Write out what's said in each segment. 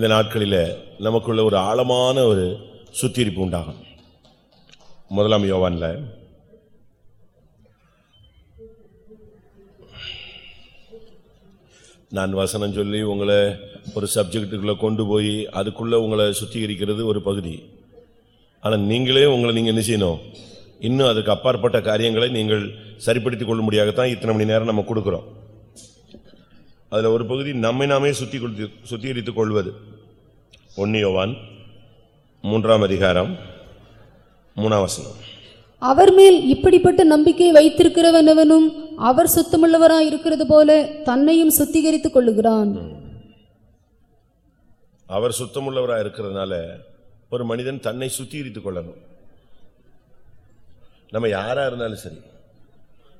இந்த நாட்களில் நமக்குள்ள ஒரு ஆழமான ஒரு சுத்திரிப்பு உண்டாகும். முதலாம் யோவானில் நான் வசனம் சொல்லி உங்களை ஒரு சப்ஜெக்ட்டுக்குள்ள கொண்டு போய் அதுக்குள்ள உங்களை சுத்திகரிக்கிறது ஒரு பகுதி. ஆனால் நீங்களே உங்களை நீங்க என்ன செய்யணும்? இன்னும் அதுக்கு அப்பாற்பட்ட காரியங்களை நீங்கள் சரிப்படுத்திக் கொள்ள முடியாதான் இத்தனை மணி நேரம் நம்ம கொடுக்கிறோம். அதில் ஒரு பகுதி நம்மை நாமே சுத்தி கொடுத்து சுத்திகரித்துக் கொள்வது. ஒன்னியோவான் மூன்றாம் அதிகாரம் மூணாம் வசனம். அவர் மேல் இப்படிப்பட்ட நம்பிக்கை வைத்திருக்கிறவனவனும் அவர் சுத்தமுள்ளவராய் இருக்கிறது போல தன்னையும் சுத்திகரித்துக் கொள்ளுகிறான். அவர் சுத்தமுள்ளவராக இருக்கிறதுனால ஒரு மனிதன் தன்னை சுத்திகரித்துக் கொள்ளணும். நம்ம யாரா இருந்தாலும் சரி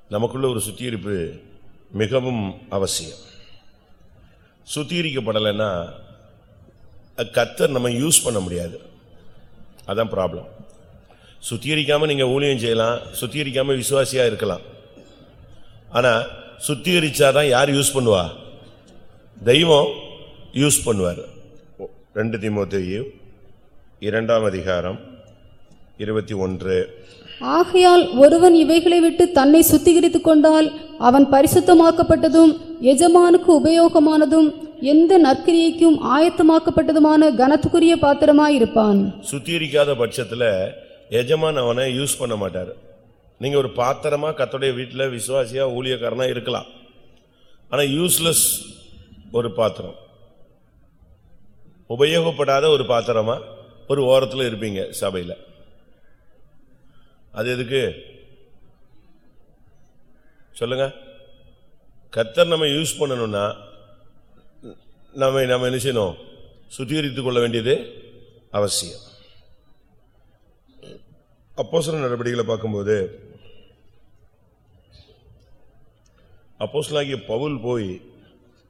நமக்குள்ள ஒரு சுத்திகரிப்பு மிகவும் அவசியம். சுத்திகரிக்கப்படலைன்னா கத்தர் நம்ம யூஸ் பண்ண முடியாது. அதான் ப்ராப்ளம் சுத்திகரிக்காமல் நீங்கள் ஊழியம் செய்யலாம் சுத்திகரிக்காமல் விசுவாசியாக இருக்கலாம். ஆனால் சுத்திகரித்தா தான் யார் யூஸ் பண்ணுவா? தெய்வம் யூஸ் பண்ணுவார். ரெண்டு தீமோத்தேயு இரண்டாம் அதிகாரம் இருபத்தி ஒன்று. ஆகையால் ஒருவன் இவைகளை விட்டு தன்னை சுத்திகரித்துக் கொண்டால் அவன் பரிசுத்தமாக்கப்பட்டதும் எஜமானுக்கு உபயோகமானதும் எந்த நற்கிரியைக்கும் ஆயத்தமாக்கப்பட்டதுமான கனத்துக்குரிய பாத்திரமாயிருப்பான். சுத்திகரிக்காத பட்சத்துல எஜமான் அவனை யூஸ் பண்ண மாட்டார். நீங்க ஒரு பாத்திரமா கத்தோடைய வீட்டில் விசுவாசியா ஊழியக்காரனா இருக்கலாம். ஆனா யூஸ்லெஸ் ஒரு பாத்திரம். உபயோகப்படாத ஒரு பாத்திரமா ஒரு ஓரத்தில் இருப்பீங்க சபையில். அது எதுக்கு? சொல்லுங்க. கத்தர் நம்ம யூஸ் பண்ணணும்னா நம்ம நம்ம என்ன செய்யணும்? சுத்திகரித்துக் கொள்ள வேண்டியது அவசியம். அப்போஸ்தலர் நடவடிக்கைகளை பார்க்கும்போது அப்போஸ்தலனாகிய பவுல் போய்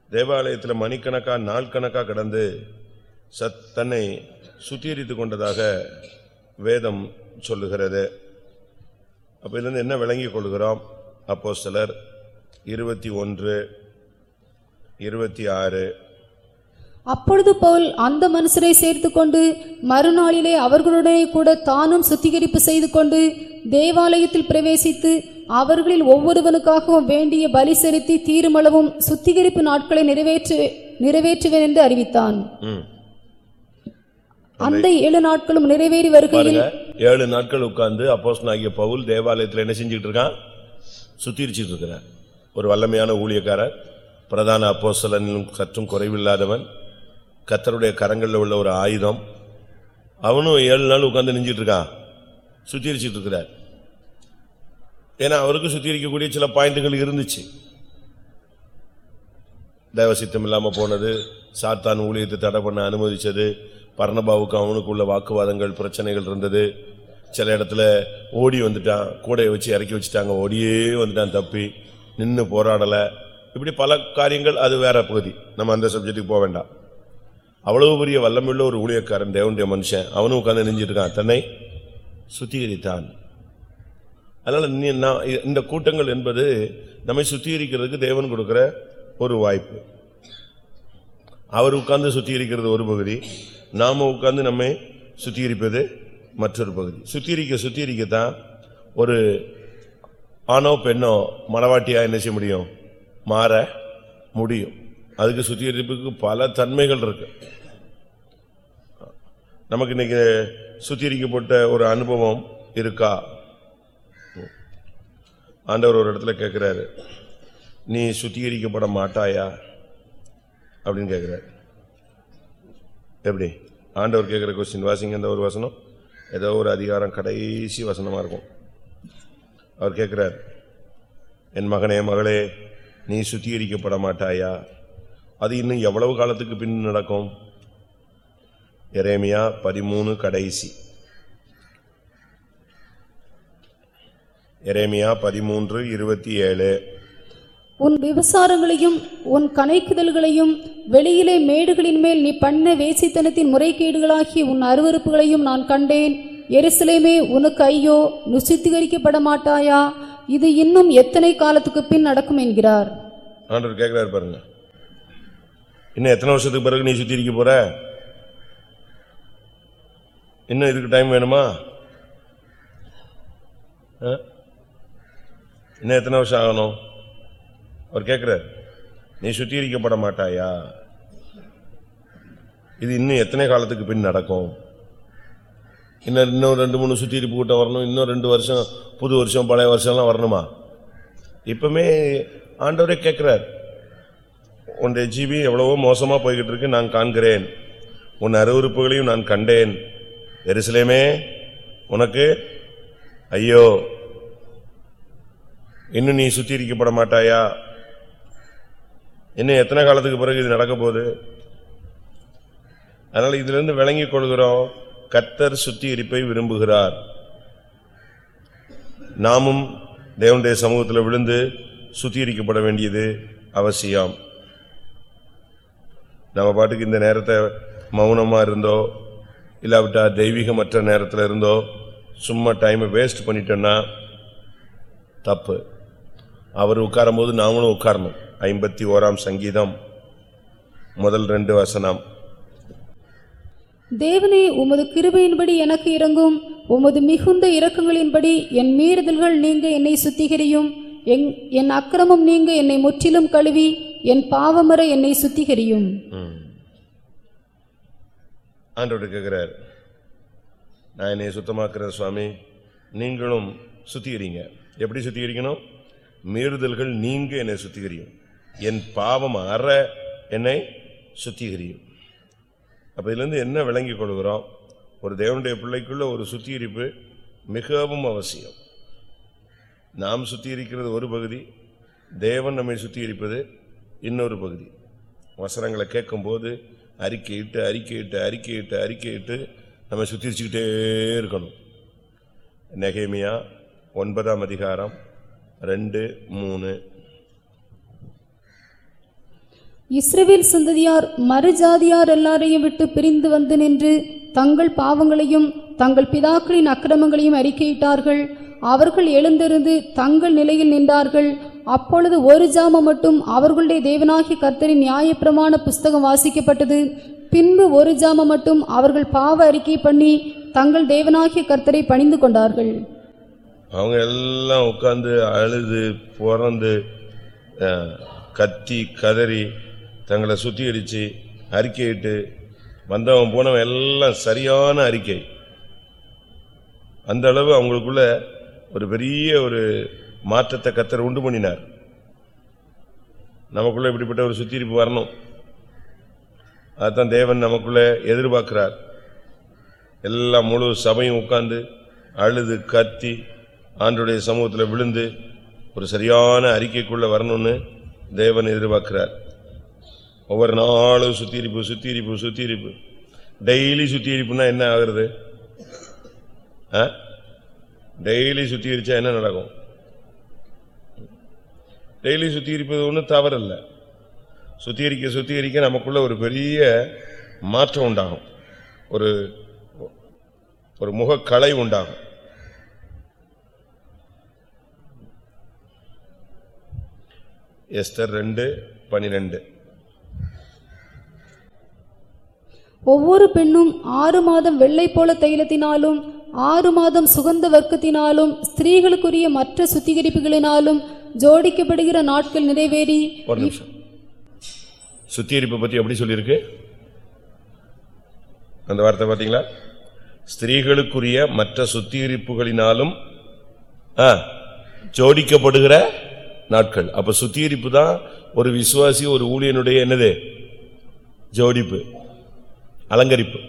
தேவாலயத்தில் மணிக்கணக்கா நாள் கணக்கா கடந்து சத் தன்னை சுத்திகரித்துக் கொண்டதாக வேதம் சொல்லுகிறது. அப்ப இதிலிருந்து என்ன விளங்கிக் கொள்கிறோம்? அப்போஸ்தலர் இருபத்தி ஒன்று இருபத்தி ஆறு. அப்பொழுது பவுல் அந்த மனுஷரை சேர்த்துக்கொண்டு மறுநாளிலே அவர்களுடனே கூட தானும் சுத்திகரிப்பு செய்து கொண்டு தேவாலயத்தில் பிரவேசித்து அவர்களில் ஒவ்வொருவனுக்காகவும் வேண்டிய பலி செலுத்தி தீருமளவும் சுத்திகரிப்பு நாட்களை நிறைவேற்று நிறைவேற்றுவேன் என்று அறிவித்தான். அந்த ஏழு நாட்களும் நிறைவேறி வருகையில் ஏழு நாட்கள் உட்கார்ந்து அப்போஸ்தலனாகிய பவுல் தேவாலயத்தில் என்ன செஞ்சுட்டு இருக்கான் சுத்திரிச்சிட்டு இருக்கிறார் ஒரு வல்லமையான ஊழியக்காரர் பிரதான அப்போசலனும் சற்றும் குறைவில்லாதவன் கத்தருடைய கரங்களில் உள்ள ஒரு ஆயுதம். அவனும் ஏழு நாள் உட்கார்ந்து நெஞ்சிட்டு இருக்கான் சுத்திரிச்சிட்டு இருக்கிறார் ஏன்னா அவருக்கு சுத்திரிக்கக்கூடிய சில பாயிண்ட்டுகள் இருந்துச்சு. தேவசித்தம் இல்லாமல் போனது சாத்தான் ஊழியத்தை தடை பண்ண அனுமதிச்சது பர்ணபாவுக்கு அவனுக்குள்ள வாக்குவாதங்கள் பிரச்சனைகள் இருந்தது. சில இடத்துல ஓடி வந்துட்டான் கூடையை வச்சு இறக்கி வச்சுட்டாங்க ஓடியே வந்துட்டான் தப்பி நின்று போராடலை. இப்படி பல காரியங்கள் அது வேற பகுதி. நம்ம அந்த சப்ஜெக்ட்டுக்கு போக வேண்டாம். அவ்வளவு பெரிய வல்லமுள்ள ஒரு ஊழியக்காரன் தேவனுடைய மனுஷன். அவனும் உட்காந்து நெஞ்சிட்டு இருக்கான். தன்னை சுத்திகரித்தான். அதனால நீ- நான் இந்த கூட்டங்கள் என்பது நம்மை சுத்திகரிக்கிறதுக்கு தேவன் கொடுக்குற ஒரு வாய்ப்பு. அவர் உட்கார்ந்து சுத்திகரிக்கிறது ஒரு பகுதி. நாம உட்கார்ந்து நம்மை சுத்திகரிப்பது மற்றொரு பகுதி. சுத்திரிக்க சுத்திரிக்க தான் ஒரு ஆணோ பெண்ணோ மனவாட்டியா என்ன செய்ய முடியும்? மாற முடியும். அதுக்கு சுத்திகரிப்புக்கு பல தன்மைகள் இருக்கு. நமக்கு இன்னைக்கு சுத்திகரிக்கப்பட்ட ஒரு அனுபவம் இருக்கா? ஆண்டவர் ஒரு இடத்துல கேட்கிறாரு நீ சுத்திகரிக்கப்பட மாட்டாயா? அப்படின்னு கேட்கிறாரு எப்படி? ஆண்டவர் கேட்கிற கொஸ்டின் வாசிங்க இந்த ஒரு வசனம். ஏதோ ஒரு அதிகாரம் கடைசி வசனமாக இருக்கும். அவர் கேட்குறார் என் மகனே மகளே நீ சுத்திகரிக்கப்பட மாட்டாயா? அது இன்னும் எவ்வளவு காலத்துக்கு பின் நடக்கும்? எரேமியா பதிமூணு கடைசி. எரேமியா பதிமூன்று இருபத்தி ஏழு. உன் விபசாரங்களையும் உன் கணைக்குதல்களையும் வெளியிலே மேடுகளின் மேல் நீ பண்ண வேசித்தனத்தின் முறைகேடுகளாகிய உன் அருவருப்புகளையும் நான் கண்டேன். எருசலேமே உனக்கு ஐயோ நுசித்திகரிக்கப்பட மாட்டாயா இது இன்னும் எத்தனை காலத்துக்கு பின் நடக்கும் என்கிறார். ஆண்டவர் கேட்கிறார் பாருங்க. இன்னும் எத்தனை வருஷத்துக்கு பிறகு நீ சுத்தி இருக்க போற? இன்னும் இதுக்கு டைம் வேணுமா? இன்னும் எத்தனை வருஷம் ஆகணும்? அவர் கேட்கிறார் நீ சுத்திகரிக்கப்பட மாட்டாயா இது இன்னும் எத்தனை காலத்துக்கு பின் நடக்கும்? இன்னும் இன்னும் ரெண்டு மூணு சுத்திகரிப்பு கூட்டம் வரணும் இன்னும் ரெண்டு வருஷம் புது வருஷம் பழைய வருஷம்லாம் வரணுமா? இப்பவுமே ஆண்டவரே கேட்கிறார் உன்னுடைய ஜீவி எவ்வளவோ மோசமாக போய்கிட்டு இருக்கு நான் காண்கிறேன். உன் அறிவுறுப்புகளையும் நான் கண்டேன். எருசலேமே உனக்கு ஐயோ இன்னும் நீ சுத்திகரிக்கப்பட மாட்டாயா இன்னும் எத்தனை காலத்துக்கு பிறகு இது நடக்க போகுது? அதனால் இதிலிருந்து விளங்கிக் கொள்கிறோம். கத்தர் சுத்திகரிப்பை விரும்புகிறார். நாமும் தேவனுடைய சமூகத்தில் விழுந்து சுத்திகரிக்கப்பட வேண்டியது அவசியம். நம்ம பாட்டுக்கு இந்த நேரத்தை மௌனமாக இருந்தோ இல்லாவிட்டா தெய்வீகமற்ற நேரத்தில் இருந்தோ சும்மா டைமை வேஸ்ட் பண்ணிட்டோன்னா தப்பு. அவர் உட்காரும் போது நாமளும் உட்காரணும். ஐம்பத்தி ஓராம் சங்கீதம் முதல் ரெண்டு வசனம். தேவனே உமது கிருபையின்படி எனக்கு இறங்கும் உமது மிகுந்த இரக்கங்களின்படி என் மீறுதல்கள் நீங்க என்னை சுத்திகரியும். என்- என் அக்கிரமம் நீங்க என்னை முற்றிலும் கழுவி. என் பாவமர என்னை சுத்திகரியும். ஆண்டவர் கேட்கிறார் நான் என்னை சுத்தமாக்குறேன் சுவாமி நீங்களும் சுத்திகரிங்க. எப்படி சுத்திகரிக்கணும்? மீறுதல்கள் நீங்க என்னை சுத்திகரியும். என் பாவம் அற என்னை சுத்திகரியும். அப்போ இதுலேருந்து என்ன விளங்கிக் கொள்கிறோம்? ஒரு தேவனுடைய பிள்ளைக்குள்ள ஒரு சுத்திகரிப்பு மிகவும் அவசியம். நாம் சுத்திகரிக்கிறது ஒரு பகுதி தேவன் நம்மை சுத்திகரிப்பது இன்னொரு பகுதி. வசனங்களை கேட்கும்போது அறிக்கையிட்டு அறிக்கையிட்டு அறிக்கையிட்டு அறிக்கையிட்டு நம்ம சுத்திரிச்சுக்கிட்டே இருக்கணும். நெகேமியா ஒன்பதாம் அதிகாரம் ரெண்டு மூணு இஸ்ரேவேல் சந்ததியார் மறுஜாதியார் எல்லாரையும் விட்டு பிரிந்து வந்து நின்று தங்கள் பாவங்களையும் தங்கள் பிதாக்களின் அக்கிரமங்களையும் அறிக்கையிட்டார்கள். அவர்கள் எழுந்திருந்து தங்கள் நிலையில் நின்றார்கள். அப்பொழுது ஒரு ஜாம மட்டும் அவர்களுடைய தேவனாகிய கர்த்தரின் நியாயப்பிரமாண புஸ்தகம் வாசிக்கப்பட்டது. பின்பு ஒரு ஜாம மட்டும் அவர்கள் பாவ அறிக்கை பண்ணி தங்கள் தேவனாகிய கர்த்தரை பணிந்து கொண்டார்கள். அவங்க எல்லாம் உட்கார்ந்து அழுது பிறந்து கத்தி கதறி தங்களை சுத்திகரித்து அறிக்கையிட்டு வந்தவன் போனவன் எல்லாம் சரியான அறிக்கை. அந்த அளவு அவங்களுக்குள்ள ஒரு பெரிய ஒரு மாற்றத்தை கத்தர் உண்டு பண்ணினார். நமக்குள்ள இப்படிப்பட்ட ஒரு சுத்திகரிப்பு வரணும். அதுதான் தேவன் நமக்குள்ள எதிர்பார்க்கிறார். எல்லாம் முழு சபையும் உட்கார்ந்து அழுது கத்தி ஆண்டுடைய சமூகத்தில் விழுந்து ஒரு சரியான அறிக்கைக்குள்ளே வரணும்னு தேவன் எதிர்பார்க்கிறார். ஒவ்வொரு நாளும் சுத்திரிப்பு சுத்திரிப்பு சுத்திரிப்பு டெய்லி சுத்திரிப்புனா என்ன ஆகுறது? டெய்லி சுத்திகரிச்சா என்ன நடக்கும்? டெய்லி சுத்திகரிப்பது ஒன்றும் தவறில்லை. சுத்திகரிக்க சுத்திகரிக்க நமக்குள்ள ஒரு பெரிய மாற்றம் உண்டாகும். ஒரு ஒரு முகக்கலை உண்டாகும். எஸ்தர் ரெண்டு பனிரெண்டு. ஒவ்வொரு பெண்ணும் ஆறு மாதம் வெள்ளை போல தைலத்தினாலும் ஆறு மாதம் சுகந்த வர்க்கத்தினாலும் ஸ்திரீகளுக்குரிய மற்ற சுத்திகரிப்புகளினாலும் ஜோடிக்கப்படுகிற நாட்கள் நிறைவேறி ஒரு நிமிஷம். சுத்திகரிப்பு பத்தி எப்படி சொல்லியிருக்கு? அந்த வார்த்தை பாத்தீங்களா ஸ்திரீகளுக்குரிய மற்ற சுத்திகரிப்புகளினாலும் ஆ, ஜோடிக்கப்படுகிற நாட்கள். அப்ப சுத்திகரிப்பு தான் ஒரு விசுவாசி ஒரு ஊழியனுடைய என்னது? ஜோடிப்பு. அலங்கரிப்பு.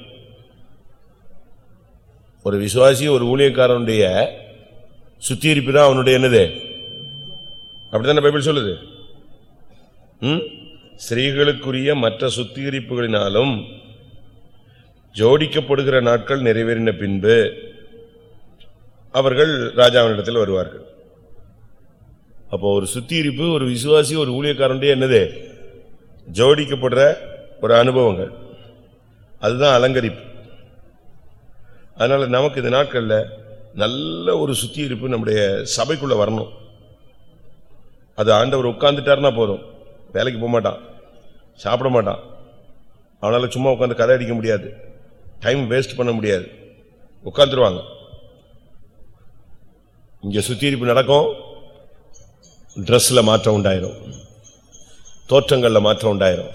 ஒரு விசுவாசி ஒரு ஊழியக்காரனுடைய சுத்திகரிப்பு தான் அவனுடைய என்னது? அப்படித்தானே பைபிள் சொல்லுது? ஸ்திரீகளுக்குரிய மற்ற சுத்திகரிப்புகளினாலும் ஜோடிக்கப்படுகிற நாட்கள் நிறைவேறின பின்பு அவர்கள் ராஜாவினிடத்தில் வருவார்கள். அப்போ ஒரு சுத்திகரிப்பு ஒரு விசுவாசி ஒரு ஊழியக்காரனுடைய என்னது? ஜோடிக்கப்படுற ஒரு அனுபவங்கள். அதுதான் அலங்கரிப்பு. அதனால நமக்கு இந்த நாட்களில் நல்ல ஒரு சுத்திகரிப்பு நம்முடைய சபைக்குள்ளே வரணும். அது ஆண்டவர் உட்கார்ந்துட்டாருன்னா போதும். வேலைக்கு போக மாட்டான். சாப்பிட மாட்டான். அவனால் சும்மா உட்காந்து கதை அடிக்க முடியாது. டைம் வேஸ்ட் பண்ண முடியாது. உட்காந்துருவாங்க இங்கே சுத்திகரிப்பு நடக்கும். ட்ரெஸ்ஸில் மாற்றம் உண்டாயிரும். தோற்றங்களில் மாற்றம் உண்டாயிரும்.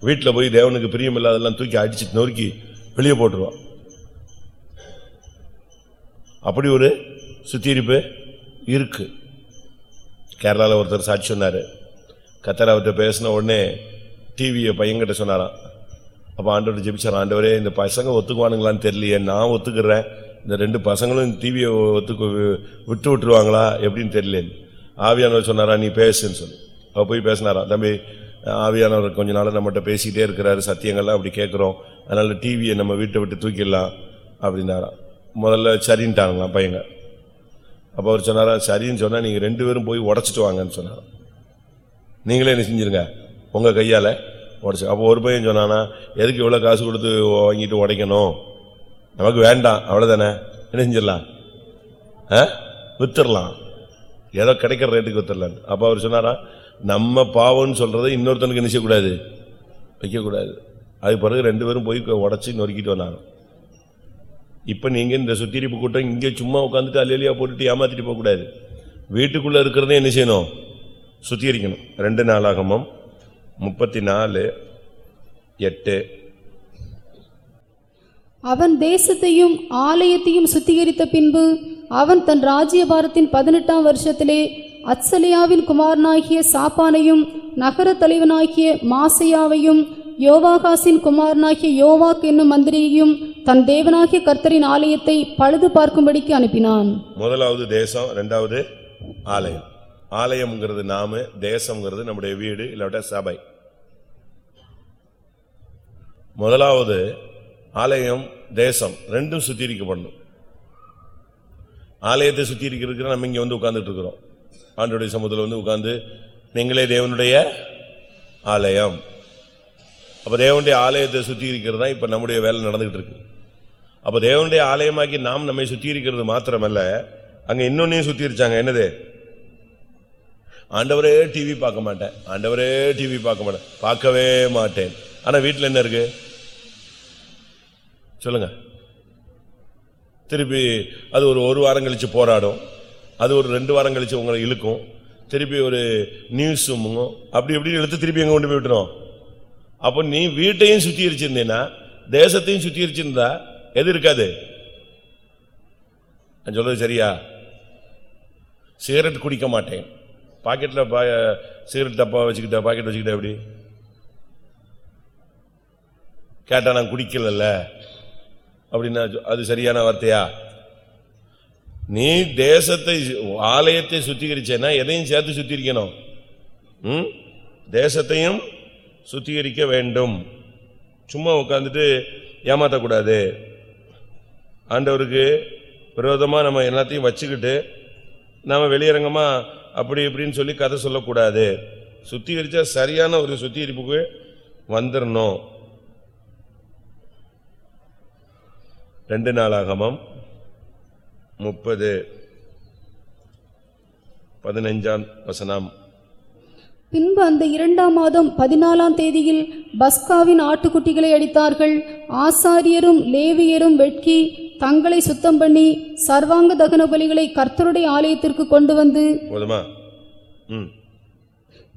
வீட்டில் போய் தேவனுக்கு பிரியம் இல்லாதெல்லாம் தூக்கி அடிச்சு நொறுக்கி வெளியே போட்டுருவான். அப்படி ஒரு சுத்திகரிப்பு இருக்கு. கேரளாவில் ஒருத்தர் சாட்சி சொன்னார். கத்தர் அவர்கிட்ட பேசின உடனே டிவியை பையன்கிட்ட சொன்னாராம். அப்போ ஆண்டவர் ஜெபிச்சார் ஆண்டவரே இந்த பசங்க ஒத்துக்குவானுங்களான்னு தெரியலையே. நான் ஒத்துக்கிறேன். இந்த ரெண்டு பசங்களும் டிவியை ஒத்துக்கு விட்டு விட்டுருவாங்களா? எப்படின்னு தெரியலேன்னு. ஆவியானவர் சொன்னாரா நீ பேசுன்னு சொல்லி. அவள் போய் பேசினாரா தம்பி ஆவியானவர் கொஞ்ச நாள் நம்மகிட்ட பேசிக்கிட்டே இருக்கிறாரு சத்தியங்கள்லாம் அப்படி கேட்குறோம். அதனால் டிவியை நம்ம வீட்டை விட்டு தூக்கிடலாம் அப்படின்னாராம் முதல்ல சரின்ட்டாங்களாம் பையங்க அப்போ அவர் சொன்னாரா சரின்னு சொன்னால் நீங்கள் ரெண்டு பேரும் போய் உடச்சிட்டு வாங்கன்னு சொன்னாராம். நீங்களே என்ன செஞ்சுருங்க? உங்கள் கையால் உடைச்சு. அப்போ ஒரு பையன் சொன்னானா எதுக்கு இவ்வளோ காசு கொடுத்து வாங்கிட்டு உடைக்கணும்? நமக்கு வேண்டாம் அவ்வளோதானே என்ன செஞ்சிடலாம்? ஆ? வித்துடலாம். ஏதோ கிடைக்கிற ரேட்டுக்கு வித்துடலான்னு அப்போ அவர் சொன்னாரா நம்ம பாவம்னு சொல்றதை இன்னொருத்தனுக்கு நினைச்சக்கூடாது. வைக்கக்கூடாது. அது பிறகு ரெண்டு பேரும் போய் உடச்சி நொறுக்கிட்டு வந்தாங்க. இப்போ நீங்க இந்த சுத்திரிப்பு கூட்டம் இங்கே சும்மா உட்காந்துட்டு அலையிலியா போட்டுட்டு ஏமாத்திட்டு போகக்கூடாது. வீட்டுக்குள்ளே இருக்கிறதே என்ன செய்யணும்? சுத்திகரிக்கணும். ரெண்டு நாளாகமும் முப்பத்தி நாலு எட்டு. அவன் தேசத்தையும் ஆலயத்தையும் சுத்திகரித்த பின்பு அவன் தன் ராஜ்யபாரத்தின் பதினெட்டாம் வருஷத்திலே அத்சலியாவின் குமாரனாகிய சாப்பானையும் நகர தலைவனாகிய மாசையாவையும் யோவாகாசின் குமாரனாகிய யோவாக் என்னும் மந்திரியையும் தன் தேவனாகிய கர்த்தரின் ஆலயத்தை பழுது பார்க்கும்படிக்கு அனுப்பினான். முதலாவது தேசம் ரெண்டாவது ஆலயம். ஆலயம்ங்கிறது நாம தேசம்ங்கிறது நம்முடைய வீடு இல்லாவிட்ட சபை. முதலாவது ஆலயம் தேசம் ரெண்டும் சுத்திகரிக்கப்படணும். ஆலயத்தை சுத்திகரிக்கிறதுக்கு நம்ம இங்க வந்து உட்கார்ந்துட்டு இருக்கிறோம். ஆண்டோடைய சமூகத்தில் வந்து உட்கார்ந்து நீங்களே தேவனுடைய ஆலயம். அப்போ தேவனுடைய ஆலயத்தை சுத்திகரிக்கிறது தான் இப்போ நம்முடைய வேலை நடந்துகிட்டு இருக்கு. அப்போ தேவனுடைய ஆலயமாக்கி நாம் நம்மை சுத்திகரிக்கிறது மாத்திரமல்ல அங்கே இன்னொன்னையும் சுத்திகரிச்சாங்க. என்னது? ஆண்டவரே டிவி பார்க்க மாட்டேன். ஆண்டவரே டிவி பார்க்க மாட்டேன். பார்க்கவே மாட்டேன். ஆனால் வீட்டில் என்ன இருக்கு? சொல்லுங்க. திருப்பி அது ஒரு ஒரு வாரம் கழிச்சு போராடும். அது ஒரு ரெண்டு வாரம் கழிச்சு உங்களை இழுக்கும். திருப்பி ஒரு நியூஸும் அப்படி இப்படின்னு இழுத்து திருப்பி எங்க கொண்டு போய் விட்டுரும்? அப்ப நீ வீட்டையும் சுத்திகரிச்சிருந்தீன்னா தேசத்தையும் சுத்திகரிச்சிருந்தா எது இருக்காது? நான் சொல்றது சரியா? சிகரெட் குடிக்க மாட்டேன். பாக்கெட்ல பா- சிகரெட் டப்பா வச்சுக்கிட்ட பாக்கெட் வச்சுக்கிட்ட எப்படி? கேட்டா நான் குடிக்கலல்ல. அப்படின்னா அது- அது சரியான வார்த்தையா? நீ தேசத்தை ஆலயத்தை சுத்திகரிச்சேன்னா எதையும் சேர்த்து சுத்திகரிக்கணும். ம்? தேசத்தையும் சுத்திகரிக்க வேண்டும். சும்மா உட்காந்துட்டு ஏமாத்தக்கூடாது. ஆண்டவருக்கு விரோதமாக நம்ம எல்லாத்தையும் வச்சுக்கிட்டு நம்ம வெளியரங்கமாக அப்படி இப்படின்னு சொல்லி கதை சொல்லக்கூடாது. சுத்திகரித்தா சரியான ஒரு சுத்திகரிப்புக்கு வந்துடணும் ரெண்டு நாளாகமம் முப்பது. பதினைஞ்சாம் வசனம். பின்பு அந்த இரண்டாம் மாதம் பதினாலாம் தேதியில் பஸ்காவின் ஆட்டுக்குட்டிகளை அடித்தார்கள். ஆசாரியரும் லேவியரும் வெட்கி தங்களை சுத்தம் பண்ணி சர்வாங்க தகன பலிகளை கர்த்தருடைய ஆலயத்திற்கு கொண்டு வந்து போதுமா? ம்.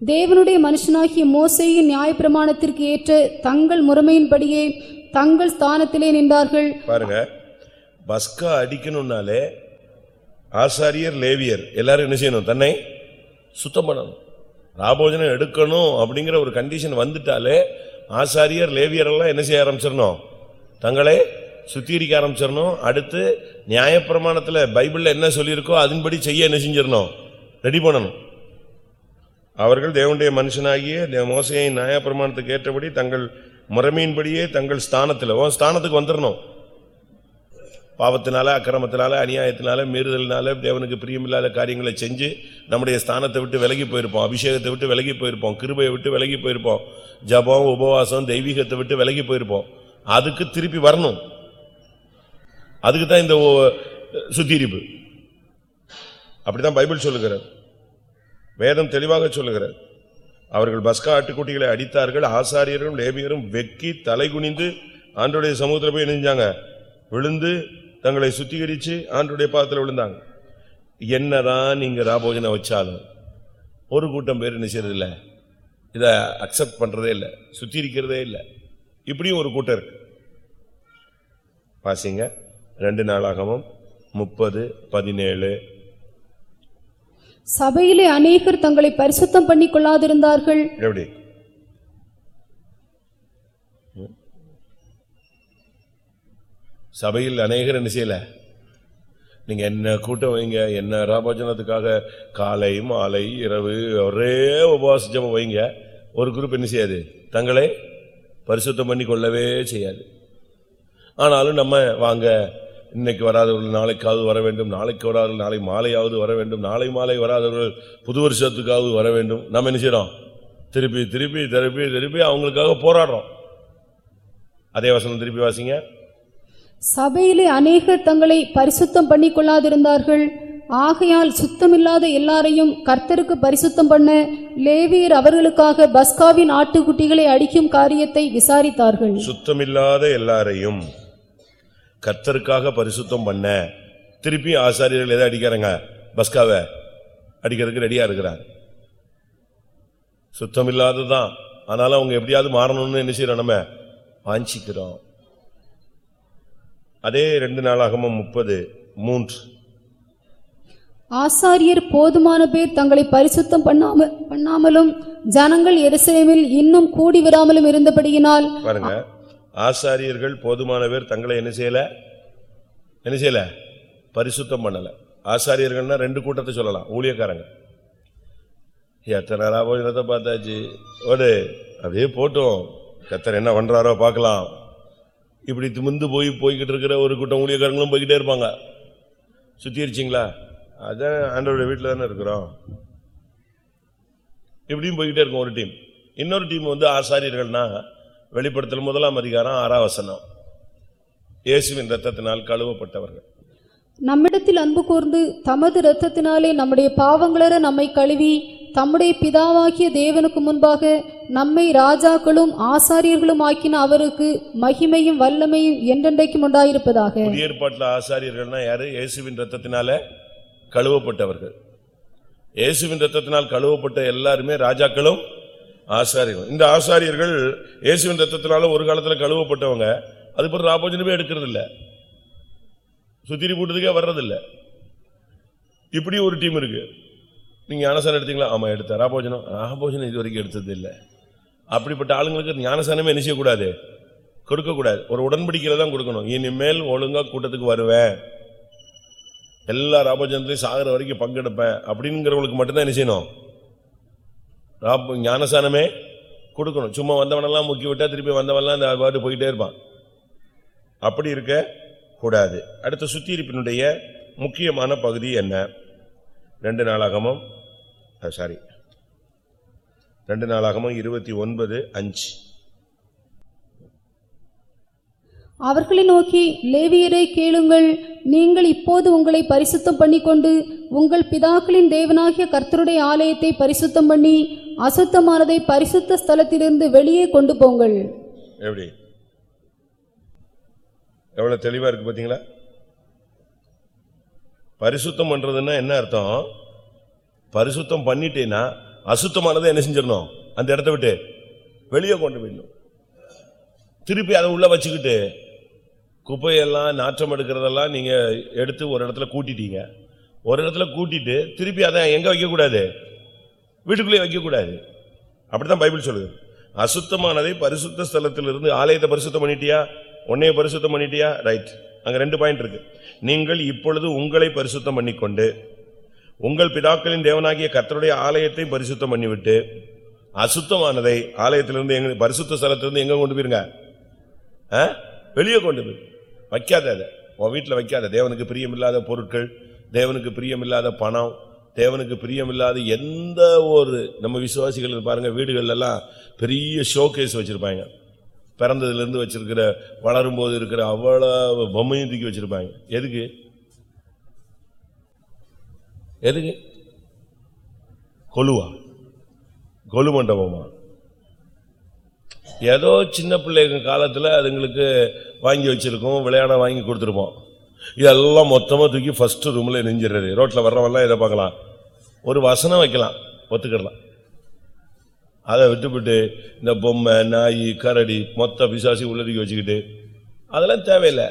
தேவனுடைய மனுஷனாகிய மோசேயின் நியாயப்பிரமாணத்திற்கு ஏற்ற தங்கள் முறைமையின்படியே தங்கள் ஸ்தானத்திலே நின்றார்கள். பாருங்க. பஸ்கா அடிக்கணும்னாலே ஆசாரியர் லேவியர் எல்லாரும் என்ன செய்யணும்? தன்னை சுத்தம் பண்ணணும். ராபோஜனம் எடுக்கணும் அப்படிங்கிற ஒரு கண்டிஷன் வந்துட்டாலே ஆசாரியர் லேவியர் எல்லாம் என்ன செய்ய ஆரம்பிச்சிடணும்? தங்களை சுத்திகரிக்க ஆரம்பிச்சிடணும். அடுத்து நியாயப்பிரமாணத்தில் பைபிளில் என்ன சொல்லியிருக்கோ அதன்படி செய்ய என்ன செஞ்சிடணும்? ரெடி பண்ணணும். அவர்கள் தேவனுடைய மனுஷனாகிய மோசையின் நியாயப்பிரமாணத்துக்கு ஏற்றபடி தங்கள் முறைமையின்படியே தங்கள் ஸ்தானத்தில் உன் ஸ்தானத்துக்கு வந்துடணும். பாவத்தினால அக்கிரமத்தினால அநியாயத்தினால மீறுதலினால தேவனுக்கு பிரியமில்லாத காரியங்களை செஞ்சு நம்முடைய ஸ்தானத்தை விட்டு விலகி போயிருப்போம். அபிஷேகத்தை விட்டு விலகி போயிருப்போம். கிருபையை விட்டு விலகி போயிருப்போம். ஜபம் உபவாசம் தெய்வீகத்தை விட்டு விலகி போயிருப்போம். அதுக்கு திருப்பி வரணும். அதுக்கு தான் இந்த ஓ- அப்படிதான் பைபிள் சொல்லுகிறார். வேதம் தெளிவாக சொல்லுகிறார். அவர்கள் பஸ்கா ஆட்டுக்குட்டிகளை அடித்தார்கள் ஆசாரியரும் லேபியரும் வெக்கி தலை குனிந்து ஆண்டோடைய சமூகத்தில் போய் இணைஞ்சாங்க. விழுந்து தங்களை சுத்திகரிச்சு ஆண்டுடைய பாதத்துல விழுந்தாங்க. என்னதான் நீங்க ராபோஜனை வச்சாலும் ஒரு கூட்டம் பேர் என்ன செய்யறது இல்ல. இத அக்செப்ட் பண்றதே இல்ல. சுத்திகரிக்கிறதே இல்ல. இப்படியும் ஒரு கூட்டம் இருக்கு. வாசிங்க. ரெண்டு நாளாகவும் முப்பது பதினேழு. சபையிலே அநேகர் தங்களை பரிசுத்தம் பண்ணிக் கொள்ளாதிருந்தார்கள் எப்படி? சபையில் அநேகர் என்ன செய்யல? நீங்க என்ன கூட்டம் வைங்க என்ன ராபோஜனத்துக்காக காலை மாலை இரவு ஒரே உபவாச ஜபம் வைங்க. ஒரு குரூப் என்ன செய்யாது? தங்களை பரிசுத்தம் பண்ணி கொள்ளவே செய்யாது. ஆனாலும் நம்ம வாங்க இன்னைக்கு வராதவர்கள் நாளைக்காவது வர வேண்டும் நாளைக்கு வராதவர்கள் நாளை மாலையாவது வர வேண்டும் நாளை மாலை வராதவர்கள் புது வருஷத்துக்காவது வர வேண்டும். நம்ம என்ன செய்கிறோம் திருப்பி திருப்பி திருப்பி திருப்பி அவங்களுக்காக போராடுறோம். அதே வசனம் திருப்பி வாசிங்க. சபையிலே அநேகர் தங்களை பரிசுத்தம் பண்ணி கொள்ளாதிருந்தார்கள் ஆகையால் சுத்தமில்லாத எல்லாரையும் கர்த்தருக்கு பரிசுத்தம் பண்ண லேவியர் அவர்களுக்காக பஸ்காவின் ஆட்டுக்குட்டிகளை அடிக்கும் காரியத்தை விசாரித்தார்கள். சுத்தமில்லாத எல்லாரையும் கர்த்தருக்காக பரிசுத்தம் பண்ண திருப்பி ஆசாரியர்கள் எதை அடிக்கிறாங்க? பஸ்காவை அடிக்கிறதுக்கு ரெடியா இருக்கிறாங்க சுத்தமில்லாததான் ஆனாலும் அவங்க எப்படியாவது மாறணும்னு என்ன செய்யறோம் நம்ம? வாஞ்சிக்கிறோம். அதே ரெண்டு நாளாகமும் முப்பது மூன்று. ஆசாரியர் போதுமான பேர் தங்களை பரிசுத்தம் பண்ணாம பண்ணாமலும் ஜனங்கள் எருசலேமில் இன்னும் கூடி வராமலும் இருந்தபடியினால் பாருங்க ஆசாரியர்கள் போதுமான பேர் தங்களை என்ன செய்யல? என்ன செய்யல? பரிசுத்தம் பண்ணல. ஆசாரியர்கள்னா ரெண்டு கூட்டத்தை சொல்லலாம் ஊழியக்காரங்க. எத்தனை லாபத்தை பார்த்தாச்சு? ஓடு அப்படியே போட்டோம். கத்தர் என்ன பண்றாரோ பார்க்கலாம். இப்படி திமிந்து போய் போய்கிட்டு இருக்கிற ஒரு கூட்டம் ஊழியக்காரங்களும் போய்கிட்டே இருப்பாங்க. சுத்திருச்சிங்களா? அதான் ஆண்டவருடைய வீட்டில் தானே இருக்கிறோம். இப்படியும் போய்கிட்டே இருக்கும் ஒரு டீம். இன்னொரு டீம் வந்து ஆசாரியர்கள்னா வெளிப்படுத்தல் முதலாம் அதிகாரம் ஆறாவசனம் இயேசுவின் ரத்தத்தினால் கழுவப்பட்டவர்கள். நம்மிடத்தில் அன்பு கூர்ந்து தமது ரத்தத்தினாலே நம்முடைய பாவங்களர நம்மை கழுவி தம்முடைய பிதாவாகிய தேவனுக்கு முன்பாக நம்மை ராஜாக்களும் ஆசாரியர்களும் ஆக்கின அவருக்கு மகிமையும் வல்லமையும் என்றென்றைக்கும் உண்டாயிருப்பதாக. புதிய ஏற்பாட்டில் ஆசாரியர்கள்னா யாரு? இயேசுவின் ரத்தத்தினால கழுவப்பட்டவர்கள். இயேசுவின் ரத்தத்தினால் கழுவப்பட்ட எல்லாருமே ராஜாக்களும் ஆசாரியர்கள். இந்த ஆசாரியர்கள் இயேசுவின் ரத்தத்தினால ஒரு காலத்துல கழுவப்பட்டவங்க. அதுக்கப்புறம் ராபோஜனமே எடுக்கிறது இல்லை சுத்திரி போட்டதுக்கே வர்றதில்லை. இப்படி ஒரு டீம் இருக்கு. நீங்கள் ஞானசானம் எடுத்தீங்களா? ஆமா எடுத்தேன். ராபோஜனம் ராபோஜனம் இது வரைக்கும் எடுத்தது இல்ல. அப்படிப்பட்ட ஆளுங்களுக்கு ஞானசானமே என்ன செய்யக்கூடாது கொடுக்கக்கூடாது ஒரு உடன்படிக்கையில தான் கொடுக்கணும். இனிமேல் ஒழுங்கா கூட்டத்துக்கு வருவேன். எல்லா ராபோஜனத்திலையும் சாகிற வரைக்கும் பங்கெடுப்பேன். அப்படிங்கிறவங்களுக்கு மட்டும்தான் என்ன செய்யணும்? ராப- ஞானசானமே கொடுக்கணும். சும்மா வந்தவனெல்லாம் முக்கி விட்டா திருப்பி வந்தவனெல்லாம் இந்த பாட்டு போயிட்டே இருப்பான். அப்படி இருக்க கூடாது. அடுத்த சுத்தியிருப்பினுடைய முக்கியமான பகுதி என்ன? ரெண்டு நாளாகமும் சாரி ரெண்டு நாளாகமும் இருபத்தி ஒன்பது அஞ்சு. அவர்களை நோக்கி லேவியரை கேளுங்கள். நீங்கள் இப்போது உங்களை பரிசுத்தம் பண்ணிக்கொண்டு உங்கள் பிதாக்களின் தேவனாகிய கர்த்தருடைய ஆலயத்தை பரிசுத்தம் பண்ணி அசுத்தமானதை பரிசுத்த ஸ்தலத்திலிருந்து வெளியே கொண்டு போங்கள். எப்படி? எவ்வளவு தெளிவா இருக்கு பாத்தீங்களா? பரிசுத்தம் பண்றதுன்னா என்ன அர்த்தம்? பரிசுத்தம் பண்ணிட்டேன்னா அசுத்தமானதை என்ன செஞ்சிடணும்? அந்த இடத்த விட்டு வெளியே கொண்டு போயிடணும். திருப்பி அதை உள்ள வச்சுக்கிட்டு குப்பையெல்லாம் நாற்றம் எடுக்கிறதெல்லாம் நீங்க எடுத்து ஒரு இடத்துல கூட்டிட்டீங்க. ஒரு இடத்துல கூட்டிட்டு திருப்பி அதை எங்க வைக்கக்கூடாது? வீட்டுக்குள்ளேயே வீட்டுக்குள்ளே அப்படித்தான் பைபிள் சொல்லுது. அசுத்தமானதை பரிசுத்த ஸ்தலத்திலிருந்து ஆலயத்தை பரிசுத்தம் பண்ணிட்டியா? உன்னைய பரிசுத்தம் பண்ணிட்டியா? ரைட் அங்க ரெண்டு பாயிண்ட் இருக்கு. நீங்கள் இப்பொழுது உங்களை பரிசுத்தம் பண்ணிக்கொண்டு உங்கள் பிதாக்களின் தேவனாகிய கர்த்தருடைய ஆலயத்தை பரிசுத்தம் பண்ணிவிட்டு அசுத்தமானதை ஆலயத்திலிருந்து எங்க பரிசுத்த ஸ்தலத்திலிருந்து எங்க கொண்டு போயிருங்க? ஆ? வெளியே கொண்டு போய். வைக்காத அதை. உன் வீட்டில் வைக்காத. தேவனுக்கு பிரியமில்லாத பொருட்கள் தேவனுக்கு பிரியமில்லாத பணம் தேவனுக்கு பிரியமில்லாத எந்த ஒரு நம்ம விசுவாசிகள் பாருங்க வீடுகள்லாம் பெரிய ஷோகேஸ் வச்சுருப்பாங்க. பிறந்ததுலேருந்து வச்சிருக்கிற வளரும் போது இருக்கிற அவ்வளோ பொம்மையும் தூக்கி வச்சுருப்பாங்க. எதுக்கு? எதுக்கு கொலுவா. கொலு மண்டபமா? ஏதோ சின்ன பிள்ளைங்க காலத்தில் அதுங்களுக்கு வாங்கி வச்சிருக்கோம் விளையாட வாங்கி கொடுத்துருப்போம். இதெல்லாம் மொத்தமாக தூக்கி ஃபஸ்ட்டு ரூமில் நெஞ்சிடுறது ரோட்டில் வர்றவெல்லாம் இதை பார்க்கலாம்? ஒரு வசனம் வைக்கலாம் ஒத்துக்கிடலாம். அதை விட்டுவிட்டு இந்த பொம்மை நாய் கரடி மொத்த பிசாசி உள்ளதுக்கு வச்சுக்கிட்டு அதெல்லாம் தேவையில்லை.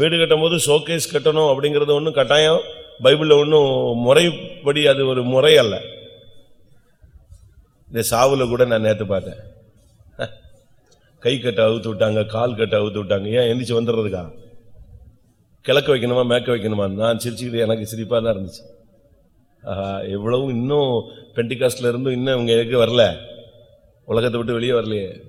வீடு கட்டும் போது ஷோகேஸ் கட்டணும் அப்படிங்கிறது ஒன்றும் கட்டாயம். பைபிளில் ஒன்றும் முறைப்படி அது ஒரு முறை அல்ல. இந்த சாவில் கூட நான் நேற்று பார்த்தேன். கை கட்ட அவுத்து விட்டாங்க கால் கட்ட அவுத்து விட்டாங்க. ஏன் எந்திரிச்சு வந்துடுறதுக்கா? கிழக்க வைக்கணுமா மேக்க வைக்கணுமா? நான் சிரிச்சுக்கிட்டு எனக்கு சிரிப்பாக தான் இருந்துச்சு. ஆஹா எவ்வளவும் இன்னும் பெண்டிகாஸ்ட்ல இருந்தும் இன்னும் இவங்க எதுக்கு வரல? உலகத்தை விட்டு வெளியே வரலையே.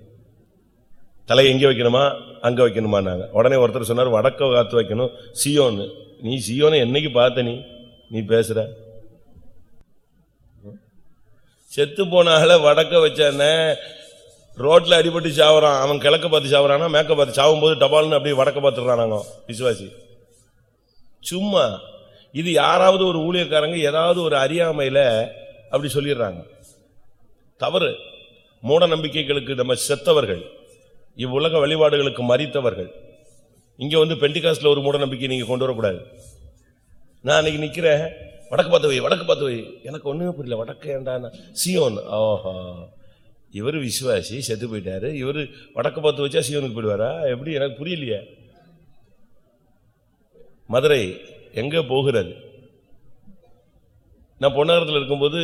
தலையை எங்கே வைக்கணுமா? அங்கே வைக்கணுமா நாங்கள் உடனே ஒருத்தர் சொன்னார் வடக்க காத்து வைக்கணும் சியோன்னு. நீ சியோனை என்னைக்கு பார்த்த நீ? நீ பேசுற. செத்து போனால வடக்க வச்சானே ரோட்ல அடிபட்டு சாவறான். அவன் கிழக்க பார்த்து சாவறானா மேக்க பார்த்து சாவும் போது டபால்னு அப்படியே வடக்க பார்த்துடுறானாங்க விசுவாசி. சும்மா இது யாராவது ஒரு ஊழியக்காரங்க ஏதாவது ஒரு அறியாமையில அப்படி சொல்லிடுறாங்க. தவறு. மூட நம்பிக்கைகளுக்கு நம்ம செத்தவர்கள். இவ்வுலக வழிபாடுகளுக்கு மறித்தவர்கள். இங்கே வந்து பெண்டிகாஸ்ட்ல ஒரு மூட நம்பிக்கை நீங்க கொண்டு வரக்கூடாது. நான் அன்றைக்கி நிற்கிறேன் வடக்கு பார்த்து வை வடக்கு பார்த்து வை எனக்கு ஒன்றுமே புரியல வடக்கு ஏண்டான சியோன். ஓஹோ இவர் விசுவாசி செத்து போயிட்டாரு. இவர் வடக்கு பார்த்து வச்சா சியோனுக்கு போயிடுவாரா? எப்படி? எனக்கு புரியலையே. மதுரை எங்கே போகிறது? நான் பொன்னகரத்தில் இருக்கும்போது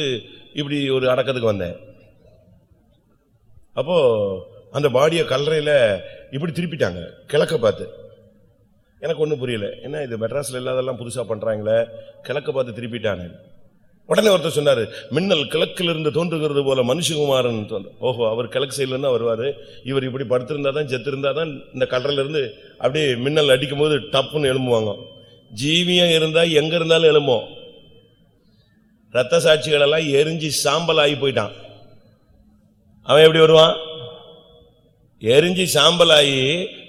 இப்படி ஒரு அடக்கத்துக்கு வந்தேன். அப்போது அந்த பாடியை கல்லறையில் இப்படி திருப்பிட்டாங்க கிழக்க பார்த்து. எனக்கு ஒன்றும் புரியல. என்ன இது மெட்ராஸில் இல்லாதெல்லாம் புதுசாக பண்ணுறாங்களே கிழக்கை பார்த்து திருப்பிட்டாங்க உடனே ஒருத்தர் சொன்னார் மின்னல் கிழக்கிலிருந்து தோன்றுகிறது போல மனுஷகுமாரன் தோன்று ஓஹோ அவர் கிழக்கு சைட்லேருந்து வருவார். இவர் இப்படி படுத்திருந்தா தான் செத்திருந்தா தான் இந்த கல்லறையில அப்படியே மின்னல் அடிக்கும் போது டப்புன்னு எழும்புவாங்க. ஜீவியம் இருந்தால் எங்கே இருந்தாலும் எழும்போம். ரத்த சாட்சிகளெல்லாம் எரிஞ்சு சாம்பல் ஆகி போயிட்டான். அவன் எப்படி வருவான்? எரிஞ்சு சாம்பல் ஆகி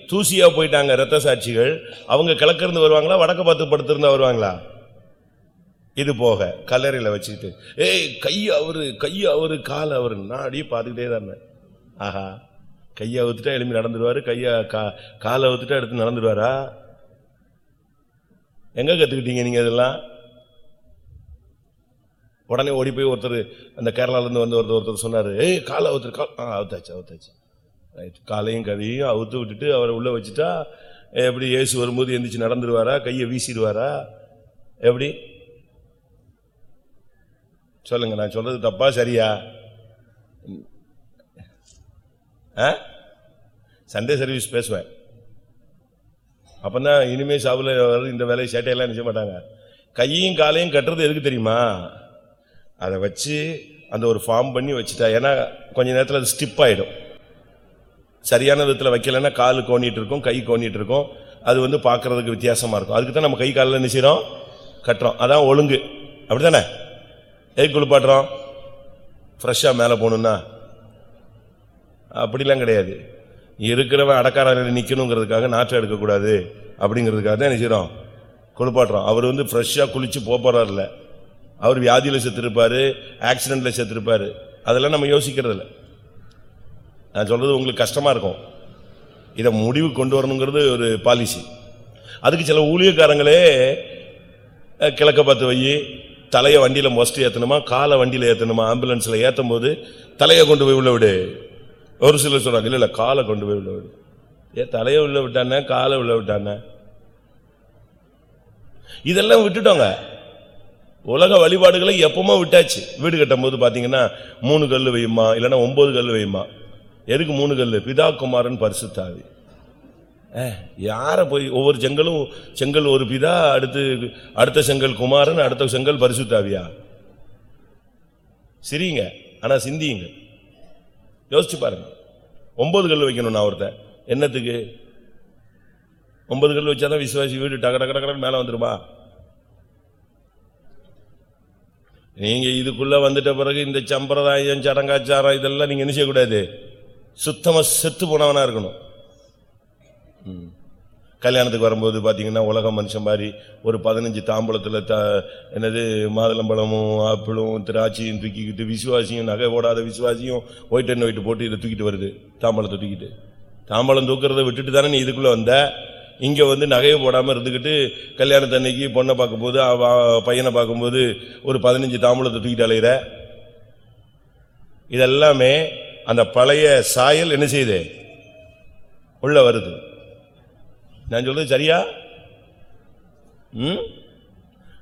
தூசியா போயிட்டாங்க ரத்த சாட்சிகள். அவங்க கிழக்கிருந்து வருவாங்களா வடக்க பார்த்து படுத்திருந்தா வருவாங்களா? இது போக கல்லறையில வச்சுக்கிட்டு ஏய் கைய அவரு கைய அவரு கால் அவரு நான் அப்படியே பார்த்துக்கிட்டே தான் இருந்தேன். ஆஹா கையை அவுத்துட்டா எழுப்பி நடந்துருவாரு கையை கா- காலை அவுத்துட்டா எடுத்து நடந்துருவாரா? எங்க கத்துக்கிட்டீங்க நீங்க இதெல்லாம்? உடனே ஓடி போய் ஒருத்தர் அந்த கேரளால இருந்து வந்து ஒருத்தர் ஒருத்தர் சொன்னாரு ஏய் காலை அவுத்துரு கால். ஆ அவுத்தாச்சு அவுத்தாச்சு. ரைட் காலையும் கதையும் அவுத்து விட்டுட்டு அவரை உள்ளே வச்சுட்டா எப்படி இயேசு வரும்போது எந்திரிச்சு நடந்துருவாரா? கையை வீசிடுவாரா? எப்படி? சொல்லுங்க நான் சொல்றது தப்பா சரியா? ஆ? சண்டே சர்வீஸ் பேசுவேன். அப்பதான் இனிமே சாவில் இந்த வேலையை சேட்டையெல்லாம் நினைச்ச மாட்டாங்க. கையையும் காலையும் கட்டுறது எதுக்கு தெரியுமா? அதை வச்சு அந்த ஒரு ஃபார்ம் பண்ணி வச்சுட்டா ஏன்னா கொஞ்ச நேரத்தில் அது ஸ்டிப் ஆகிடும் சரியான விதத்தில் வைக்கலைன்னா கால் கோணிட்டு இருக்கும் கை கோணிட்டு இருக்கும் அது வந்து பார்க்கறதுக்கு வித்தியாசமாக இருக்கும். அதுக்கு தான் நம்ம கை காலில் என்ன செய்கிறோம் கட்டுறோம். அதான் ஒழுங்கு. அப்படி தானே எதுக்கு குளிப்பாட்டுறோம் ஃப்ரெஷ்ஷாக மேலே போகணுன்னா அப்படிலாம் கிடையாது. இருக்கிறவன் அடக்காரில் நிற்கணுங்கிறதுக்காக நாற்றம் எடுக்கக்கூடாது. அப்படிங்கிறதுக்காக தான் என்ன செய்கிறோம் குளிப்பாட்டுறோம். அவர் வந்து ஃப்ரெஷ்ஷாக குளித்து போகிறாரில்ல அவர் வியாதியில் செத்துருப்பார் ஆக்சிடெண்ட்டில் செத்துருப்பார். அதெல்லாம் நம்ம யோசிக்கிறதில்ல. நான் சொல்றது உங்களுக்கு கஷ்டமா இருக்கும். இதை முடிவு கொண்டு வரணுங்கிறது ஒரு பாலிசி அதுக்கு சில ஊழியக்காரங்களே கிழக்க பார்த்து வை தலையை வண்டியில் மொஸ்ட் ஏற்றணுமா காலை வண்டியில் ஏற்றணுமா ஆம்புலன்ஸில் ஏற்றும் போது தலையை கொண்டு போய் உள்ள விடு. ஒரு சிலர் சொல்கிறாங்க இல்லை இல்லை காலை கொண்டு போய் உள்ள விடு. ஏ தலையை உள்ள விட்டானே காலை உள்ள விட்டானே? இதெல்லாம் விட்டுட்டோங்க. உலக வழிபாடுகளை எப்பவுமே விட்டாச்சு. வீடு கட்டும் போது பார்த்தீங்கன்னா மூணு கல் வையுமா இல்லைன்னா ஒன்பது கல் வையுமா? எதுக்கு மூணு கல் பிதா குமாரன் பரிசுத்தாவி. யார போய் ஒவ்வொரு செங்கலும் செங்கல் ஒரு பிதா அடுத்து அடுத்த செங்கல் குமாரன் அடுத்த செங்கல் பரிசுத்தாவியா? சிரிங்க ஆனா சிந்தியுங்க. யோசிச்சு பாருங்க. ஒன்பது கல் வைக்கணும் நான் ஒருத்தன். என்னத்துக்கு? ஒன்பது கல் வச்சாதான் விசுவாசி வீடு டக டக டக மேல வந்துருமா? நீங்க இதுக்குள்ள வந்துட்ட பிறகு இந்த சம்பிரதாயம் சடங்காச்சாரம் இதெல்லாம் நீங்க என்ன செய்யக்கூடாது? சுத்தமாக செத்து போனவனாக இருக்கணும். கல்யாணத்துக்கு வரும்போது பார்த்தீங்கன்னா உலக மனுஷன் மாதிரி ஒரு பதினஞ்சு தாம்பூலத்துல த என்னது மாதுளம்பழமும் ஆப்பிளும் திராட்சையும் தூக்கிக்கிட்டு விசுவாசியும் நகை போடாத விசுவாசியும் ஒயிட் அண்ட் ஒயிட் போட்டு இதை தூக்கிட்டு வருது தாம்பழத்தை தூக்கிட்டு. தாம்பழம் தூக்குறதை விட்டுட்டு தானே நீ இதுக்குள்ளே வந்த? இங்கே வந்து நகையை போடாம இருந்துகிட்டு கல்யாணத்தன்னைக்கு பொண்ணை பார்க்கும்போது பையனை பார்க்கும்போது ஒரு பதினஞ்சு தாம்பூலத்தை தூக்கிட்டு அலைகிற இதெல்லாமே அந்த பழைய சாயல் என்ன செய்யுது உள்ள வருது. நான் சொல்றது சரியா? ம்?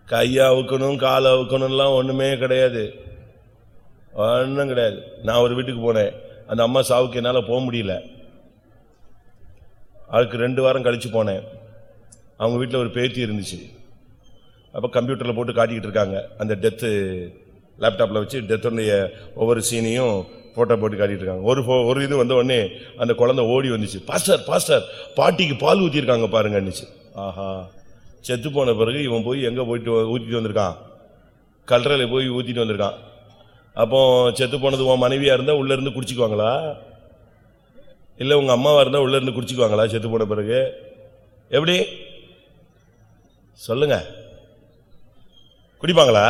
கையை அவுக்கணும் காலை அவுக்கணும்லாம் ஒண்ணுமே கிடையாது. ஒன்றும் கிடையாது. நான் ஒரு வீட்டுக்கு போனேன். அந்த அம்மா சாவுக்கு என்னால் போக முடியல. அதுக்கு ரெண்டு வாரம் கழிச்சு போனேன். அவங்க வீட்டில் ஒரு பேத்தி இருந்துச்சு. அப்போ கம்ப்யூட்டரில் போட்டு காட்டிக்கிட்டு இருக்காங்க. அந்த டெத்து லேப்டாப்பில் வச்சு டெத்துடைய ஒவ்வொரு சீனையும் ஃபோட்டோ போட்டு காட்டிட்டு இருக்காங்க ஒரு ஒரு இது வந்த உடனே அந்த குழந்தை ஓடி வந்துச்சு. பாஸ்டர் பாஸ்டர் பாட்டிக்கு பால் ஊற்றிருக்காங்க பாருங்கன்னுச்சு. ஆஹா. செத்து போன பிறகு இவன் போய் எங்கே போயிட்டு ஊற்றிட்டு வந்திருக்கான்? கல்றையில் போய் ஊற்றிட்டு வந்திருக்கான். அப்போ செத்து போனது உன் மனைவியாக இருந்தால் உள்ளேருந்து குடிச்சிக்குவாங்களா? இல்லை உங்கள் அம்மாவாக இருந்தால் உள்ளேருந்து குடிச்சிக்குவாங்களா இருந்து குடிச்சுக்குவாங்களா செத்து போன பிறகு? எப்படி? சொல்லுங்க. குடிப்பாங்களா?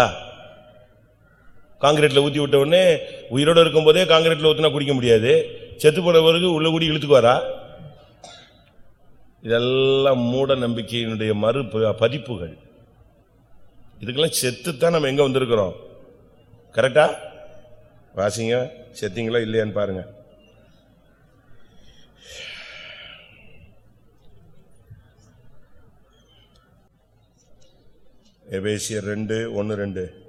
காங்கிரீட்ல ஊத்தி விட்ட உடனே உயிரோட இருக்கும்போதே காங்கிரீட்ல ஊத்தினா குடிக்க முடியாது. செத்து போன பிறகு உள்ள கூடி இழுத்துக்குவாரா இதெல்லாம் மூட நம்பிக்கையினுடைய மறு பதிப்புகள். இதுக்கெல்லாம் செத்துத்தான் நம்ம எங்க வந்திருக்கிறோம்? கரெக்டா? வாசிங்க செத்தீங்களா இல்லையான்னு பாருங்க. எபேசியர் ரெண்டு ஒன்று ரெண்டு.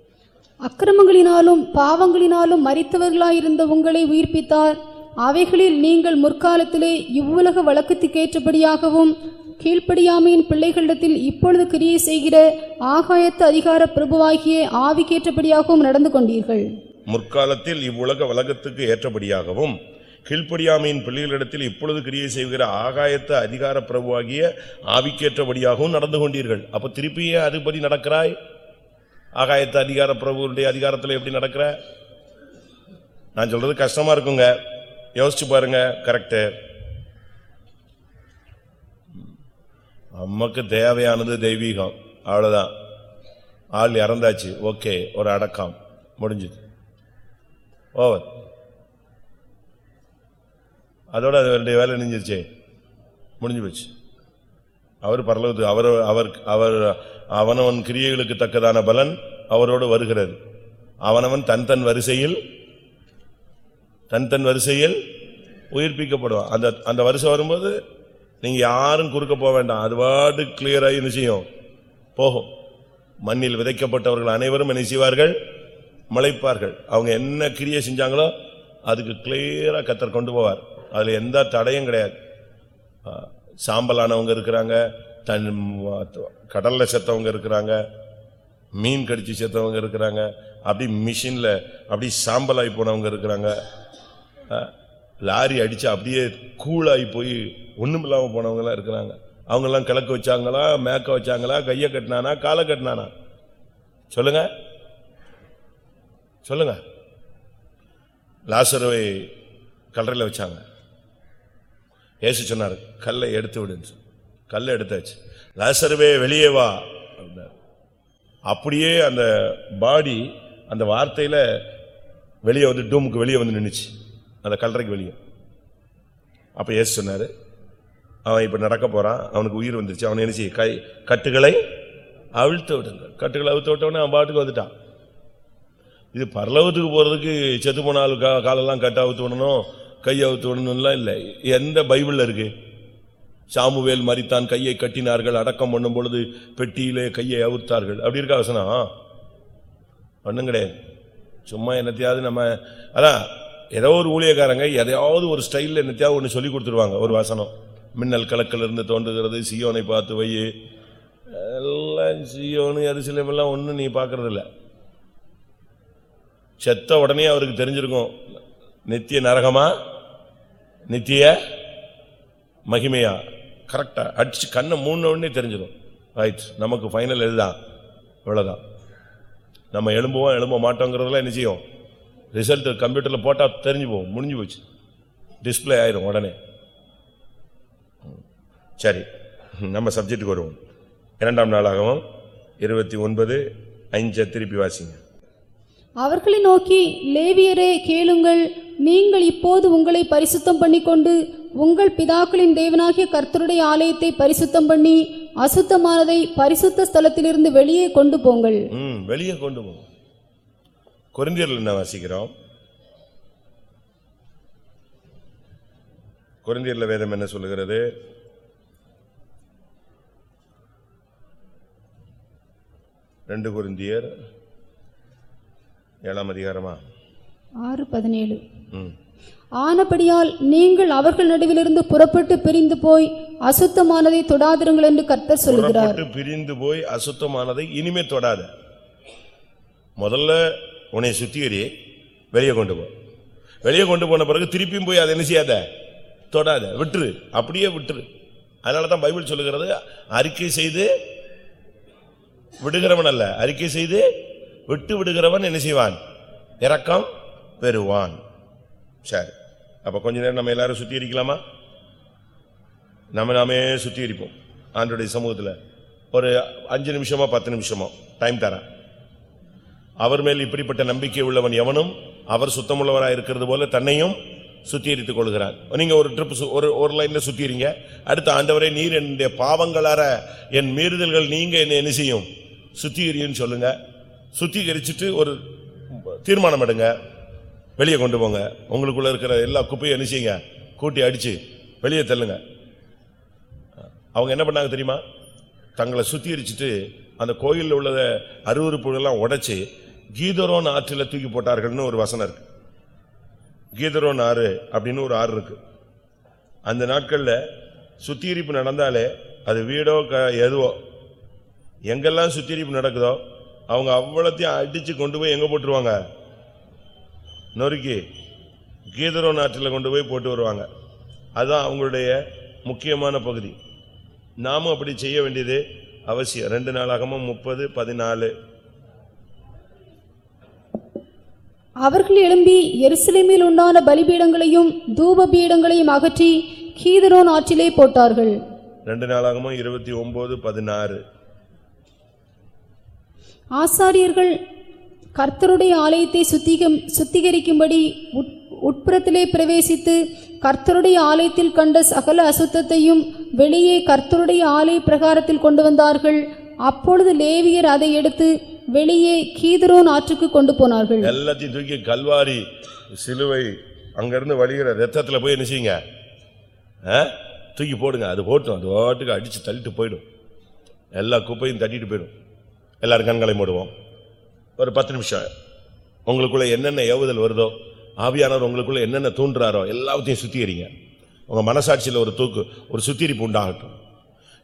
அக்கிரமங்களினாலும் பாவங்களினாலும் மறித்தவர்களாயிருந்த உங்களை உயிர்ப்பித்தார். அவைகளில் நீங்கள் முற்காலத்திலே இவ்வுலக வழக்கத்துக்கேற்றபடியாகவும் கீழ்ப்படியாமையின் பிள்ளைகளிடத்தில் இப்பொழுது கிரியை செய்கிற ஆகாயத்து அதிகார பிரபுவாகிய ஆவிக்கேற்றபடியாகவும் நடந்து கொண்டீர்கள். முற்காலத்தில் இவ்வுலக வழக்கத்துக்கு ஏற்றபடியாகவும் கீழ்ப்படியாமையின் பிள்ளைகளிடத்தில் இப்பொழுது கிரியை செய்கிற ஆகாயத்த அதிகார பிரபுவாகிய ஆவிக்கேற்றபடியாகவும் நடந்து கொண்டீர்கள். அப்ப திருப்பியே அதுபடி நடக்கிறாய்? ஆகாயத்து அதிகார பிரபுடைய அதிகாரத்தில் எப்படி நடக்கிற? நான் சொல்றது கஷ்டமா இருக்குங்க. யோசிச்சு பாருங்க கரெக்டு நமக்கு தேவையானது தெய்வீகம். அவ்வளவுதான். ஆள் இறந்தாச்சு. ஓகே ஒரு அடக்கம். முடிஞ்சுது. ஓவர். அதோட அவருடைய வேலை நெஞ்சிருச்சே முடிஞ்சு போச்சு. அவர் பரலவத்து அவர் அவர் அவர் அவனவன் கிரியைகளுக்கு தக்கதான பலன் அவரோடு வருகிறது. அவனவன் தன் தன் வரிசையில் தன் தன் வரிசையில் உயிர்ப்பிக்கப்படுவான். அந்த அந்த வரிசை வரும்போது நீங்கள் யாரும் குறுக்க போக வேண்டாம். அது பாட்டு கிளியராகி நிச்சயம். போகும். மண்ணில் விதைக்கப்பட்டவர்கள் அனைவரும் என்ன செய்வார்கள்? அவங்க என்ன கிரியை செஞ்சாங்களோ அதுக்கு கிளியராக கத்தர் கொண்டு போவார். அதில் எந்த தடையும் கிடையாது. சாம்பலானவங்க இருக்கிறாங்க. தன் கடல்ல செத்தவங்க இருக்கிறாங்க மீன் கடிச்சு செத்தவங்க இருக்கிறாங்க அப்படி மிஷின்ல அப்படி சாம்பலாகி போனவங்க இருக்கிறாங்க. லாரி அடிச்சு அப்படியே கூலாகி போய் ஒன்றும் இல்லாமல் போனவங்கலாம் இருக்கிறாங்க. அவங்கெல்லாம் கிழக்கு வச்சாங்களா மேக்க வச்சாங்களா கையை கட்டினானா காலை கட்டினானா? சொல்லுங்க. சொல்லுங்க. லாசரவை கல்லறையில் வச்சாங்க. ஏசு சொன்னார் கல்லை எடுத்து விடுன்னு கல்லை எடுத்தாச்சு. லாசருவே வெளியே வா அப்படின்னார். அப்படியே அந்த பாடி அந்த வார்த்தையில் வெளியே வந்து டூமுக்கு வெளியே வந்து நின்றுச்சு அந்த கல்லறைக்கு வெளியே. அப்போ ஏசு சொன்னார் அவன் இப்போ நடக்க போகிறான் அவனுக்கு உயிர் வந்துருச்சு. அவன் நினைச்சு கை கட்டுகளை அவிழ்த்து விடுங்க கட்டுகளை அவிழ்த்து விட்டவொடனே அவன் பாட்டுக்கு வந்துட்டான். இது பரலவத்துக்கு போகிறதுக்கு செத்து போன ஆளு கா- காலெல்லாம் கட்ட அவுத்து விடணும் கை அவுத்து விடணும்லாம் இல்லை. எந்த பைபிளில் இருக்குது சாமுவேல் மரித்தான் கையை கட்டினார்கள். அடக்கம் பண்ணும் பொழுது பெட்டியிலே கையை அவுத்தார்கள். அப்படி இருக்கா வசனம்? ஒண்ணும் கிடையாது. சும்மா என்னத்தையாவது நம்ம அதான் ஏதோ ஒரு ஊழியக்காரங்க எதையாவது ஒரு ஸ்டைலில் என்னத்தையாவது ஒன்று சொல்லி கொடுத்துருவாங்க. ஒரு வசனம். மின்னல் கலக்கல் இருந்து தோன்றுகிறது சியோனை பார்த்து வை. எல்லாம் சியோனு எருசலேமெல்லாம் ஒன்றும் நீ பார்க்கறதில்ல. செத்த உடனே அவருக்கு தெரிஞ்சிருக்கும். நித்திய நரகமா? நித்திய மகிமையா? கரெக்டாக அடிச்சு கண்ணை மூணு உடனே தெரிஞ்சிடும். ரைட் நமக்கு ஃபைனல் இதுதான் இவ்வளோதான் நம்ம எழும்புவோம் எழும்ப மாட்டோங்கிறதெல்லாம் என்ன செய்யும்? ரிசல்ட் கம்ப்யூட்டரில் போட்டால் தெரிஞ்சு போகும் முடிஞ்சு போச்சு. டிஸ்ப்ளே ஆயிரும் உடனே. சரி நம்ம சப்ஜெக்டுக்கு வருவோம். இரண்டாம் நாளாகவும் இருபத்தி ஒன்பது அஞ்ச திருப்பி வாசிங்க. அவர்களை நோக்கி லேவியரே கேளுங்கள். நீங்கள் இப்போது உங்களை பரிசுத்தம் பண்ணிக்கொண்டு உங்கள் பிதாக்களின் தேவனாகிய கர்த்தருடைய ஆலயத்தை பரிசுத்தம் பண்ணி அசுத்தமானதை பரிசுத்த ஸ்தலத்திலிருந்து வெளியே கொண்டு போங்கள். ம் வெளியே கொண்டு போவோம் கொரிந்தியர்ல என்ன வாசிக்கிறோம்? கொரிந்தியர்ல வேதம் என்ன சொல்லுகிறது? ரெண்டு கொரிந்தியர் ஏழாம் அதிகாரமா? ஆறு பதினேழு. ம். ஆனபடியால் நீங்கள் அவர்கள் நடுவிலிருந்து புறப்பட்டு பிரிந்து போய் அசுத்தமானதை தொடாதிருங்கள் என்று கர்த்தர் சொல்லுகிறார் புறப்பட்டு பிரிந்து போய் அசுத்தமானதை இனிமே தொடாத. முதல்ல உன்னை சுத்திகரி வெளியே கொண்டு போ. வெளியே கொண்டு போன பிறகு திருப்பியும் போய் அதை என்ன செய்யாத? தொடாத. விட்டுரு. அப்படியே விட்டுரு. அதனால தான் பைபிள் சொல்லுகிறது அறிக்கை செய்து விடுகிறவன் அல்ல. அறிக்கை செய்து விட்டு விடுகிறவன் என்ன செய்வான்? இறக்கம் பெறுவான். சரி. அப்ப கொஞ்ச நேரம் நம்ம எல்லாரும் சுத்தி இருக்கலாமா நம்ம நாமே சுத்தி இருப்போம் ஆண்டுடைய சமூகத்தில். ஒரு அஞ்சு நிமிஷமோ பத்து நிமிஷமோ டைம் தரேன். அவர் மேல் இப்படிப்பட்ட நம்பிக்கை உள்ளவன் எவனும் அவர் சுத்தமுள்ளவராக இருக்கிறது போல தன்னையும் சுத்திகரித்துக் கொள்கிறான். நீங்க ஒரு ட்ரிப் ஒரு ஒரு லைன்ல சுத்திறீங்க அடுத்த ஆண்டவரை நீர் என்னுடைய பாவங்களார என் மீறுதல்கள் நீங்க என்ன என்ன செய்யும்? சுத்திகரின்னு சொல்லுங்க. சுத்திகரிச்சுட்டு ஒரு தீர்மானம் எடுங்க. வெளியே கொண்டு போங்க. உங்களுக்குள்ள இருக்கிற எல்லா குப்பையும் என்ன செய்யுங்க கூட்டி அடிச்சு வெளியே தள்ளுங்க. அவங்க என்ன பண்ணாங்க தெரியுமா? தங்களை சுத்திகரிச்சுட்டு அந்த கோயிலில் உள்ள அருவறுப்புகளெல்லாம் உடைச்சி கீதரோன் ஆற்றில் தூக்கி போட்டார்கள்னு ஒரு வசனம் இருக்கு. கீதரோன் ஆறு அப்படின்னு ஒரு ஆறு இருக்கு. அந்த நாட்களில் சுத்திகரிப்பு நடந்தாலே அது வீடோ க- எதுவோ எங்கெல்லாம் சுத்திகரிப்பு நடக்குதோ அவங்க அவ்வளோத்தையும் அடித்து கொண்டு போய் எங்கே போட்டுருவாங்க? நொறுக்கி கீதரோ நாட்டில் கொண்டு போய் போட்டு வருவாங்க. அதுதான் அவங்களுடைய முக்கியமான பகுதி. நாமும் அப்படி செய்ய வேண்டியது அவசியம். ரெண்டு நாளாகமும் முப்பது பதினாலு. அவர்கள் எழும்பி எருசலேமில் உண்டான பலிபீடங்களையும் தூப பீடங்களையும் அகற்றி கீதரோன் ஆற்றிலே போட்டார்கள். ரெண்டு நாளாகமும் இருபத்தி ஒன்பது பதினாறு. ஆசாரியர்கள் கர்த்தருடைய ஆலயத்தை சுத்திகம் சுத்திகரிக்கும்படி உட்- உட்புறத்திலே பிரவேசித்து கர்த்தருடைய ஆலயத்தில் கண்ட சகல அசுத்தத்தையும் வெளியே கர்த்தருடைய ஆலய பிரகாரத்தில் கொண்டு வந்தார்கள். அப்பொழுது லேவியர் அதை எடுத்து வெளியே கீதரோன் ஆற்றுக்கு கொண்டு போனார்கள். எல்லாத்தையும் தூக்கி கல்வாரி சிலுவை அங்கிருந்து வழிகிற ரத்தத்தில் போய் என்ன செய்யுங்க? ஆ? தூக்கி போடுங்க. அது போட்டோம். அது வாட்டுக்கு அடிச்சு தள்ளிட்டு போயிடும். எல்லா குப்பையும் தட்டிட்டு போயிடும். எல்லாரும் கண்களை மூடுவோம். ஒரு பத்து நிமிஷம். உங்களுக்குள்ள என்னென்ன ஏவுதல் வருதோ ஆவியானவர் உங்களுக்குள்ள என்னென்ன தூண்டுறாரோ எல்லாத்தையும் சுத்திகரிங்க. உங்க மனசாட்சியில் ஒரு தூக்கு ஒரு சுத்திரிப்பு உண்டாகட்டும்.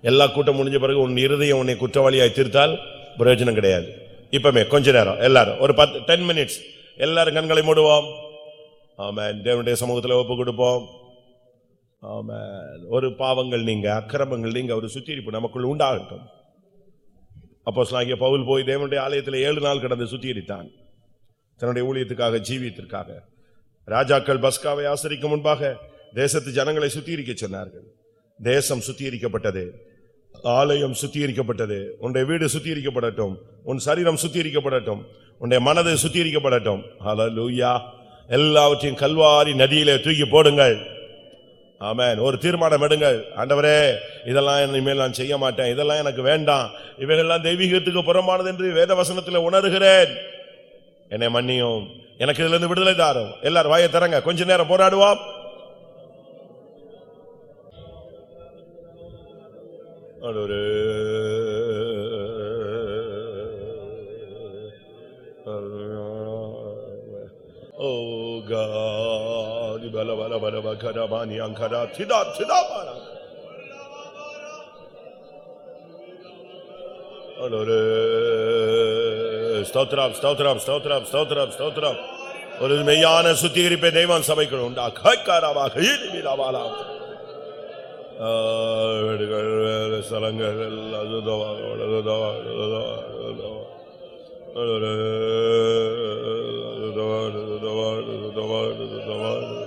எல்லா கூட்டம் முடிஞ்ச பிறகு உன் இருதயம் உன்னை குற்றவாளியாய் தீர்த்தால் பிரயோஜனம் கிடையாது. இப்பமே கொஞ்ச நேரம் எல்லாரும் ஒரு பத்து டென் மினிட்ஸ் எல்லாரும் கண்களை மூடுவோம். ஆமாம் தேவனுடைய சமூகத்தில் ஒப்பு கொடுப்போம். ஆமென். ஒரு பாவங்கள் நீங்க அக்கிரமங்கள் நீங்க ஒரு சுத்திரிப்பு நமக்குள் உண்டாகட்டும். அப்போஸ்தலனாகிய பவுல் போய் தேவனுடைய ஆலயத்தில் ஏழு நாள் கடந்து சுத்திகரித்தான். தன்னுடைய ஊழியத்துக்காக ஜீவியத்திற்காக. ராஜாக்கள் பஸ்காவை ஆசரிக்கும் முன்பாக தேசத்து ஜனங்களை சுத்திகரிக்க சொன்னார்கள். தேசம் சுத்திகரிக்கப்பட்டது. ஆலயம் சுத்திகரிக்கப்பட்டது. உன்னுடைய வீடு சுத்திகரிக்கப்படட்டும். உன் சரீரம் சுத்திகரிக்கப்படட்டும். உன்னுடைய மனது சுத்திகரிக்கப்படட்டும். லூயா எல்லாவற்றையும் கல்வாரி நதியிலே தூக்கி போடுங்கள். ஆமேன். ஒரு தீர்மானம் எடுங்கள். ஆண்டவரே இதெல்லாம் இனிமேல் நான் செய்ய மாட்டேன். இதெல்லாம் எனக்கு வேண்டாம். இவைகள்லாம் தெய்வீகத்துக்கு புறமானது என்று வேத வசனத்தில் உணர்கிறேன். என்னை மன்னியும். எனக்கு இதுல இருந்து விடுதலை தாரும். எல்லாரும் வாயை தரங்க கொஞ்ச நேரம் போராடுவோம். ஆண்டவரே. ஓ காதி பல பல பல பகர பாணி அங்கரா திதா திதா பாரா ஆண்டவரே. ஸ்தோத்திரம் ஸ்தோத்திரம் ஸ்தோத்திரம் ஸ்தோத்திரம் ஸ்தோத்திரம் ஒரு மெய்யான சுத்திகரிப்பை தெய்வம் சபைக்குள் உண்டா கைக்காராவாக ஈடுபீடாவாலாம் வீடுகள் வேலை ஸ்தலங்கள் எல்லாம் அதுதவா, அதுதவா, அதுதவா, அதுதவா. அதுதவா, அதுதவா, அதுதவா, அதுதவா, அதுதவா, அதுதவா.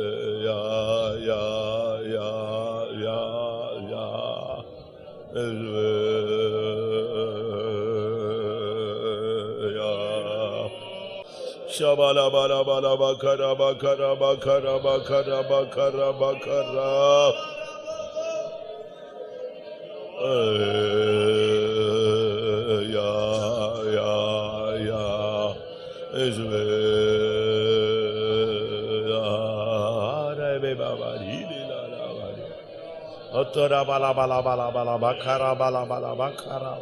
ya Shabala bala bala bakara bakara bakara bakara bakara bakara. Eh, Atara bala bala bala bala bakara bala bala bakara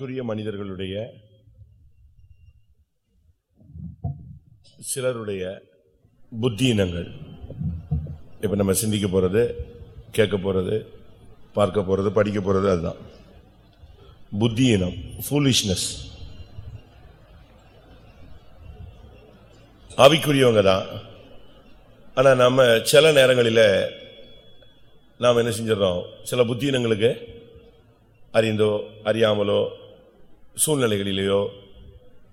ஆவிக்குரிய மனிதர்களுடைய சிலருடைய புத்தியினங்கள். இப்ப நம்ம சிந்திக்க போறது கேட்க போறது பார்க்க போறது படிக்க போறது அதுதான். புத்தியினம் ஃபூலிஷ்னஸ் ஆவிக்குரியவங்க தான். ஆனா நம்ம சில நேரங்களில் நாம் என்ன செஞ்சிடறோம்? சில புத்தியினங்களுக்கு அறிந்தோ அறியாமலோ சூழ்நிலைகளிலேயோ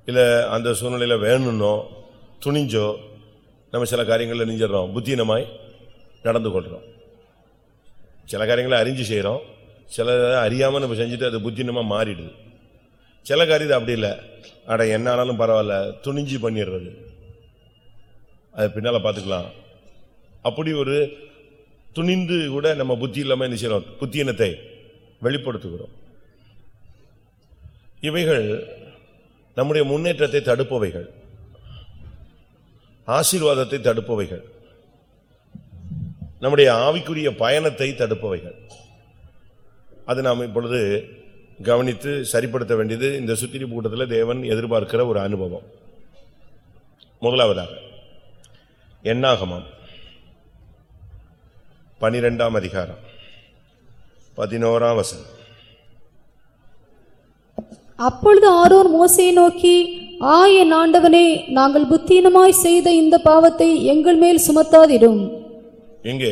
இல்லை அந்த சூழ்நிலையில் வேணும்னோ துணிஞ்சோ நம்ம சில காரியங்களில் நெஞ்சிடறோம் புத்தீனமாய் நடந்து கொள்கிறோம் சில காரியங்களை அறிஞ்சு செய்கிறோம் சில அறியாமல் நம்ம செஞ்சுட்டு அது புத்தீனமாக மாறிடுது. சில காரியம் அப்படி இல்லை. அட என்ன ஆனாலும் பரவாயில்ல. துணிஞ்சு பண்ணிடுறது. அது பின்னால் பார்த்துக்கலாம். அப்படி ஒரு துணிந்து கூட நம்ம புத்தி இல்லாமல் என்ன செய்கிறோம் புத்தீனத்தை வெளிப்படுத்துகிறோம். இவைகள் நம்முடைய முன்னேற்றத்தை தடுப்பவைகள். ஆசீர்வாதத்தை தடுப்பவைகள். நம்முடைய ஆவிக்குரிய பயணத்தை தடுப்பவைகள். அது நாம் இப்பொழுது கவனித்து சரிப்படுத்த வேண்டியது இந்த சுத்திரிப்பு கூட்டத்தில் தேவன் எதிர்பார்க்கிற ஒரு அனுபவம். முதலாவதாக என்னாகமாம்? பனிரெண்டாம் அதிகாரம். பதினோராம் வசனம். அப்பொழுது ஆரோன் மோசையை நோக்கி ஆ என் ஆண்டவனே நாங்கள் புத்தீனமாய் செய்த இந்த பாவத்தை எங்கள் மேல் சுமத்தாதிடும் இங்கே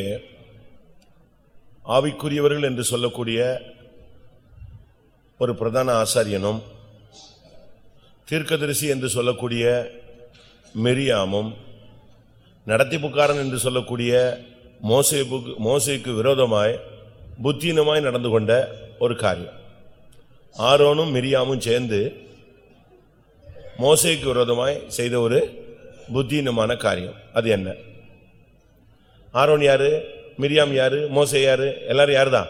ஆவிக்குரியவர்கள் என்று சொல்லக்கூடிய ஒரு பிரதான ஆசாரியனும் தீர்க்கதரிசி என்று சொல்லக்கூடிய மெரியாமும் நடத்திப்புக்காரன் என்று சொல்லக்கூடிய மோசைக்கு மோசைக்கு விரோதமாய் புத்தீனமாய் நடந்து கொண்ட ஒரு காரியம். ஆரோனும் மிரியாமும் சேர்ந்து மோசைக்கு விரோதமாய் செய்த ஒரு புத்தீனமான காரியம். அது என்ன? ஆரோன் யாரு? மிரியாம் யாரு? மோசை யாரு? எல்லாரும் யாருதான்?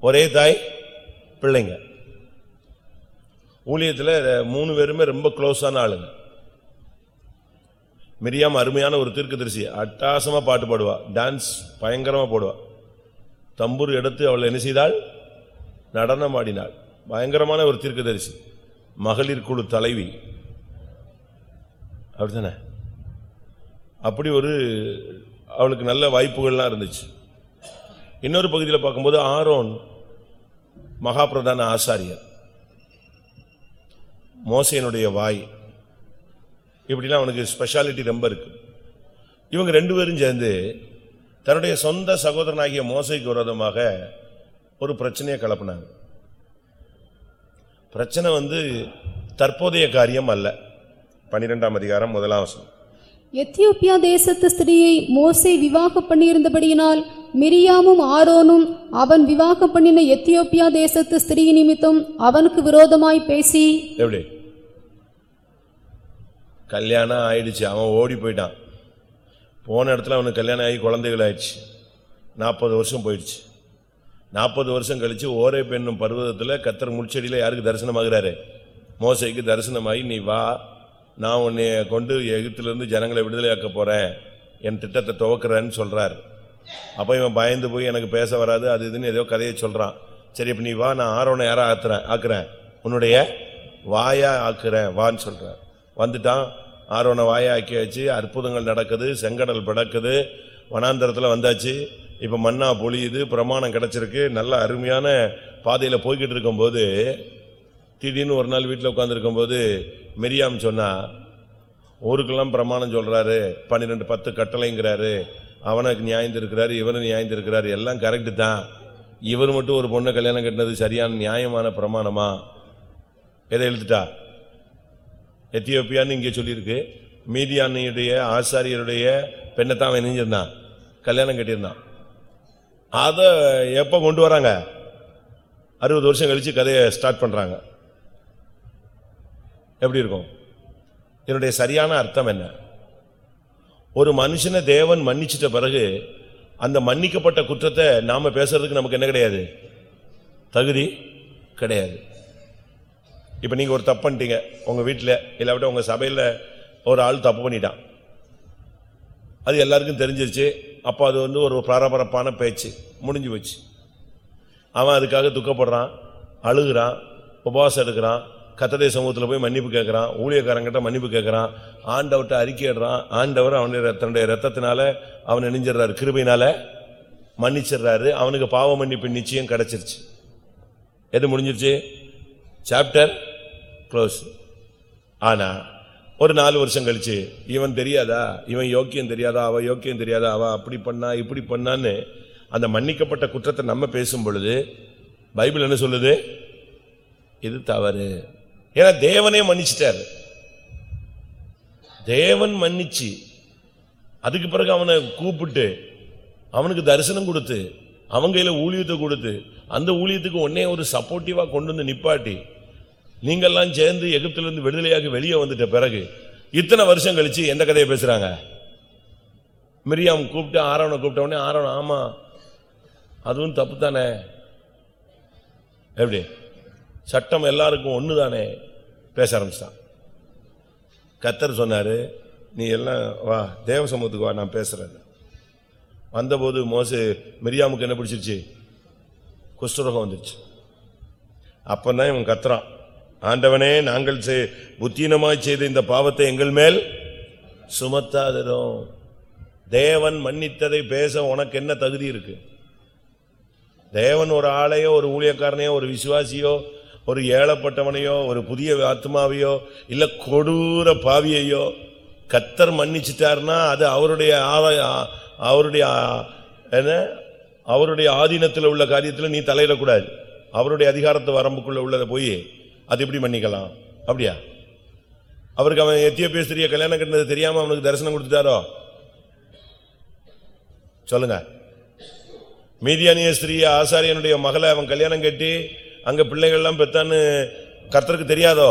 ஒரே தாய் பிள்ளைங்க. ஊழியத்தில் மூணு பேருமே ரொம்ப க்ளோஸான ஆளுங்க. மிரியாம் அருமையான ஒரு தீர்க்கதரிசி. அட்டாசமாக பாட்டு பாடுவா. டான்ஸ் பயங்கரமாக போடுவா. தம்பூர் எடுத்து அவள் என்ன செய்தாள்? நடனம் ஆடினாள். பயங்கரமான ஒரு தீர்க்கதரிசி. மகளிர் குழு தலைவி. அப்படித்தானே? அப்படி ஒரு அவளுக்கு நல்ல வாய்ப்புகள்லாம் இருந்துச்சு. இன்னொரு பகுதியில் பார்க்கும்போது ஆரோன் மகாபிரதான ஆசாரியர். மோசையனுடைய வாய். இப்படிலாம் அவனுக்கு ஸ்பெஷாலிட்டி ரொம்ப இருக்கு. இவங்க ரெண்டு பேரும் சேர்ந்து தன்னுடைய சொந்த சகோதரனாகிய மோசைக்கு விரோதமாக ஒரு பிரச்சனையை கலப்பினாங்க. பிரச்சனை வந்து தற்போதைய காரியம் அல்ல. பனிரெண்டாம் அதிகாரம் முதலாம் வசனம். எத்தியோப்பியா தேசத்து ஸ்திரியை மோசே விவாகம் பண்ணியிருந்தபடியினால் மிரியாமும் ஆரோனும் அவன் விவாகம் பண்ணின எத்தியோப்பியா தேசத்து ஸ்திரீ நிமித்தம் அவனுக்கு விரோதமாய் பேசி எப்படி? கல்யாணம் ஆயிடுச்சு. அவன் ஓடி போயிட்டான். போன இடத்துல அவனுக்கு கல்யாணம் ஆகி குழந்தைகள் ஆயிடுச்சு. நாற்பது வருஷம் போயிடுச்சு. நாற்பது வருஷம் கழிச்சு ஓரே பெண்ணும் பருவதத்தில் கத்தர் முள்செடியில் யாருக்கு தரிசனமாகிறாரு? மோசைக்கு தரிசனமாகி நீ வா நான் உன்னை கொண்டு எகிப்திலிருந்து ஜனங்களை விடுதலையாக்க போகிறேன் என் திட்டத்தை துவக்கிறேன்னு சொல்கிறார் அப்போ இவன் பயந்து போய் எனக்கு பேச வராது அது இதுன்னு ஏதோ கதையை சொல்கிறான் சரி இப்போ நீ வா நான் ஆரோனை யாரா ஆத்துறேன் ஆக்குறேன். உன்னுடைய வாயா ஆக்குறேன். வான்னு சொல்கிறேன் வந்துட்டான். ஆரோனை வாயா ஆக்கி வச்சு அற்புதங்கள் நடக்குது செங்கடல் பிடக்குது. வனாந்தரத்தில் வந்தாச்சு. இப்போ மண்ணா பொழியுது பிரமாணம் கிடச்சிருக்கு நல்ல அருமையான பாதையில் போய்கிட்டு இருக்கும்போது திடீர்னு ஒரு நாள் வீட்டில் உட்காந்துருக்கும் போது மெரியாம் சொன்னால் ஊருக்கெல்லாம் பிரமாணம் சொல்கிறாரு பன்னிரெண்டு பத்து கட்டளைங்கிறாரு அவனுக்கு நியாயம் இருக்கிறாரு இவனு நியாயம் இருக்கிறாரு எல்லாம் கரெக்டு தான். இவர் மட்டும் ஒரு பொண்ணை கல்யாணம் கட்டினது சரியான நியாயமான பிரமாணமா? எதை எழுதிட்டா எத்தியோப்பியான்னு இங்கே சொல்லியிருக்கு. மீதியானுடைய ஆசாரியருடைய பெண்ணை தான் அவன் நெஞ்சிருந்தான் கல்யாணம் கட்டியிருந்தான். அதை எப்போ கொண்டு வராங்க? அறுபது வருஷம் கழிச்சு கதையை ஸ்டார்ட் பண்றாங்க. எப்படி இருக்கும்? இதனுடைய சரியான அர்த்தம் என்ன? ஒரு மனுஷனை தேவன் மன்னிச்சிட்ட பிறகு அந்த மன்னிக்கப்பட்ட குற்றத்தை நாம பேசுறதுக்கு நமக்கு என்ன கிடையாது? தகுதி கிடையாது. இப்ப நீங்க ஒரு தப்பு பண்ணிட்டீங்க. உங்க வீட்டில் இல்லாவிட்ட உங்க சபையில ஒரு ஆள் தப்பு பண்ணிட்டான். அது எல்லாருக்கும் தெரிஞ்சிருச்சு. அப்போ அது வந்து ஒரு பரபரப்பான பேச்சு முடிஞ்சு போச்சு. அவன் அதுக்காக துக்கப்படுறான் அழுகிறான் உபவாசம் எடுக்கிறான் கத்தடை சமூகத்தில் போய் மன்னிப்பு கேட்குறான் ஊழியக்காரங்கிட்ட மன்னிப்பு கேட்குறான் ஆண்டவர்கிட்ட அறிக்கையிடுறான் ஆண்டவர் அவனுடைய தன்னுடைய ரத்தத்தினால அவன் நினைஞ்சிடுறாரு கிருபையினால மன்னிச்சிடுறாரு அவனுக்கு பாவ மன்னிப்பு நிச்சயம் கிடைச்சிருச்சு. எது முடிஞ்சிருச்சு? சாப்டர் க்ளோஸ் ஆனால் ஒரு நாலு வருஷம் கழிச்சு இவன் தெரியாதா? இவன் யோக்கியம் தெரியாதா? அவ யோக்கியம் தெரியாதா? அவ அப்படி பண்ணா இப்படி பண்ணான்னு அந்த மன்னிக்கப்பட்ட குற்றத்தை நம்ம பேசும் பொழுது பைபிள் என்ன சொல்லுது? இது தவறு. ஏன்னா தேவனே மன்னிச்சிட்டாரு. தேவன் மன்னிச்சு அதுக்கு பிறகு அவனை கூப்பிட்டு அவனுக்கு தரிசனம் கொடுத்து அவன் கையில் ஊழியத்தை கொடுத்து அந்த ஊழியத்துக்கு உடனே ஒரு சப்போர்ட்டிவா கொண்டு வந்து நிப்பாட்டி நீங்கெல்லாம் சேர்ந்து எகிப்திலிருந்து விடுதலையாகி வெளியே வந்துட்ட பிறகு இத்தனை வருஷம் கழிச்சு எந்த கதையை பேசுறாங்க? மிரியாம் கூப்பிட்டு ஆரோனை கூப்பிட்ட உடனே ஆரோன் ஆமா அதுவும் தப்பு தானே எப்படி? சட்டம் எல்லாருக்கும் ஒன்று தானே பேச ஆரம்பிச்சிட்டான். கத்தர் சொன்னாரு நீ எல்லாம் வா தேவ சமூகத்துக்கு வா நான் பேசுறேன். வந்தபோது மோசு மிரியாமுக்கு என்ன பிடிச்சிருச்சு? குஷ்டரோகம் வந்துருச்சு. அப்பதான் இவன் கத்துறான். ஆண்டவனே நாங்கள் செய்- புத்தீனமாய் செய்த இந்த பாவத்தை எங்கள் மேல் சுமத்தாதிரும் தேவன் மன்னித்ததை பேச உனக்கு என்ன தகுதி இருக்கு? தேவன் ஒரு ஆளையோ ஒரு ஊழியக்காரனையோ ஒரு விசுவாசியோ ஒரு ஏழப்பட்டவனையோ ஒரு புதிய ஆத்மாவையோ இல்ல கொடூர பாவியையோ கத்தர் மன்னிச்சிட்டாருன்னா அது அவருடைய ஆவ- அவருடைய என்ன? அவருடைய ஆதீனத்தில் உள்ள காரியத்தில் நீ தலையிடக்கூடாது. அவருடைய அதிகாரத்து வரம்புக்குள்ள உள்ளதை போய் அது எப்படி மன்னிக்கலாம்? அப்படியா? அவருக்கு அவன் எத்தியோப்பிய ஸ்திரியை கல்யாணம் கட்டினது தெரியாம அவனுக்கு தரிசனம் கொடுத்துட்டாரோ? சொல்லுங்க. மீதியானிய ஸ்திரீ ஆசாரியனுடைய மகளை அவன் கல்யாணம் கட்டி அங்க பிள்ளைகள்லாம் பெத்தான்னு கர்த்தருக்கு தெரியாதோ?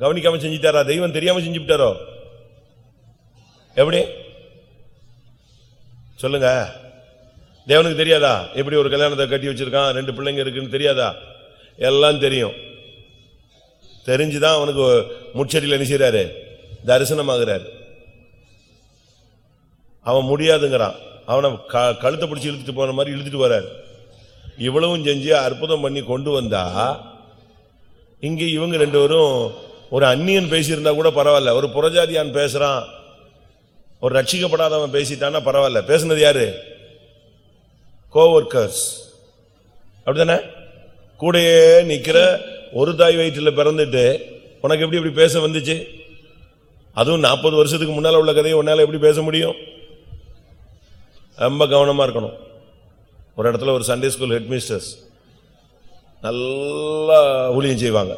கவனிக்காம செஞ்சுட்டாரா? தெய்வம் தெரியாம செஞ்சுட்டாரோ எப்படி? சொல்லுங்க. தேவனுக்கு தெரியாதா? எப்படி ஒரு கல்யாணத்தை கட்டி வச்சிருக்கான்? ரெண்டு பிள்ளைங்க இருக்குன்னு தெரியாதா? எல்லாம் தெரியும். தெரிஞ்சுதான் அவனுக்கு முச்சடியில் என்ன தரிசனம் தரிசனமாகிறாரு. அவன் முடியாதுங்கிறான். அவனை க- கழுத்தை பிடிச்சி இழுத்துட்டு போன மாதிரி இழுத்துட்டு வர்றாரு இவ்வளவும் செஞ்சு அற்புதம் பண்ணி கொண்டு வந்தா இங்கே இவங்க ரெண்டு பேரும் ஒரு அந்நியன் பேசியிருந்தா கூட பரவாயில்ல. ஒரு புறஜாதியான் பேசுறான். ஒரு ரட்சிக்கப்படாதவன் பேசிட்டான்னா பரவாயில்ல. பேசுனது யாரு? கோவர்க்கர்ஸ் அப்படித்தானே? கூடையே நிக்கிற ஒரு தாய் வயிற்றில் பிறந்துட்டு உனக்கு எப்படி இப்படி பேச வந்துச்சு? அதுவும் நாற்பது வருஷத்துக்கு முன்னால உள்ள கதையை உன்னால எப்படி பேச முடியும்? ரொம்ப கவனமா இருக்கணும். ஒரு இடத்துல ஒரு சண்டே ஸ்கூல் ஹெட் மிஸ்டர்ஸ் நல்லா ஊழியம் செய்வாங்க.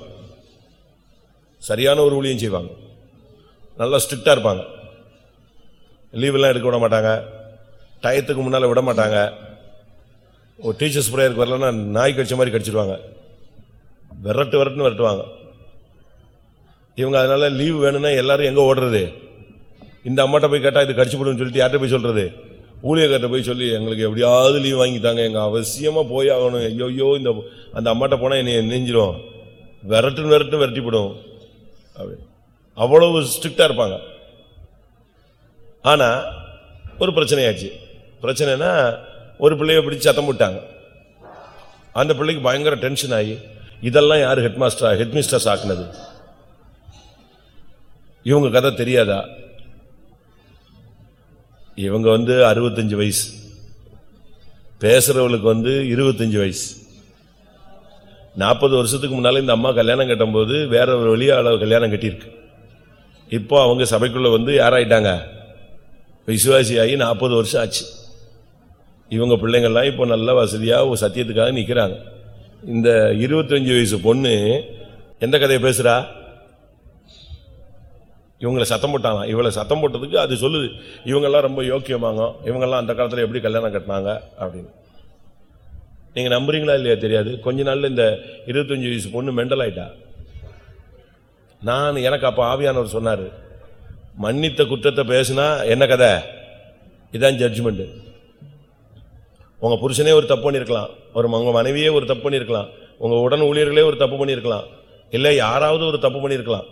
சரியான ஒரு ஊழியம் செய்வாங்க. நல்லா ஸ்ட்ரிக்டா இருப்பாங்க. லீவெல்லாம் எடுக்க விட மாட்டாங்க. டயத்துக்கு முன்னால விட மாட்டாங்க. ஒரு டீச்சர்ஸ் ப்ரேயருக்கு வரலன்னா நாய் கடிச்ச மாதிரி கடிச்சிருவாங்க. விரட்டு விரட்டுன்னு விரட்டுவாங்க. இவங்க அதனால லீவ் வேணும்னா எல்லாரும் எங்கே ஓடுறது? இந்த அம்மாட்ட போய் கேட்டால் இது கடிச்சு போடுன்னு சொல்லிட்டு யார்கிட்ட போய் சொல்றது. ஊழியர்கிட்ட போய் சொல்லி எங்களுக்கு எப்படியாவது லீவ் வாங்கிட்டாங்க எங்க அவசியமா போய் ஆகணும். ஐயோயோ இந்த அந்த அம்மாட்ட போனால் என்னை நெஞ்சிரும். விரட்டுன்னு விரட்டு விரட்டிப்படும். அப்படி. அவ்வளவு ஸ்ட்ரிக்டா இருப்பாங்க. ஆனா ஒரு பிரச்சனையாச்சு. பிரச்சனைனா ஒரு பிள்ளைய பிடிச்சி சத்தம் போட்டாங்க. அந்த பிள்ளைக்கு பயங்கர டென்ஷன் ஆகி இதெல்லாம் யார் ஹெட் மாஸ்டர் ஹெட் மிஸ்டர்ஸ் ஆக்குனது? இவங்க கதை தெரியாதா? இவங்க வந்து அறுபத்தஞ்சு வயசு. பேசுறவளுக்கு வந்து இருபத்தஞ்சு வயசு. நாற்பது வருஷத்துக்கு முன்னால இந்த அம்மா கல்யாணம் கட்டும்போது வேற ஒரு வெளியாள கல்யாணம் கட்டியிருக்கு. இப்போ அவங்க சபைக்குள்ள வந்து யாராயிட்டாங்க? விசுவாசியாகி நாற்பது வருஷம் ஆச்சு. இவங்க பிள்ளைங்கள்லாம் இப்போ நல்ல வசதியாக ஒரு சத்தியத்துக்காக நிற்கிறாங்க இந்த இருபத்தஞ்சு வயசு பொண்ணு எந்த கதையை பேசுகிறா இவங்களை சத்தம் போட்டாங்க இவளை சத்தம் போட்டதுக்கு அது சொல்லுது. இவங்கெல்லாம் ரொம்ப யோக்கியமாங்க. இவங்கெல்லாம் அந்த காலத்தில் எப்படி கல்யாணம் கட்டினாங்க அப்படின்னு. நீங்கள் நம்புறீங்களா இல்லையா தெரியாது. கொஞ்ச நாளில் இந்த இருபத்தஞ்சு வயசு பொண்ணு மெண்டல் ஆயிட்டா. நான் எனக்கு அப்போ ஆவியானவர் சொன்னார் மன்னித்த குற்றத்தை பேசினா என்ன கதை? இதான் ஜட்ஜ்மெண்ட்டு உங்கள் புருஷனே ஒரு தப்பு பண்ணியிருக்கலாம் ஒரு உங்கள் மனைவியே ஒரு தப்பு பண்ணியிருக்கலாம் உங்கள் உடன் ஊழியர்களே ஒரு தப்பு பண்ணியிருக்கலாம் இல்லை யாராவது ஒரு தப்பு பண்ணியிருக்கலாம்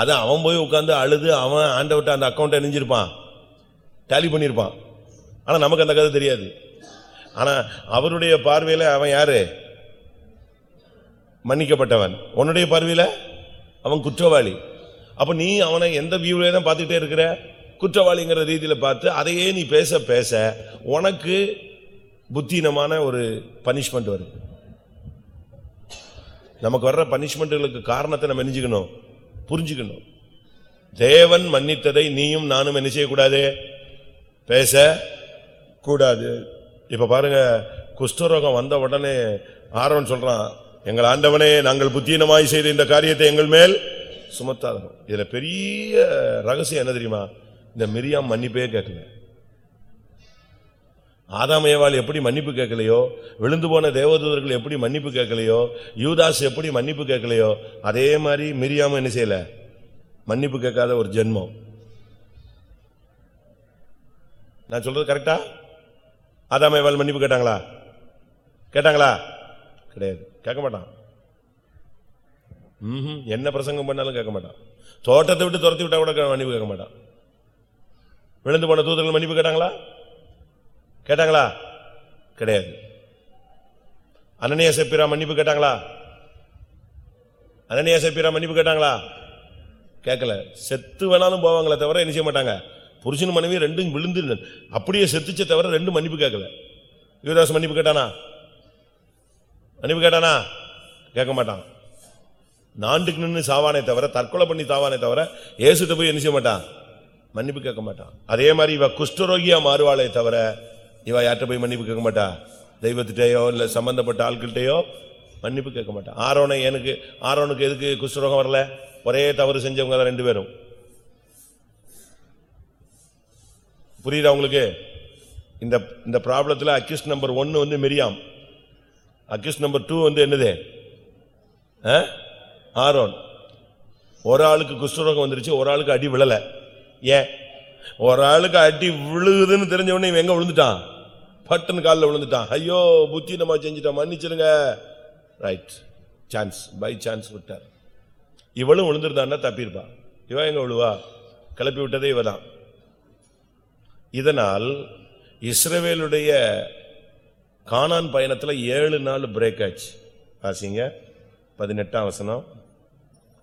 அது அவன் போய் உட்காந்து அழுது அவன் ஆண்டவட்ட அந்த அக்கௌண்ட்டை நெஞ்சிருப்பான் டேலி பண்ணிருப்பான். ஆனால் நமக்கு அந்த கதை தெரியாது. ஆனால் அவருடைய பார்வையில் அவன் யாரு? மன்னிக்கப்பட்டவன். உன்னுடைய பார்வையில் அவன் குற்றவாளி. அப்போ நீ அவனை எந்த வியூல தான் பார்த்துக்கிட்டே இருக்கிற? குற்றவாளிங்கிற ரீதியில் பார்த்து அதையே நீ பேச பேச உனக்கு புத்தீனமான ஒரு பனிஷ்மெண்ட் வருது. நமக்கு வர்ற பனிஷ்மெண்ட்டுகளுக்கு காரணத்தை நம்ம நினைச்சுக்கணும் புரிஞ்சுக்கணும். தேவன் மன்னித்ததை நீயும் நானும் என்ன செய்யக்கூடாது? பேச கூடாது இப்ப பாருங்க குஷ்டரோகம் வந்த உடனே ஆரவன் சொல்றான் எங்கள் ஆண்டவனே நாங்கள் புத்தீனமாய் செய்த இந்த காரியத்தை எங்கள் மேல் சுமத்தாதோம் இதுல பெரிய ரகசியம் என்ன தெரியுமா? இந்த மிரியாம் மன்னிப்பே கேட்கல ஆதாமயவாள் எப்படி மன்னிப்பு கேட்கலையோ? விழுந்து போன தேவதூதர்கள் எப்படி மன்னிப்பு கேட்கலையோ? யூதாஸ் எப்படி மன்னிப்பு கேட்கலையோ? அதே மாதிரி மிரியாம என்ன செய்யல? மன்னிப்பு கேட்காத ஒரு ஜென்மம். நான் சொல்றது கரெக்டா ஆதாமயவாள் மன்னிப்பு கேட்டாங்களா? கேட்டாங்களா? கிடையாது. கேட்க மாட்டான். ம்ஹும். என்ன பிரசங்கம் பண்ணாலும் கேட்க மாட்டான். தோட்டத்தை விட்டு துரத்தி விட்டா கூட மன்னிப்பு கேட்க மாட்டான். விழுந்து போன தூதர்கள் மன்னிப்பு கேட்டாங்களா? கேட்டாங்களா? கிடையாது. அனனியா செப்பிரா மன்னிப்பு கேட்டாங்களா? அனனியா செப்பிரா மன்னிப்பு கேட்டாங்களா? கேட்கல. செத்து வேணாலும் போவாங்களே தவிர என்ன செய்ய மாட்டாங்க? புருஷன் மனைவி ரெண்டும் விழுந்து அப்படியே செத்துச்சே தவிர ரெண்டும் மன்னிப்பு கேட்கல. யுவதாஸ் மன்னிப்பு கேட்டானா? மன்னிப்பு கேட்டானா? கேட்க மாட்டான். நாண்டுக்கு நின்று சாவானே தவிர தற்கொலை பண்ணி சாவானே தவிர இயேசுட்ட போய் என்ன செய்ய மாட்டான்? மன்னிப்பு கேட்க மாட்டான். அதே மாதிரி இவ குஷ்டரோகியா மாறுவாளே தவிர இவ யார்கிட்ட போய் மன்னிப்பு கேட்க மாட்டா? தெய்வத்திட்டேயோ இல்லை சம்பந்தப்பட்ட ஆட்கள்கிட்டயோ மன்னிப்பு கேட்க மாட்டா. ஆரோனை எனக்கு ஆரோனுக்கு எதுக்கு குஷ்டரோகம் வரல? ஒரே தவறு செஞ்சவங்க தான் ரெண்டு பேரும். புரியுதா உங்களுக்கு? இந்த இந்த ப்ராப்ளத்தில் அக்யூஸ் நம்பர் ஒன்று வந்து மெரியாம். அக்யூஸ் நம்பர் டூ வந்து என்னது? ஆ? ஆரோன். ஒரு ஆளுக்கு குஷ்டரோகம் வந்துருச்சு ஒரு ஆளுக்கு அடி விழலை. ஏன்? ஒரு ஆளுக்கு அடி விழுகுதுன்னு தெரிஞ்ச உடனே இவன் எங்க விழுந்துட்டான்? பட்டுன்னு காலில் விழுந்துட்டான். ஐயோ புத்தி நம்ம செஞ்சுட்டான் மன்னிச்சிருங்க. ரைட் சான்ஸ் பை சான்ஸ் விட்டார். இவளும் விழுந்துருந்தான்னா தப்பியிருப்பா. இவன் எங்க விழுவா? கிளப்பி விட்டதே இவதான் இதனால் இஸ்ரவேலுடைய காணான் பயணத்தில் ஏழு நாள் பிரேக் ஆச்சு. ஆசிங்க பதினெட்டாம் வசனம்.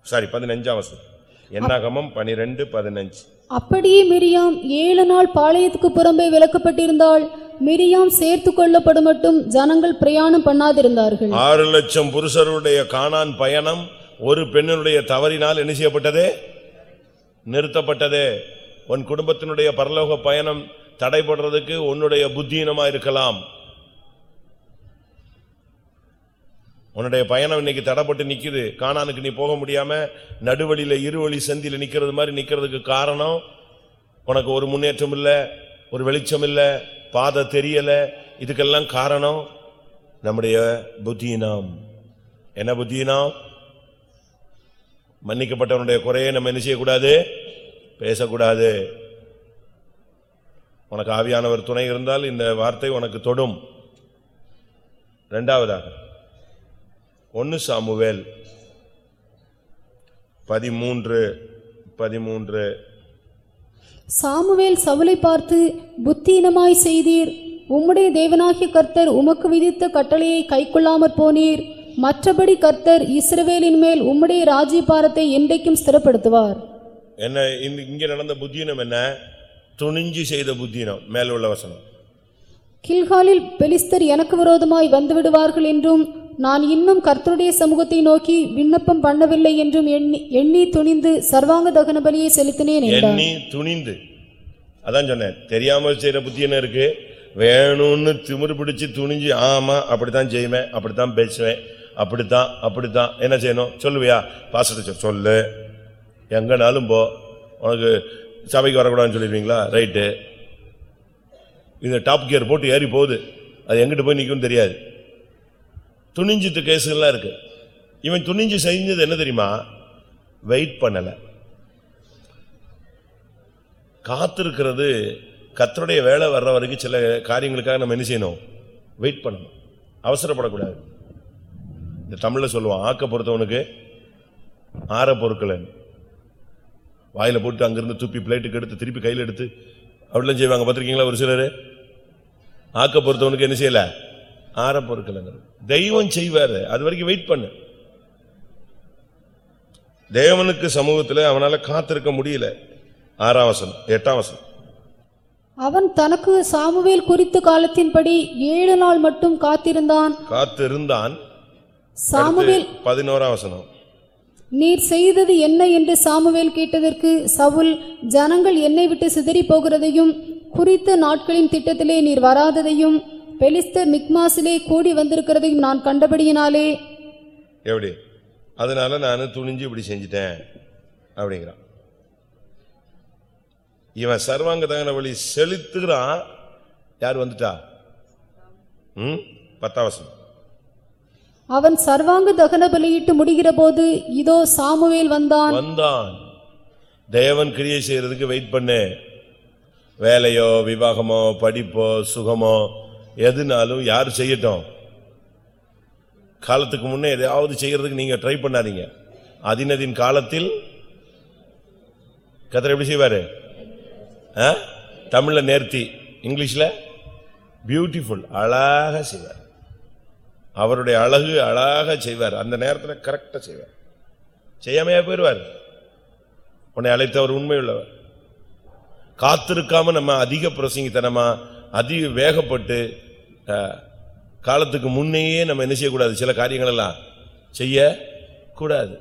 சாரி பதினஞ்சாம் வசனம். என்னாகமம் பனிரெண்டு பதினஞ்சு. அப்படியே மிரியாம் ஏழு நாள் பாளையத்துக்கு புறம்பே விலக்கப்பட்டிருந்தால் மிரியாம் சேர்த்து கொள்ளப்படும் மட்டும் ஜனங்கள் பிரயாணம் பண்ணாதிருந்தார்கள். ஆறு லட்சம் புருஷருடைய காணான் பயணம் ஒரு பெண்ணினுடைய தவறினால் என்ன செய்யப்பட்டது? நிறுத்தப்பட்டது. உன் குடும்பத்தினுடைய பரலோக பயணம் தடைபடுறதுக்கு உன்னுடைய புத்தீனமா இருக்கலாம். உன்னுடைய பயணம் இன்னைக்கு தடைப்பட்டு நிக்குது. காணானுக்கு நீ போக முடியாம நடுவழியில இருவழி சந்தியில நிக்கிறது மாதிரி நிக்கிறதுக்கு காரணம் உனக்கு ஒரு முன்னேற்றம் இல்ல ஒரு வெளிச்சம் இல்ல பாதை தெரியல இதுக்கெல்லாம் காரணம் நம்முடைய புத்தியினாம். என்ன புத்தியினாம்? மன்னிக்கப்பட்டவனுடைய குறையை நம்ம என்ன செய்யக்கூடாது? பேசக்கூடாது. உனக்கு ஆவியானவர் துணை இருந்தால் இந்த வார்த்தை உனக்கு தொடும். இரண்டாவதாக ஒன்னு சாமுவேல். பதிமூன்று பதிமூன்று. சாமுவேல் சவுலை பார்த்து புத்தீனமாய் செய்தீர். உம்முடைய தேவனாகிய கர்த்தர் உமக்கு விதித்த கட்டளையை கைக்கொள்ளாமற் போனீர். மற்றபடி கர்த்தர் இஸ்ரவேலின் மேல் உம்முடைய ராஜ்யபாரத்தை என்றைக்கும் ஸ்திரப்படுத்துவார். என்ன இங்க நடந்த புத்தீனம் என்ன? துணிஞ்சு செய்த புத்தீனம் மேல உள்ள வசனம். கில்காலில் பெலிஸ்தர் எனக்கு விரோதமாய் வந்து விடுவார்கள் என்றும் நான் இன்னும் கர்த்தருடைய சமூகத்தை நோக்கி விண்ணப்பம் பண்ணவில்லை என்றும் எண்ணி எண்ணி துணிந்து சர்வாங்க தகன பலியை செலுத்தினேன் எண்ணி துணிந்து. அதான் சொன்னேன். தெரியாமல் செய்யற புத்தி என்ன இருக்கு? வேணும்னு திமிரு பிடிச்சு துணிஞ்சு ஆமா அப்படித்தான் செய்வேன் அப்படித்தான் பேசுவேன் அப்படித்தான் அப்படித்தான். என்ன செய்யணும்? சொல்லுவியா? பாசத்தை சொல்லு. எங்கனாலும் போ. உனக்கு சபைக்கு வரக்கூடாதுன்னு சொல்லிடுவீங்களா? ரைட்டு. இந்த டாப் கியர் போட்டு ஏறி போகுது. அது எங்கிட்டு போய் நிற்கும் தெரியாது. துணிஞ்சித்து கேஸுகள்லாம் இருக்கு. இவன் துணிஞ்சு செஞ்சது என்ன தெரியுமா? வெயிட் பண்ணல. காத்திருக்கிறது கத்தருடைய வேலை வர்ற வரைக்கும் சில காரியங்களுக்காக நம்ம என்ன செய்யணும்? வெயிட் பண்ணணும். அவசரப்படக்கூடாது. இந்த தமிழில் சொல்லுவான் ஆக்க பொறுத்தவனுக்கு ஆற பொருட்கள் வாயில போட்டு அங்கிருந்து துப்பி பிளேட்டுக்கு எடுத்து திருப்பி கையில் எடுத்து அப்படிலாம் செய்வாங்க. பார்த்துருக்கீங்களா ஒரு சிலர்? ஆக்க பொறுத்தவனுக்கு என்ன செய்யலை? ஆற பொருட்கள் தெய்வம் செய்வாரு. அது வரைக்கும் வெயிட் பண்ணு. தேவனுக்கு சமூகத்துல அவனால காத்திருக்க முடியல. ஆறாம் வசனம் எட்டாம் வசனம். அவன் தனக்கு சாமுவேல் குறித்த காலத்தின்படி ஏழு நாள் மட்டும் காத்திருந்தான். காத்திருந்தான். சாமுவேல் பதினோராம் வசனம். நீர் செய்தது என்ன என்று சாமுவேல் கேட்டதற்கு சவுல் ஜனங்கள் என்னை விட்டு சிதறி போகிறதையும் குறித்த நாட்களின் திட்டத்திலே நீர் வராததையும் பெலிஸ்தர் மிக்மாசிலே கூடி வந்திருக்கிறதையும் நான் கண்டபடியினாலே எப்படி? அதனால நான் துணிஞ்சு இப்படி செஞ்சிட்டேன். அப்படிங்கிறான். இவன் சர்வாங்க தகன வழி செலுத்துகிறான். யார் வந்துட்டா? ம்? பத்தாம் வசனம் அவன் சர்வாங்க தகன பலியிட்டு முடிகிற போது இதோ சாமுவேல் வந்தான். வந்தான். தேவன் கிரியை செய்யறதுக்கு வெயிட் பண்ணு. வேலையோ விவாகமோ படிப்போ சுகமோ எதுனாலும் யார் செய்யட்டும். காலத்துக்கு முன்னே எதையாவது செய்யறதுக்கு நீங்க ட்ரை பண்ணாதீங்க. அதினதின் காலத்தில் கத்திர எப்படி செய்வாரு? ஆ? தமிழ்ல நேர்த்தி இங்கிலீஷ்ல பியூட்டிஃபுல் அழகாக செய்வார். அவருடைய அழகு அழகாக செய்வார். அந்த நேரத்தில் கரெக்டா செய்வார். செய்யாமையா போயிடுவார் உன்னை அழைத்தவர் உண்மையுள்ளவர். காத்திருக்காம நம்ம அதிக பிரசங்கித்தனமா அதிக வேகப்பட்டு காலத்துக்கு முன்னையே நம்ம என்ன செய்யக்கூடாது? சில காரியங்கள் எல்லாம் செய்ய கூடாது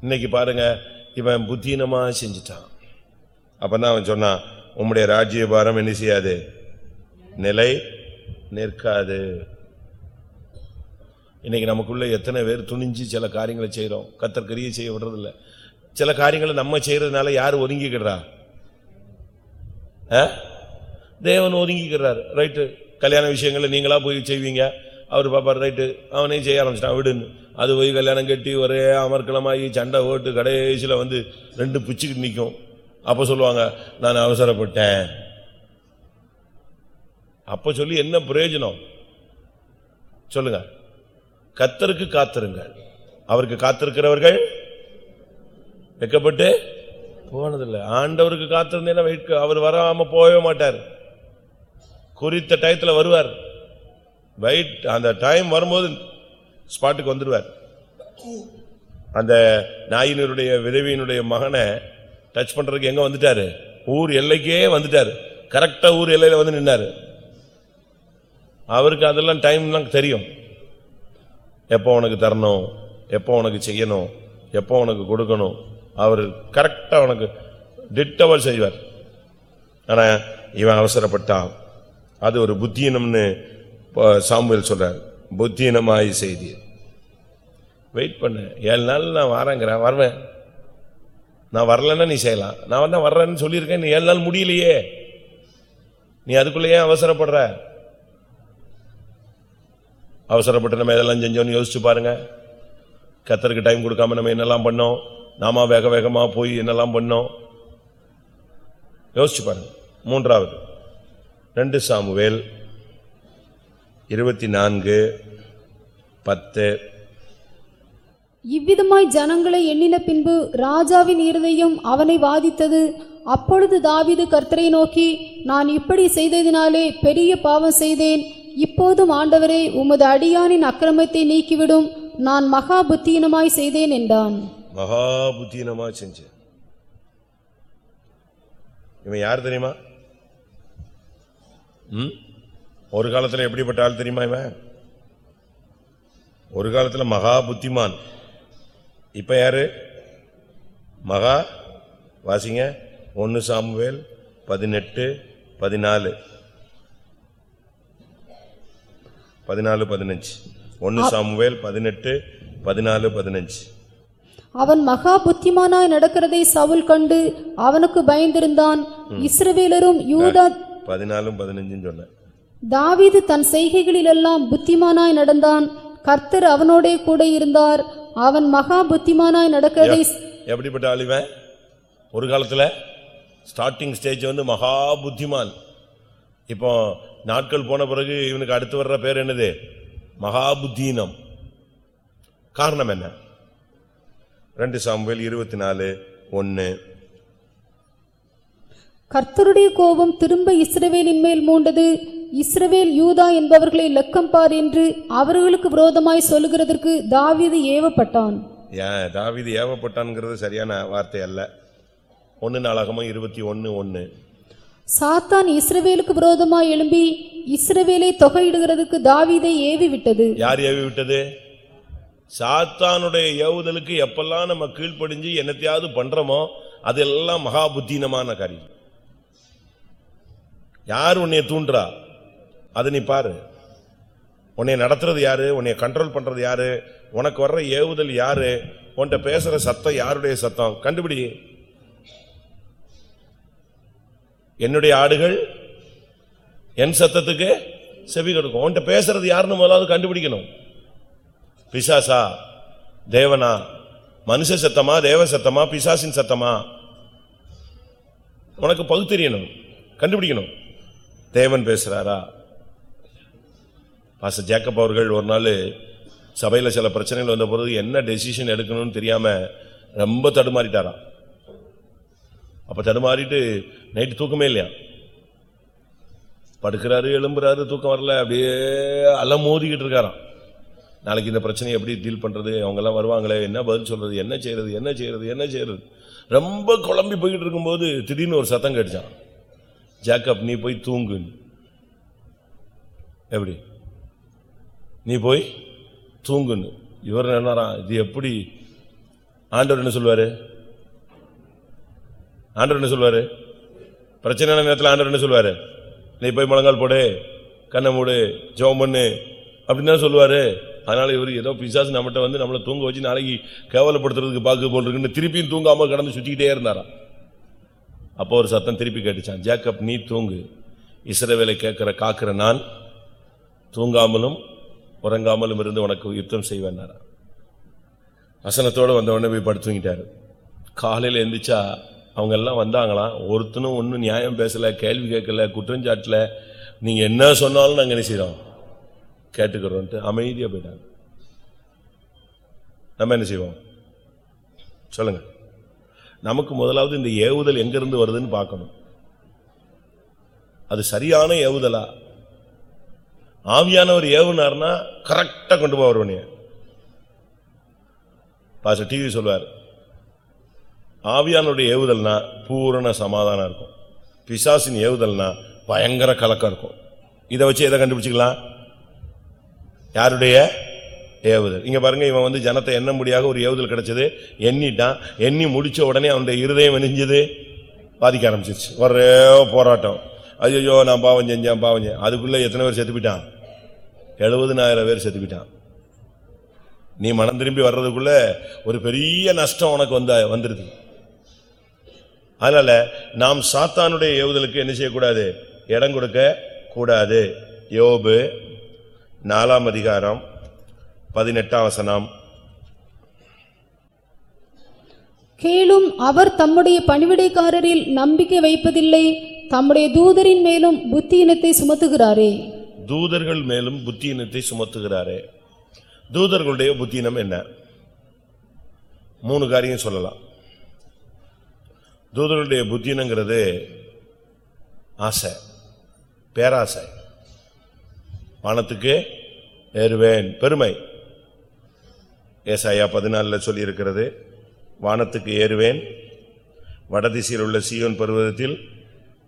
இன்னைக்கு பாருங்க இவன் புத்தீனமா செஞ்சிட்டான். அப்பதான் அவன் சொன்னான் உம்முடைய ராஜ்யபாரம் என்ன செய்யாது? நிலை நிற்காது. இன்னைக்கு நமக்குள்ள எத்தனை பேர் துணிஞ்சு சில காரியங்களை செய்கிறோம் கத்தற்கரிய செய்ய விடுறதில்ல. சில காரியங்களை நம்ம செய்யறதுனால யார் ஒதுங்கிக்கிறா? ஆ? தேவன் ஒதுங்கிக்கிறார். ரைட்டு. கல்யாண விஷயங்களில் நீங்களா போய் செய்வீங்க? அவர் பாப்பார் ரைட்டு அவனையும் செய்ய ஆரம்பிச்சிட்டான் விடுன்னு. அது போய் கல்யாணம் கட்டி ஒரே அமர்க்கலமாகி சண்டை ஓட்டு கடைசியில் வந்து ரெண்டு பிச்சுக்கிட்டு நிற்கும் அப்போ சொல்லுவாங்க நான் அவசரப்பட்டேன். அப்போ சொல்லி என்ன பிரயோஜனம்? சொல்லுங்க. கத்தருக்கு காத்திருங்கள். அவருக்கு காத்திருக்கிறவர்கள் வெக்கப்பட்டு போனதில்லை. ஆண்டவருக்கு காத்திருந்தேன்னா அவர் வராமல் போகவே மாட்டார். குறித்த டயத்தில் வருவார். வெயிட் அந்த டைம் வரும்போது ஸ்பாட்டுக்கு வந்துடுவார். அந்த நாயினருடைய விதவியினுடைய மகனை டச் பண்ணுறதுக்கு எங்கே வந்துட்டாரு? ஊர் எல்லைக்கே வந்துட்டார். கரெக்டாக ஊர் எல்லையில் வந்து நின்னார். அவருக்கு அதெல்லாம் டைம்லாம் தெரியும். எப்போ உனக்கு தரணும்? எப்போ உனக்கு செய்யணும்? எப்போ உனக்கு கொடுக்கணும்? அவர் கரெக்டாக உனக்கு டிட்டவர் செய்வார் ஆனால் இவன் அவசரப்பட்டான். அது ஒரு புத்தீனம்னு ப- சொல்றார். புத்தீனமாய் செய்தி வெயிட் பண்ணு. ஏழு நாள் நான் வரேங்கிறேன் வருவேன். நான் வரலன்னா நீ செய்யலாம். நான் வந்தா வர்றேன்னு சொல்லியிருக்கேன். நீ ஏழு நாள் முடியலையே. நீ அதுக்குள்ளே ஏன் அவசரப்படுற. அவசரப்பட்டு நம்ம இதெல்லாம் செஞ்சோன்னு யோசிச்சு பாருங்க. கத்தருக்கு டைம் கொடுக்காம நம்ம என்னெல்லாம் பண்ணோம்? நாம வேக வேகமாக போய் என்னெல்லாம் பண்ணோம்? யோசிச்சு பாருங்க. மூன்றாவது ரெண்டு சாமுவேல் இருபத்தி நான்கு பத்து. இவ்விதமாய் ஜனங்களை எண்ணின பின்பு ராஜாவின் இருதயம் அவனை வாதித்தது. அப்பொழுது தாவீது கர்த்தரை நோக்கி நான் இப்படி செய்ததினாலே பெரிய பாவம் செய்தேன். இப்போதும் ஆண்டவரே உமது அடியானின் அக்கிரமத்தை நீக்கிவிடும். நான் மகா புத்தீனமாய் செய்தேன் என்றான். மகா புத்தீனமா செஞ்சேன். இவன் யார் தெரியுமா? ஒரு காலத்துல எப்படிப்பட்ட ஆள் தெரியுமா இவன்? ஒரு காலத்துல மகா புத்திமான். இப்ப யாரு? மகா வாசிங்க. ஒன்னு சாமுவேல் பதினெட்டு பதினாலு. பதினாலு பதினஞ்சு. ஒன்னு சாமுவேல் பதினெட்டு பதினாலு பதினஞ்சு. அவன் மகா புத்திமானாய் நடக்கிறதை சவுல் கண்டு அவனுக்கு பயந்திருந்தான். இஸ்ரவேலரும் யூதா பதினாலும் பதினஞ்சுன்னு சொன்னேன். தாவீது தன் செய்கைகளிலெல்லாம் புத்திமானாய் நடந்தான். கர்த்தர் அவனோடே கூட இருந்தார். அவன் மகா புத்திமானாய் நடக்கிறதை எப்படிப்பட்ட ஆளிவன் ஒரு காலத்துல ஸ்டார்டிங் ஸ்டேஜ் வந்து மகா புத்திமான். இப்போ நாட்கள் போன பிறகு இவனுக்கு அடுத்து வர்ற பேர் என்னது? மகா புத்தீனம். காரணம் என்ன? ரெண்டு சாமுவேல் இருபத்தி நாலு ஒன்னு கர்த்தருடைய கோபம் திரும்ப இஸ்ரவேலின் மேல் மூண்டது. இஸ்ரவேல் யூதா என்பவர்களை லக்கம் பார் என்று அவர்களுக்கு விரோதமாய் சொல்லுகிறதற்கு தாவீது ஏவப்பட்டான். தாவீது ஏவப்பட்டான்ங்கிறது சரியான வார்த்தை அல்ல. ஒன்னு நாளாகமோ இருபத்தி ஒன்னு ஒன்னு. சாத்தான் இஸ்ரவேலுக்கு விரோதமாய் எழும்பி இஸ்ரவேலை தொகையிடுகிறதுக்கு தாவீதை ஏவி விட்டது யார் ஏவி விட்டது சாத்தானுடைய ஏவுதலுக்கு எப்பெல்லாம் நம்ம கீழ்ப்படிஞ்சு என்னத்தையாவது பண்றோமோ அதெல்லாம் மகா புத்தீனமான காரியம். யார் உன்னைய தூண்டுறா? அதை நீ பாரு. உன்னை நடத்துறது யாரு? உன்னை கண்ட்ரோல் பண்றது யாரு? உனக்கு வர்ற ஏவுதல் யாரு? உன்கிட்ட பேசுற சத்தம் யாருடைய சத்தம்? கண்டுபிடி. என்னுடைய ஆடுகள் என் சத்தத்துக்கு செவி கொடுக்கும். உன்கிட்ட பேசுறது யாருன்னு முதலாவது கண்டுபிடிக்கணும். பிசாசா? தேவனா? மனுஷ சத்தமா? தேவ சத்தமா? பிசாசின் சத்தமா? உனக்கு பகுத்தறியணும். கண்டுபிடிக்கணும். தேவன் பேசுறாரா? பாச ஜேக்கப் அவர்கள் ஒரு நாள் சபையில சில பிரச்சனைகள் வந்த பொழுது என்ன டெசிஷன் எடுக்கணும்னு தெரியாம ரொம்ப தடுமாறிட்டாராம். அப்போ தடுமாறிட்டு நைட்டு தூக்கமே இல்லையா? படுக்கிறாரு எழும்புறாரு தூக்கம் வரல அப்படியே அலமோதிக்கிட்டு இருக்காராம். நாளைக்கு இந்த பிரச்சனையை எப்படி டீல் பண்றது? அவங்க எல்லாம் வருவாங்களே என்ன பதில் சொல்றது? என்ன செய்யறது? என்ன செய்யறது? என்ன செய்யறது? ரொம்ப குழம்பி போய்கிட்டு இருக்கும்போது திடீர்னு ஒரு சத்தம் கேட்டுச்சான் ஜாக்கப் நீ போய் தூங்கு. எப்படி? நீ போய் தூங்குன்னு இவர் என்னாரா இது எப்படி? ஆண்டவர் என்ன சொல்வாரு ஆண்டவர் என்ன சொல்வாரு பிரச்சனையான நேரத்தில் ஆண்டவர் என்ன சொல்வாரு நீ போய் முழங்கால் போடு கண்ணை மூடு ஜோம் பண்ணு அப்படின்னு தான் சொல்லுவாரு. அதனால இவர் ஏதோ பிசாசு நம்மகிட்ட வந்து நம்மளை தூங்க வச்சு நாளைக்கு கேவலப்படுத்துறதுக்கு பார்க்க போல் இருக்குன்னு திருப்பியும் தூங்காமல் கடந்து சுற்றிக்கிட்டே இருந்தாராம். அப்போ ஒரு சத்தம் திருப்பி கேட்டுச்சான் ஜேக்கப் நீ தூங்கு. இஸ்ரவேலை கேட்கிற காக்கிற நான் தூங்காமலும் உறங்காமலும் இருந்து உனக்கு யுத்தம் செய்வேன்னாரா வசனத்தோட வந்த உடனே போய் படுத்து காலையில் காலையில எந்திரிச்சா அவங்க எல்லாம் வந்தாங்களாம் ஒருத்தனும் ஒன்றும் நியாயம் பேசல கேள்வி கேட்கல குற்றஞ்சாட்டல நீங்க என்ன சொன்னாலும் நாங்கள் என்ன செய்கிறோம் கேட்டுக்கிறோன்ட்டு அமைதியாக போயிட்டாங்க. நம்ம என்ன செய்வோம்? சொல்லுங்க. நமக்கு முதலாவது இந்த ஏவுதல் எங்கிருந்து வருதுன்னு பார்க்கணும். அது சரியான ஏவுதலா? ஆவியானவர் ஏவுனார்னா கரெக்டா கொண்டு போவார் உன்னைய பாச டிவி சொல்வார் ஆவியானுடைய ஏவுதல்னா பூரண சமாதானம் இருக்கும். பிசாசின் ஏவுதல்னா பயங்கர கலக்கம் இருக்கும். இதை வச்சு எதை கண்டுபிடிச்சிக்கலாம்? யாருடைய? ஏவுதல். இங்க பாருங்க இவன் வந்து ஜனத்தை எண்ணும்படியாக ஒரு ஏவுதல் கிடைச்சது. எண்ணிட்டான். எண்ணி முடிச்ச உடனே அவனுடைய இருதயம் நெஞ்சது பாதிக்க ஆரம்பிச்சிருச்சு. ஒரே போராட்டம். ஐயோ நான் பாவம் செஞ்சேன் பாவம் செஞ்சேன். அதுக்குள்ள எத்தனை பேர் செத்து போயிட்டான்? எழுபதுனாயிரம் பேர் செத்து போயிட்டான். நீ மனம் திரும்பி வர்றதுக்குள்ள ஒரு பெரிய நஷ்டம் உனக்கு வந்த வந்துருது. அதனால நாம் சாத்தானுடைய ஏவுதலுக்கு என்ன செய்யக்கூடாது? இடம் கொடுக்க கூடாது யோபு நாலாம் அதிகாரம் பதினெட்டாம் வசனம். கேளும் அவர் தம்முடைய பணிவிடைக்காரரில் நம்பிக்கை வைப்பதில்லை தம்முடைய தூதரின் மேலும் புத்தியினத்தை சுமத்துகிறாரே. தூதர்கள் மேலும் புத்தியினத்தை சுமத்துகிறாரே. தூதர்களுடைய புத்தியினம் என்ன? மூணு காரியம் சொல்லலாம். தூதர்களுடைய புத்தினங்கிறது ஆசை பேராசை. வானத்துக்கு ஏறுவேன் பெருமை. ஏசாயா பதினாலில் சொல்லியிருக்கிறது வானத்துக்கு ஏறுவேன் வடதிசையில் உள்ள சீயோன் பருவதத்தில்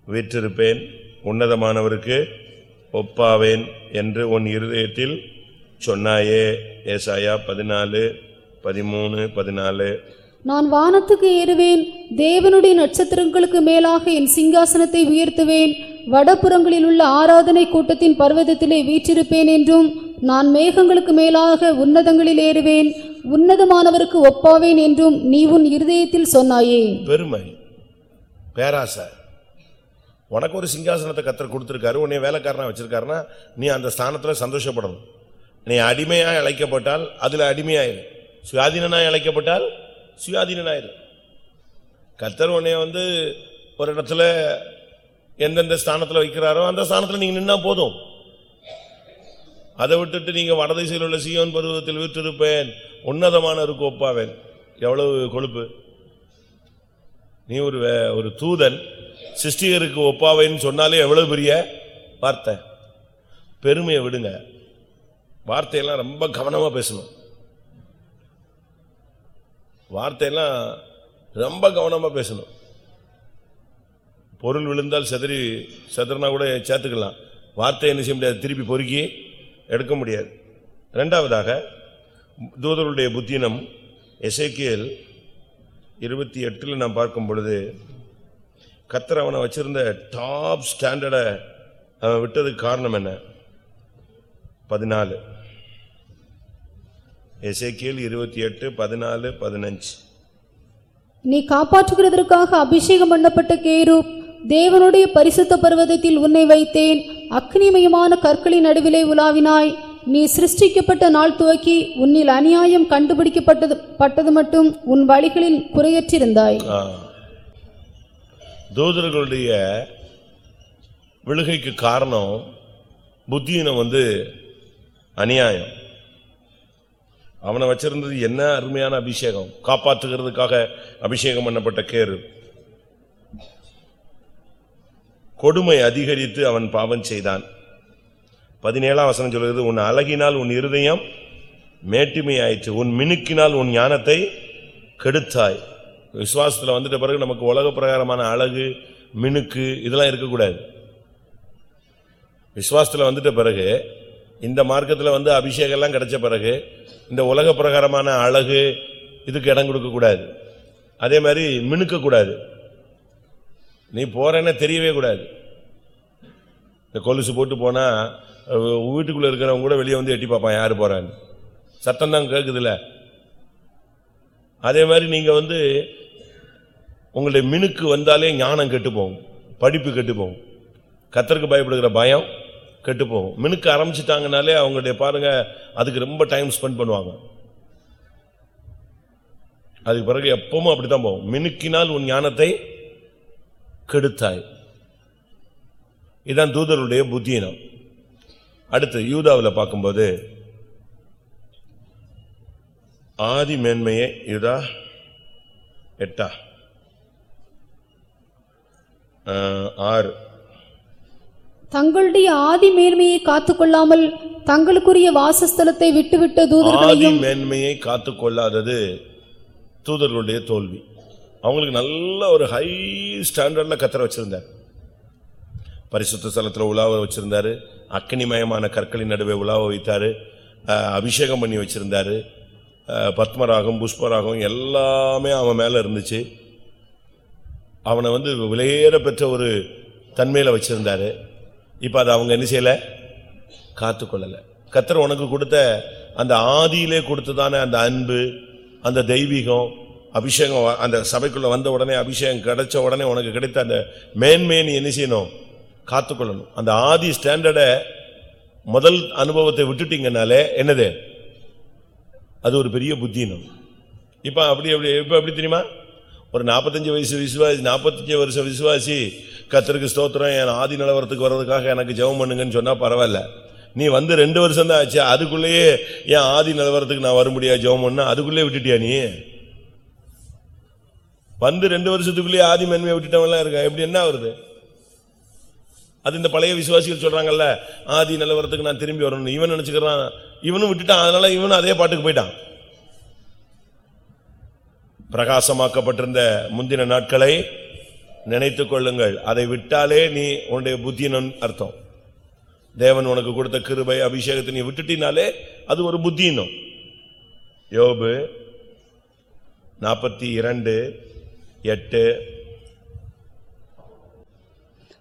வீற்றிருப்பேன் உன்னதமானவருக்கு ஒப்பாவேன் என்று உன் இருதயத்தில் சொன்னாயே. ஏசாயா பதினாலு பதிமூணு பதினாலு. நான் வானத்துக்கு ஏறுவேன் தேவனுடைய நட்சத்திரங்களுக்கு மேலாக என் சிங்காசனத்தை உயர்த்துவேன் வடபுறங்களில் உள்ள ஆராதனை கூட்டத்தின் பர்வதத்திலே வீற்றிருப்பேன் என்றும் நான் மேகங்களுக்கு மேலாக உன்னதங்களில் ஏறுவேன். உன்னதமானவருக்கு ஒப்பாவேன் என்றும் நீ உன் இருதயத்தில் சொன்னாயே. பெருமை. பேராசை. உனக்கு ஒரு சிங்காசனத்தை கத்தர் கொடுத்துருக்காரு. உன்னை வேலைக்காரனா வச்சிருக்காருன்னா நீ அந்த ஸ்தானத்தில் சந்தோஷப்படணும். நீ அடிமையாக அழைக்கப்பட்டால் அதில் அடிமையாயிரு. சுயாதீனனாய் அழைக்கப்பட்டால் சுயாதீனாயிரு கத்தர் உன்னை வந்து ஒரு இடத்துல எந்தெந்த ஸ்தானத்தில் வைக்கிறாரோ அந்த ஸ்தானத்தில் நீங்கள் நின்னா போதும். அதை விட்டுட்டு நீங்க வடதிசையில் உள்ள சியோன் பருவத்தில் விற்றிருப்பேன். உன்னதமானவருக்கு ஒப்பாவேன் எவ்வளவு கொழுப்பு? நீ ஒரு ஒரு தூதன் சிஷ்டிகருக்கு ஒப்பாவேன்னு சொன்னாலே எவ்வளவு பெரிய வார்த்தை? பெருமையை விடுங்க. வார்த்தையெல்லாம் ரொம்ப கவனமா பேசணும். வார்த்தையெல்லாம் ரொம்ப கவனமா பேசணும். பொருள் விழுந்தால் செதறி செதறினா கூட சேர்த்துக்கலாம். வார்த்தை என்ன செய்ய முடியாது. திருப்பி பொறுக்கி எடுக்க முடியாது. ரெண்டாவதாக தூதருடைய புத்தினம் எசைக்கியல் இருபத்தி எட்டில் நான் பார்க்கும் பொழுது கத்தர் அவனை வச்சிருந்த டாப் ஸ்டாண்டர்டை அவன் விட்டதுக்கு காரணம் என்ன? பதினாலு. எசைக்கியல் இருபத்தி எட்டு பதினாலு பதினஞ்சு. நீ காப்பாற்றுகிறதற்காக அபிஷேகம் பண்ணப்பட்ட கேரூப் தேவனுடைய பரிசுத்த பர்வதத்தில் உன்னை வைத்தேன். அக்னிமயமான கற்களின் நடுவிலே உலாவினாய். நீ சிருஷ்டிக்கப்பட்ட நாள் துவக்கி உன்னில் அநியாயம் கண்டுபிடிக்கப்பட்டது பட்டது மட்டும் உன் வழிகளில் குறையற்றிருந்தாய். தூதர்களுடைய விழுகைக்கு காரணம் புத்தியினம் வந்து அநியாயம். அவனை வச்சிருந்தது என்ன அருமையான அபிஷேகம்? காப்பாற்றுகிறதுக்காக அபிஷேகம் பண்ணப்பட்ட கேரு. கொடுமை அதிகரித்து அவன் பாவம் செய்தான். பதினேழாம் வசனம் சொல்கிறது உன் அழகினால் உன் இருதயம் மேட்டுமையாயிற்று. உன் மினுக்கினால் உன் ஞானத்தை கெடுத்தாய். விசுவாசத்தில் வந்துட்ட பிறகு நமக்கு உலக பிரகாரமான அழகு மினுக்கு இதெல்லாம் இருக்கக்கூடாது. விசுவாசத்தில் வந்துட்ட பிறகு இந்த மார்க்கத்தில் வந்து அபிஷேகம்லாம் கிடைச்ச பிறகு இந்த உலக பிரகாரமான அழகு இதுக்கு இடம் கொடுக்கக்கூடாது. அதே மாதிரி மினுக்கக்கூடாது. நீ போறேன்னா தெரியவே கூடாது. இந்த கொலுசு போட்டு போனா வீட்டுக்குள்ளே வீட்டுக்குள்ள இருக்கிறவங்க கூட வெளியே வந்து எட்டி பார்ப்பான் யாரு போறான்னு. சத்தம் தான் கேக்குதுல்ல. அதே மாதிரி நீங்க வந்து உங்களுடைய மினுக்கு வந்தாலே ஞானம் கெட்டு போகும். படிப்பு கெட்டு போகும். கத்தருக்கு பயப்படுகிற பயம் கெட்டு போகும். மினுக்கு ஆரம்பிச்சிட்டாங்கனாலே அவங்களுடைய பாருங்க அதுக்கு ரொம்ப டைம் ஸ்பெண்ட் பண்ணுவாங்க. அதுக்கு பிறகு எப்பவும் அப்படித்தான் போகும். மினுக்கினால் உன் ஞானத்தை கெடுத்தாய். இதான் தூதருடைய புத்தியினம். அடுத்து யூதாவில் பார்க்கும்போது ஆதி மேன்மையே யூதா எட்டா? ஆறு. தங்களுடைய ஆதி மேன்மையை காத்துக்கொள்ளாமல் தங்களுக்குரிய வாசஸ்தலத்தை விட்டுவிட்ட ஆதி தூதர்களையும் மேன்மையை காத்து கொள்ளாதது தூதர்களுடைய தோல்வி. அவங்களுக்கு நல்ல ஒரு ஹை ஸ்டாண்டர்டில் கத்திர வச்சுருந்தார். பரிசுத்த ஸ்தலத்தில் உலாவ வச்சுருந்தார். அக்னிமயமான கற்களின் நடுவே உலாவ வைத்தார். அபிஷேகம் பண்ணி வச்சுருந்தார். பத்மராகம் புஷ்பராகம் எல்லாமே அவன் மேலே இருந்துச்சு. அவனை வந்து விலையேற பெற்ற ஒரு தன்மையில் வச்சுருந்தார். இப்போ அதை அவங்க என்ன செய்யலை? காத்துக்கொள்ளலை. கொள்ளல கத்தர் உனக்கு கொடுத்த அந்த ஆதியிலே கொடுத்ததான அந்த அன்பு அந்த தெய்வீகம் அபிஷேகம் வ- அந்த சபைக்குள்ள வந்த உடனே அபிஷேகம் கிடைச்ச உடனே உனக்கு கிடைத்த அந்த மேன்மையை நீ என்ன செய்யணும்? காத்துக்கொள்ளணும். அந்த ஆதி ஸ்டாண்டர்டை முதல் அனுபவத்தை விட்டுட்டீங்கனாலே என்னது? அது ஒரு பெரிய புத்தினம் இப்போ அப்படி அப்படி இப்போ எப்படி தெரியுமா? ஒரு நாற்பத்தஞ்சு வயசு விசுவாசி நாற்பத்தஞ்சு வருஷம் விசுவாசி கத்தருக்கு ஸ்தோத்திரம் என் ஆதி நிலவரத்துக்கு வர்றதுக்காக எனக்கு ஜெபம் பண்ணுங்கன்னு சொன்னால் பரவாயில்ல. நீ வந்து ரெண்டு வருஷம் தான் ஆச்சு அதுக்குள்ளேயே என் ஆதி நிலவரத்துக்கு நான் வர முடியாது ஜெபம் பண்ண அதுக்குள்ளேயே விட்டுட்டியா நீ? வந்து ரெண்டு வருஷத்துக்குள்ளேயே ஆதி மேன்மையை விட்டுட்டவன்லாம் இருக்க எப்படி என்ன வருது அது இந்த பழைய விசுவாசிகள் சொல்றாங்கல்ல ஆதி நிலவரத்துக்கு நான் திரும்பி வரணும் இவன் நினைச்சுக்கிறான். இவனும் விட்டுட்டான். அதனால இவனும் அதே பாட்டுக்கு போயிட்டான். பிரகாசமாக்கப்பட்டிருந்த முந்தின நாட்களை நினைத்துக் கொள்ளுங்கள். அதை விட்டாலே நீ உன்னுடைய புத்தியின் அர்த்தம். தேவன் உனக்கு கொடுத்த கிருபை அபிஷேகத்தை நீ விட்டுட்டினாலே அது ஒரு புத்தியினம். யோபு நாற்பத்தி இரண்டு எட்டு.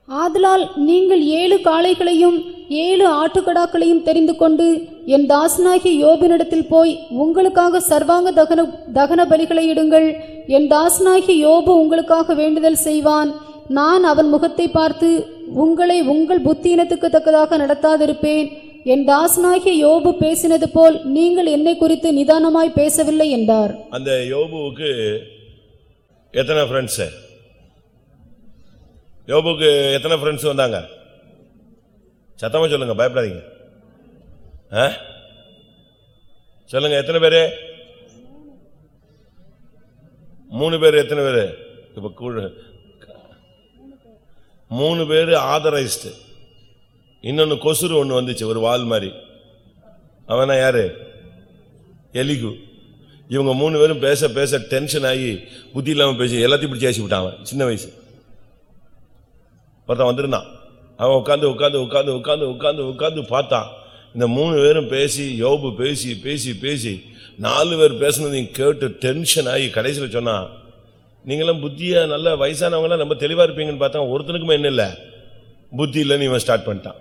ஆதலால் நீங்கள் ஏழு காளைகளையும் ஏழு ஆட்டுக்கடாக்களையும் தெரிந்து கொண்டு என் தாசனாகிய யோபினிடத்தில் போய் உங்களுக்காக சர்வாங்க தகன தகன பலிகளை இடுங்கள். என் தாசனாகிய யோபு உங்களுக்காக வேண்டுதல் செய்வான். நான் அவன் முகத்தை பார்த்து உங்களை உங்கள் புத்தியினத்துக்கு தக்கதாக நடத்தாதிருப்பேன். என் தாசனாகிய யோபு பேசினது போல் நீங்கள் என்னை குறித்து நிதானமாய் பேசவில்லை என்றார். அந்த யோபுவுக்கு எத்தனை ஃப்ரெண்ட்ஸு யோபுக்கு எத்தனை ஃப்ரெண்ட்ஸ் வந்தாங்க? சத்தமா சொல்லுங்க பயப்படாதீங்க. ஆ? சொல்லுங்க எத்தனை பேரு? மூணு பேர் எத்தனை பேரு? இப்ப கூழ. மூணு பேர் ஆதரைஸ்டு இன்னொன்னு கொசுறு ஒன்று வந்துச்சு ஒரு வால் மாதிரி. அவனா யாரு? எலிகு. இவங்க மூணு பேரும் பேச பேச டென்ஷன் ஆகி புத்தி இல்லாமல் பேசி எல்லாத்தையும் பிடிச்சி ஏசி விட்டான் சின்ன வயசு. ஒருத்தன் வந்திருந்தான். அவன் உட்காந்து உட்காந்து உட்காந்து உட்காந்து உட்காந்து உட்காந்து பார்த்தான். இந்த மூணு பேரும் பேசி யோபு பேசி பேசி பேசி நாலு பேர் பேசுனதையும் கேட்டு டென்ஷன் ஆகி கடைசியில் சொன்னான் நீங்களாம் புத்தியாக நல்ல வயசானவங்களாம் ரொம்ப தெளிவாக இருப்பீங்கன்னு பார்த்தா ஒருத்தனுக்குமே என்ன இல்லை. புத்தி இல்லைன்னு இவன் ஸ்டார்ட் பண்ணிட்டான்.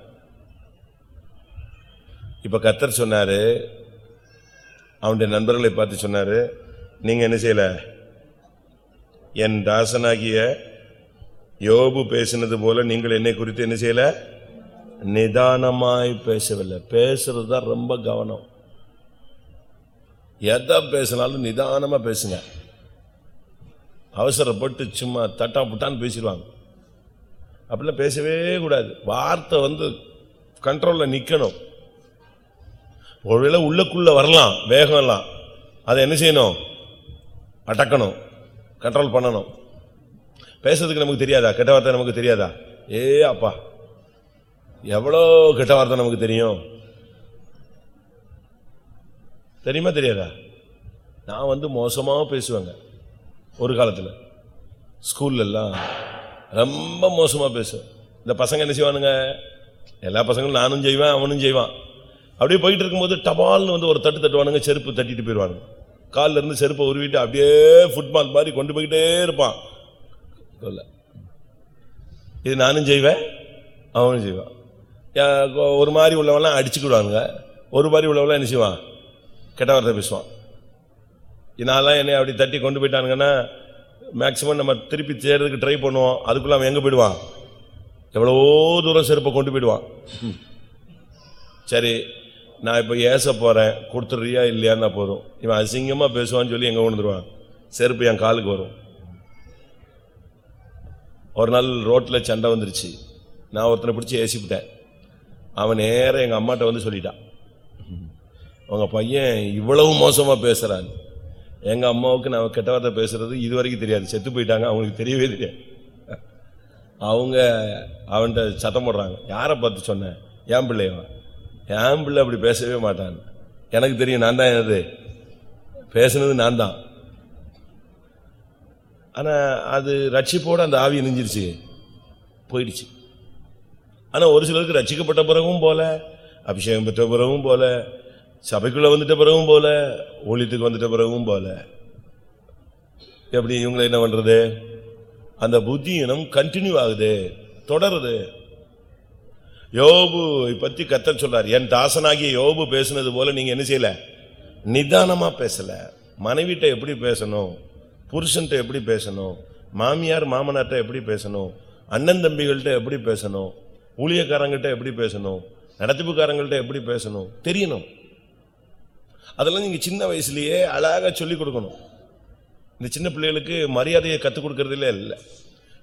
இப்போ கத்தர் சொன்னார் அவனுடைய நண்பர்களை பார்த்து சொன்னாரு நீங்க என்ன செய்யல? என் தாசனாகிய யோபு பேசினது போல நீங்கள் என்னை குறித்து என்ன செய்யல? நிதானமாய் பேசவில்லை. பேசுறது தான் ரொம்ப கவனம். எதை பேசினாலும் நிதானமா பேசுங்க. அவசரப்பட்டு சும்மா தட்டா புட்டான்னு பேசிடுவாங்க. அப்படிலாம் பேசவே கூடாது. வார்த்தை வந்து கண்ட்ரோல்ல நிக்கணும். ஒருவேளை உள்ளுக்குள்ள வரலாம் வேகம் எல்லாம். அதை என்ன செய்யணும்? அடக்கணும். கண்ட்ரோல் பண்ணணும். பேசுறதுக்கு நமக்கு தெரியாதா? கெட்ட வார்த்தை நமக்கு தெரியாதா? ஏ அப்பா. எவ்வளோ கெட்ட வார்த்தை நமக்கு தெரியும்? தெரியுமா தெரியாதா? நான் வந்து மோசமாக பேசுவேங்க ஒரு காலத்தில். ஸ்கூல்ல ரொம்ப மோசமாக பேசுவேன். இந்த பசங்க என்ன செய்வானுங்க? எல்லா பசங்களும் நானும் செய்வேன் அவனும் செய்வான். அப்படியே போயிட்டு இருக்கும்போது டபால்னு வந்து ஒரு தட்டு தட்டுவானுங்க செருப்பு தட்டிட்டு போயிடுவானுங்க. காலில் இருந்து செருப்பை உருவிட்டு அப்படியே ஃபுட்பால் மாதிரி கொண்டு போய்கிட்டே இருப்பான். சொல்ல இது நானும் செய்வேன் அவனும் செய்வான். ஒரு மாதிரி உள்ளவெல்லாம் அடிச்சுக்கிடுவானுங்க. ஒரு மாதிரி உள்ளவெல்லாம் என்ன செய்வான்? கெட்ட வார்த்தை பேசுவான். இதனால என்னை அப்படி தட்டி கொண்டு போயிட்டானுங்கன்னா மேக்சிமம் நம்ம திருப்பி தேடுறதுக்கு ட்ரை பண்ணுவோம். அதுக்குள்ள அவன் எங்கே போயிடுவான்? எவ்வளவோ தூரம் செருப்பை கொண்டு போயிடுவான். சரி நான் இப்போ ஏச போகிறேன் கொடுத்துட்றியா இல்லையான்னா போதும். இவன் அசிங்கமாக பேசுவான்னு சொல்லி எங்கே கொண்டுருவான் செருப்பு என் காலுக்கு வரும். ஒரு நாள் ரோட்டில் சண்டை வந்துருச்சு. நான் ஒருத்தனை பிடிச்சி ஏசிப்பிட்டேன். அவன் நேராக எங்கள் அம்மாட்ட வந்து சொல்லிட்டான். உங்கள் பையன் இவ்வளவு மோசமாக பேசுகிறான் எங்கள் அம்மாவுக்கு நான் கெட்ட வார்த்தை பேசுறது இது வரைக்கும் தெரியாது. செத்து போயிட்டாங்க அவங்களுக்கு தெரியவே தெரியாது. அவங்க அவன்கிட்ட சத்தம் போடுறாங்க. யாரை பார்த்து சொன்னேன் என் பிள்ளையவன். என் பிள்ளை அப்படி பேசவே மாட்டான். எனக்கு தெரியும் நான் தான் என்னது? பேசுனது நான் தான். ஆனா அது ரட்சிப்போட அந்த ஆவி நெஞ்சிருச்சு போயிடுச்சு. ஆனா ஒரு சிலருக்கு ரட்சிக்கப்பட்ட பிறகும் போல அபிஷேகம் பெற்ற பிறகும் போல சபைக்குள்ள வந்துட்ட பிறகும் போல ஒழித்துக்கு வந்துட்ட பிறகும் போல. எப்படி இவங்களை என்ன பண்றது? அந்த புத்தியினம் கண்டினியூ ஆகுது தொடருது. யோபு பத்தி கத்தர் சொல்றார். என் தாசனாகிய யோபு பேசுனது போல நீங்க என்ன செய்யல? நிதானமா பேசல. மனைவிட்ட எப்படி பேசணும்? புருஷன்ட்ட எப்படி பேசணும்? மாமியார் மாமனார்ட்ட எப்படி பேசணும்? அண்ணன் தம்பிகள்கிட்ட எப்படி பேசணும்? ஊழியக்காரங்கிட்ட எப்படி பேசணும்? நடத்திப்புக்காரங்கள்ட்ட எப்படி பேசணும்? தெரியணும். அதெல்லாம் நீங்க சின்ன வயசுலயே அழகா சொல்லி கொடுக்கணும். இந்த சின்ன பிள்ளைகளுக்கு மரியாதையை கத்துக் கொடுக்கறதுல இல்லை.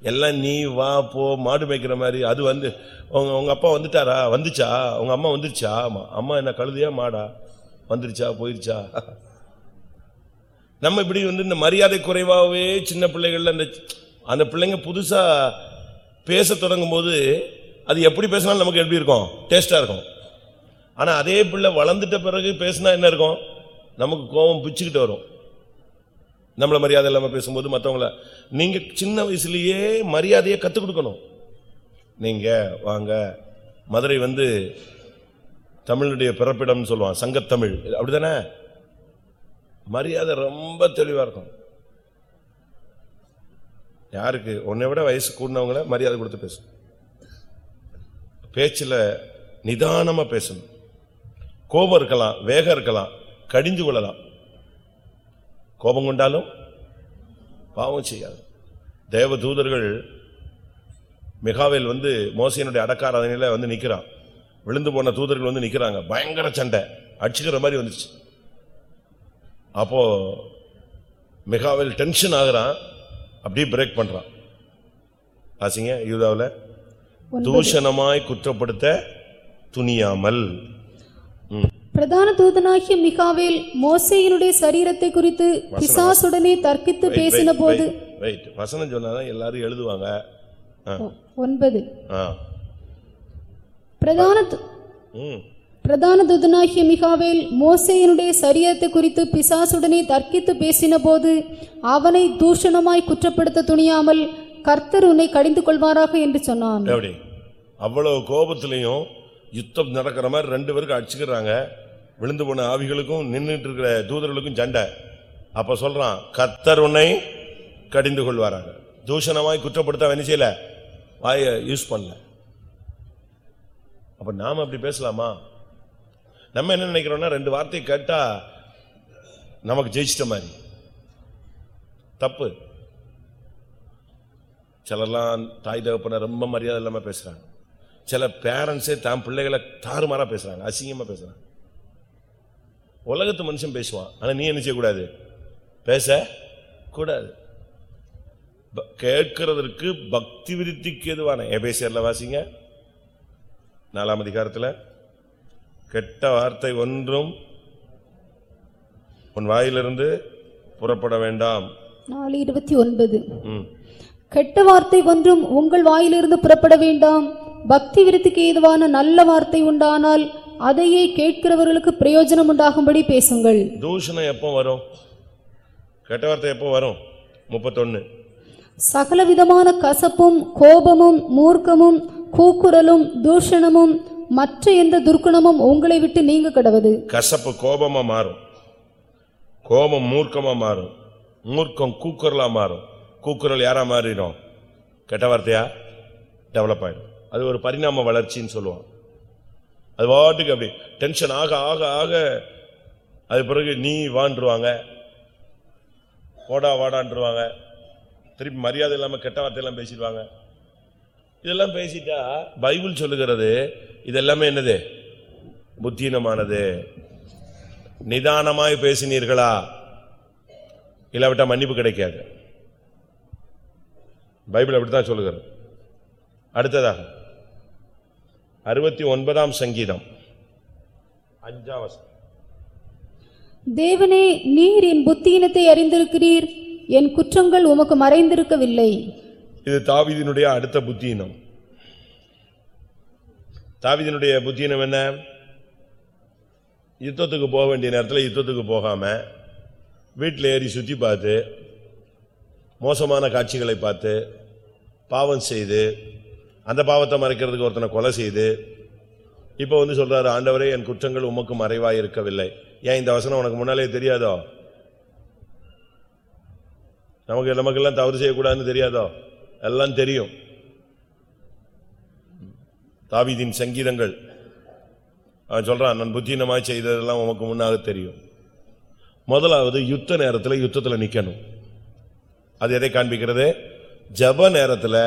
எல்லாம் நீ வா போ மாடு மேய்க்கிற மாதிரி அது வந்து உங்க உங்க அப்பா வந்துட்டாரா? வந்துச்சா? உங்க அம்மா வந்துருச்சா? ஆமா அம்மா என்ன கழுதியா மாடா? வந்துருச்சா? போயிருச்சா? நம்ம இப்படி வந்து இந்த மரியாதை குறைவாகவே சின்ன பிள்ளைகள்ல அந்த அந்த பிள்ளைங்க புதுசா பேச தொடங்கும் போது அது எப்படி பேசினாலும் நமக்கு எப்படி இருக்கும்? டேஸ்டா இருக்கும். ஆனா அதே பிள்ளை வளர்ந்துட்ட பிறகு பேசினா என்ன இருக்கும்? நமக்கு கோபம் பிச்சுக்கிட்டு வரும். நம்மள மரியாதை இல்லாம பேசும்போது மற்றவங்கள நீங்க சின்ன வயசுலயே மரியாதையை கத்துக் கொடுக்கணும். நீங்க வாங்க மதுரை வந்து தமிழுடைய பிறப்பிடம்னு சொல்லுவான் சங்கத்தமிழ். அப்படிதானே மரியாதை ரொம்ப தெளிவா இருக்கும். யாருக்கு? உன்னை விட வயசு கூடினவங்கள மரியாதை கொடுத்து பேசணும் பேச்சில் நிதானமாக பேசணும். கோபம் இருக்கலாம் வேகம் இருக்கலாம் கடிஞ்சு கொள்ளலாம். கோபம் கொண்டாலும் பாவம் செய்யாது. தேவ தூதர்கள் மிகாவேல் வந்து மோசையனுடைய அடக்காராதனையில வந்து நிக்கிறான். விழுந்து போன தூதர்கள் வந்து நிக்கிறாங்க. பயங்கர சண்டை. அடிச்சுக்கிற மாதிரி வந்துருச்சு. அப்போ மிகாவேல் டென்ஷன் ஆகுறான். அப்படியே பிரேக் பண்றான். ஆசிங்க யூதாவில் தூஷணமாய் குற்றப்படுத்த துணியாமல். பிரதான தூதனாகிய மிகாவேல் மோசேயினுடைய சரீரத்தை குறித்து பிசாசுடனே தர்க்கித்து பேசின போது வெயிட் வசனம் சொன்னாதான் எல்லாரும் எழுதுவாங்க. ஒன்பது. பிரதான பிரதான தூதனாகிய மிகாவேல் மோசேயினுடைய சரீரத்தை குறித்து பிசாசுடனே தர்க்கித்து பேசின போது அவனை தூஷணமாய் குற்றப்படுத்த துணியாமல் கர்த்தர் உன்னை கடிந்து கொள்வாராக என்று சொன்னான். அவ்வளவு கோபத்திலையும் யுத்தம் நடக்கிற மாதிரி ரெண்டு பேருக்கு அடிச்சுக்கிறாங்க. விழுந்து போன ஆவிகளுக்கும் நின்றுட்டு இருக்கிற தூதர்களுக்கும் சண்டை. அப்ப சொல்றான் கத்தர் உன்னை கடிந்து கொள்வாராங்க தூஷணமாய் குற்றப்படுத்த அவன் என்ன செய்யல? வாய யூஸ் பண்ணல. அப்ப நாம அப்படி பேசலாமா? நம்ம என்ன நினைக்கிறோம்னா ரெண்டு வார்த்தை கேட்டா நமக்கு ஜெயிச்சிட்ட மாதிரி. தப்பு. சிலர்லாம் தாய் தகப்பனை ரொம்ப மரியாதை இல்லாம பேசுறாங்க. சில பேரண்ட்ஸே தான் பிள்ளைகளை தாறுமாறா பேசுறாங்க அசிங்கமா பேசுறாங்க. உலகத்து மனுஷன் பேசுவான். ஆனா நீ என்ன செய்யக்கூடாது? பேச கூடாது. கேட்கிறதற்கு பக்தி விருத்திக்கு எதுவான? எபேசியர்ல வாசிங்க. நாலாம் அதிகாரத்துல. கெட்ட வார்த்தை ஒன்றும் உன் வாயிலிருந்து புறப்பட வேண்டாம். நாலு இருபத்தி ஒன்பது. கெட்ட வார்த்தை ஒன்றும் உங்கள் வாயிலிருந்து புறப்பட வேண்டாம். பக்தி விருத்திக்கு ஏதுவான நல்ல வார்த்தை உண்டானால் அதையே கேட்கிறவர்களுக்கு பிரயோஜனம் உண்டாகும்படி பேசுங்கள். தூஷணம் எப்போ வரும்? கெட்ட வார்த்தை எப்போ வரும்? முப்பத்தொன்னு. சகலவிதமான கசப்பும் கோபமும் மூர்க்கமும் கூக்குரலும் தூஷணமும் மற்ற எந்த துர்க்குணமும் உங்களை விட்டு நீங்க கடவது. கசப்பு கோபமா மாறும். கோபம் மூர்க்கமா மாறும். மூர்க்கம் கூக்குரலா மாறும். கூக்குரல் யாரா மாறிடும்? கெட்ட வார்த்தையா? டெவலப் ஆயிடும். அது ஒரு பரிணாம வளர்ச்சின்னு சொல்லுவான். அது பாட்டுக்கு அப்படி. டென்ஷன் ஆக ஆக ஆக அது பிறகு நீ வாண்டுருவாங்க ஓடா வாடான்ருவாங்க திருப்பி மரியாதை இல்லாமல் கெட்ட வார்த்தையெல்லாம் பேசிடுவாங்க. இதெல்லாம் பேசிட்டா பைபிள் சொல்லுகிறது இதெல்லாமே என்னது? புத்தீனமானது நிதானமாய் பேசினீர்களா? இல்லாவிட்டா மன்னிப்பு கிடைக்காது. பைபிள் அப்படித்தான் சொல்லுகிறது. அடுத்ததாக. அறுபத்தி ஒன்பதாம் சங்கீதம். அஞ்சாம் வசனம். தேவனே நீர் என் புத்தியினத்தை அறிந்திருக்கிறீர். என் குற்றங்கள் உமக்கு மறைந்திருக்கவில்லை. இது தாவீதினுடைய அடுத்த புத்தீனம் தாவீதினுடைய புத்தீனம் என்ன? யுத்தத்துக்கு போக வேண்டிய நேரத்தில் யுத்தத்துக்கு போகாம வீட்டில் ஏறி சுற்றி பார்த்து மோசமான காட்சிகளை பார்த்து பாவம் செய்து அந்த பாவத்தை மறைக்கிறதுக்கு ஒருத்தனை கொலை செய்து இப்போ வந்து சொல்றாரு ஆண்டவரே என் குற்றங்கள் உமக்கு மறைவாக இருக்கவில்லை ஏன் இந்த வசனம் உனக்கு முன்னாலே தெரியாதோ? நமக்கு நமக்கெல்லாம் தவறு செய்யக்கூடாதுன்னு தெரியாதோ? எல்லாம் தெரியும். தாவிதின் சங்கீதங்கள். அவன் சொல்றான் நான் புத்தீனமாய் செய்ததெல்லாம் உமக்கு முன்னாக தெரியும். முதலாவது யுத்த நேரத்தில் யுத்தத்தில் நிற்கணும் அது எதை காண்பிக்கிறது? ஜப நேரத்தில்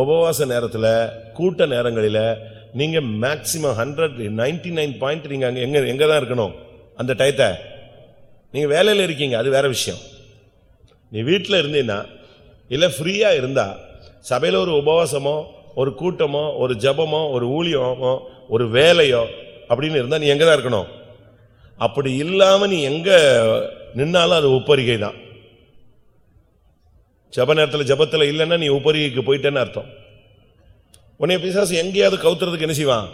உபவாச நேரத்தில் கூட்ட நேரங்களில் நீங்கள் maximum hundred ninety nine point நீங்கள் அங்கே எங்கே எங்கே தான் இருக்கணும்? அந்த டயத்தை. நீங்கள் வேலையில் இருக்கீங்க அது வேற விஷயம். நீ வீட்டில் இருந்தீன்னா இல்லை ஃப்ரீயாக இருந்தால் சபையில் ஒரு உபவாசமோ ஒரு கூட்டமோ ஒரு ஜெபமோ ஒரு ஊழியமோ ஒரு வேலையோ அப்படின்னு இருந்தால் நீ எங்கே தான் இருக்கணும்? அப்படி இல்லாமல் நீ எங்கே நின்னாலும் அது உப்பரிகை தான். ஜப நேரத்தில் ஜபத்தில் இல்லைன்னா நீ உபரிக்கு போயிட்டேன்னு அர்த்தம். உன்னைய பிசாசு எங்கேயாவது கவுத்துறதுக்கு என்ன செய்வான்?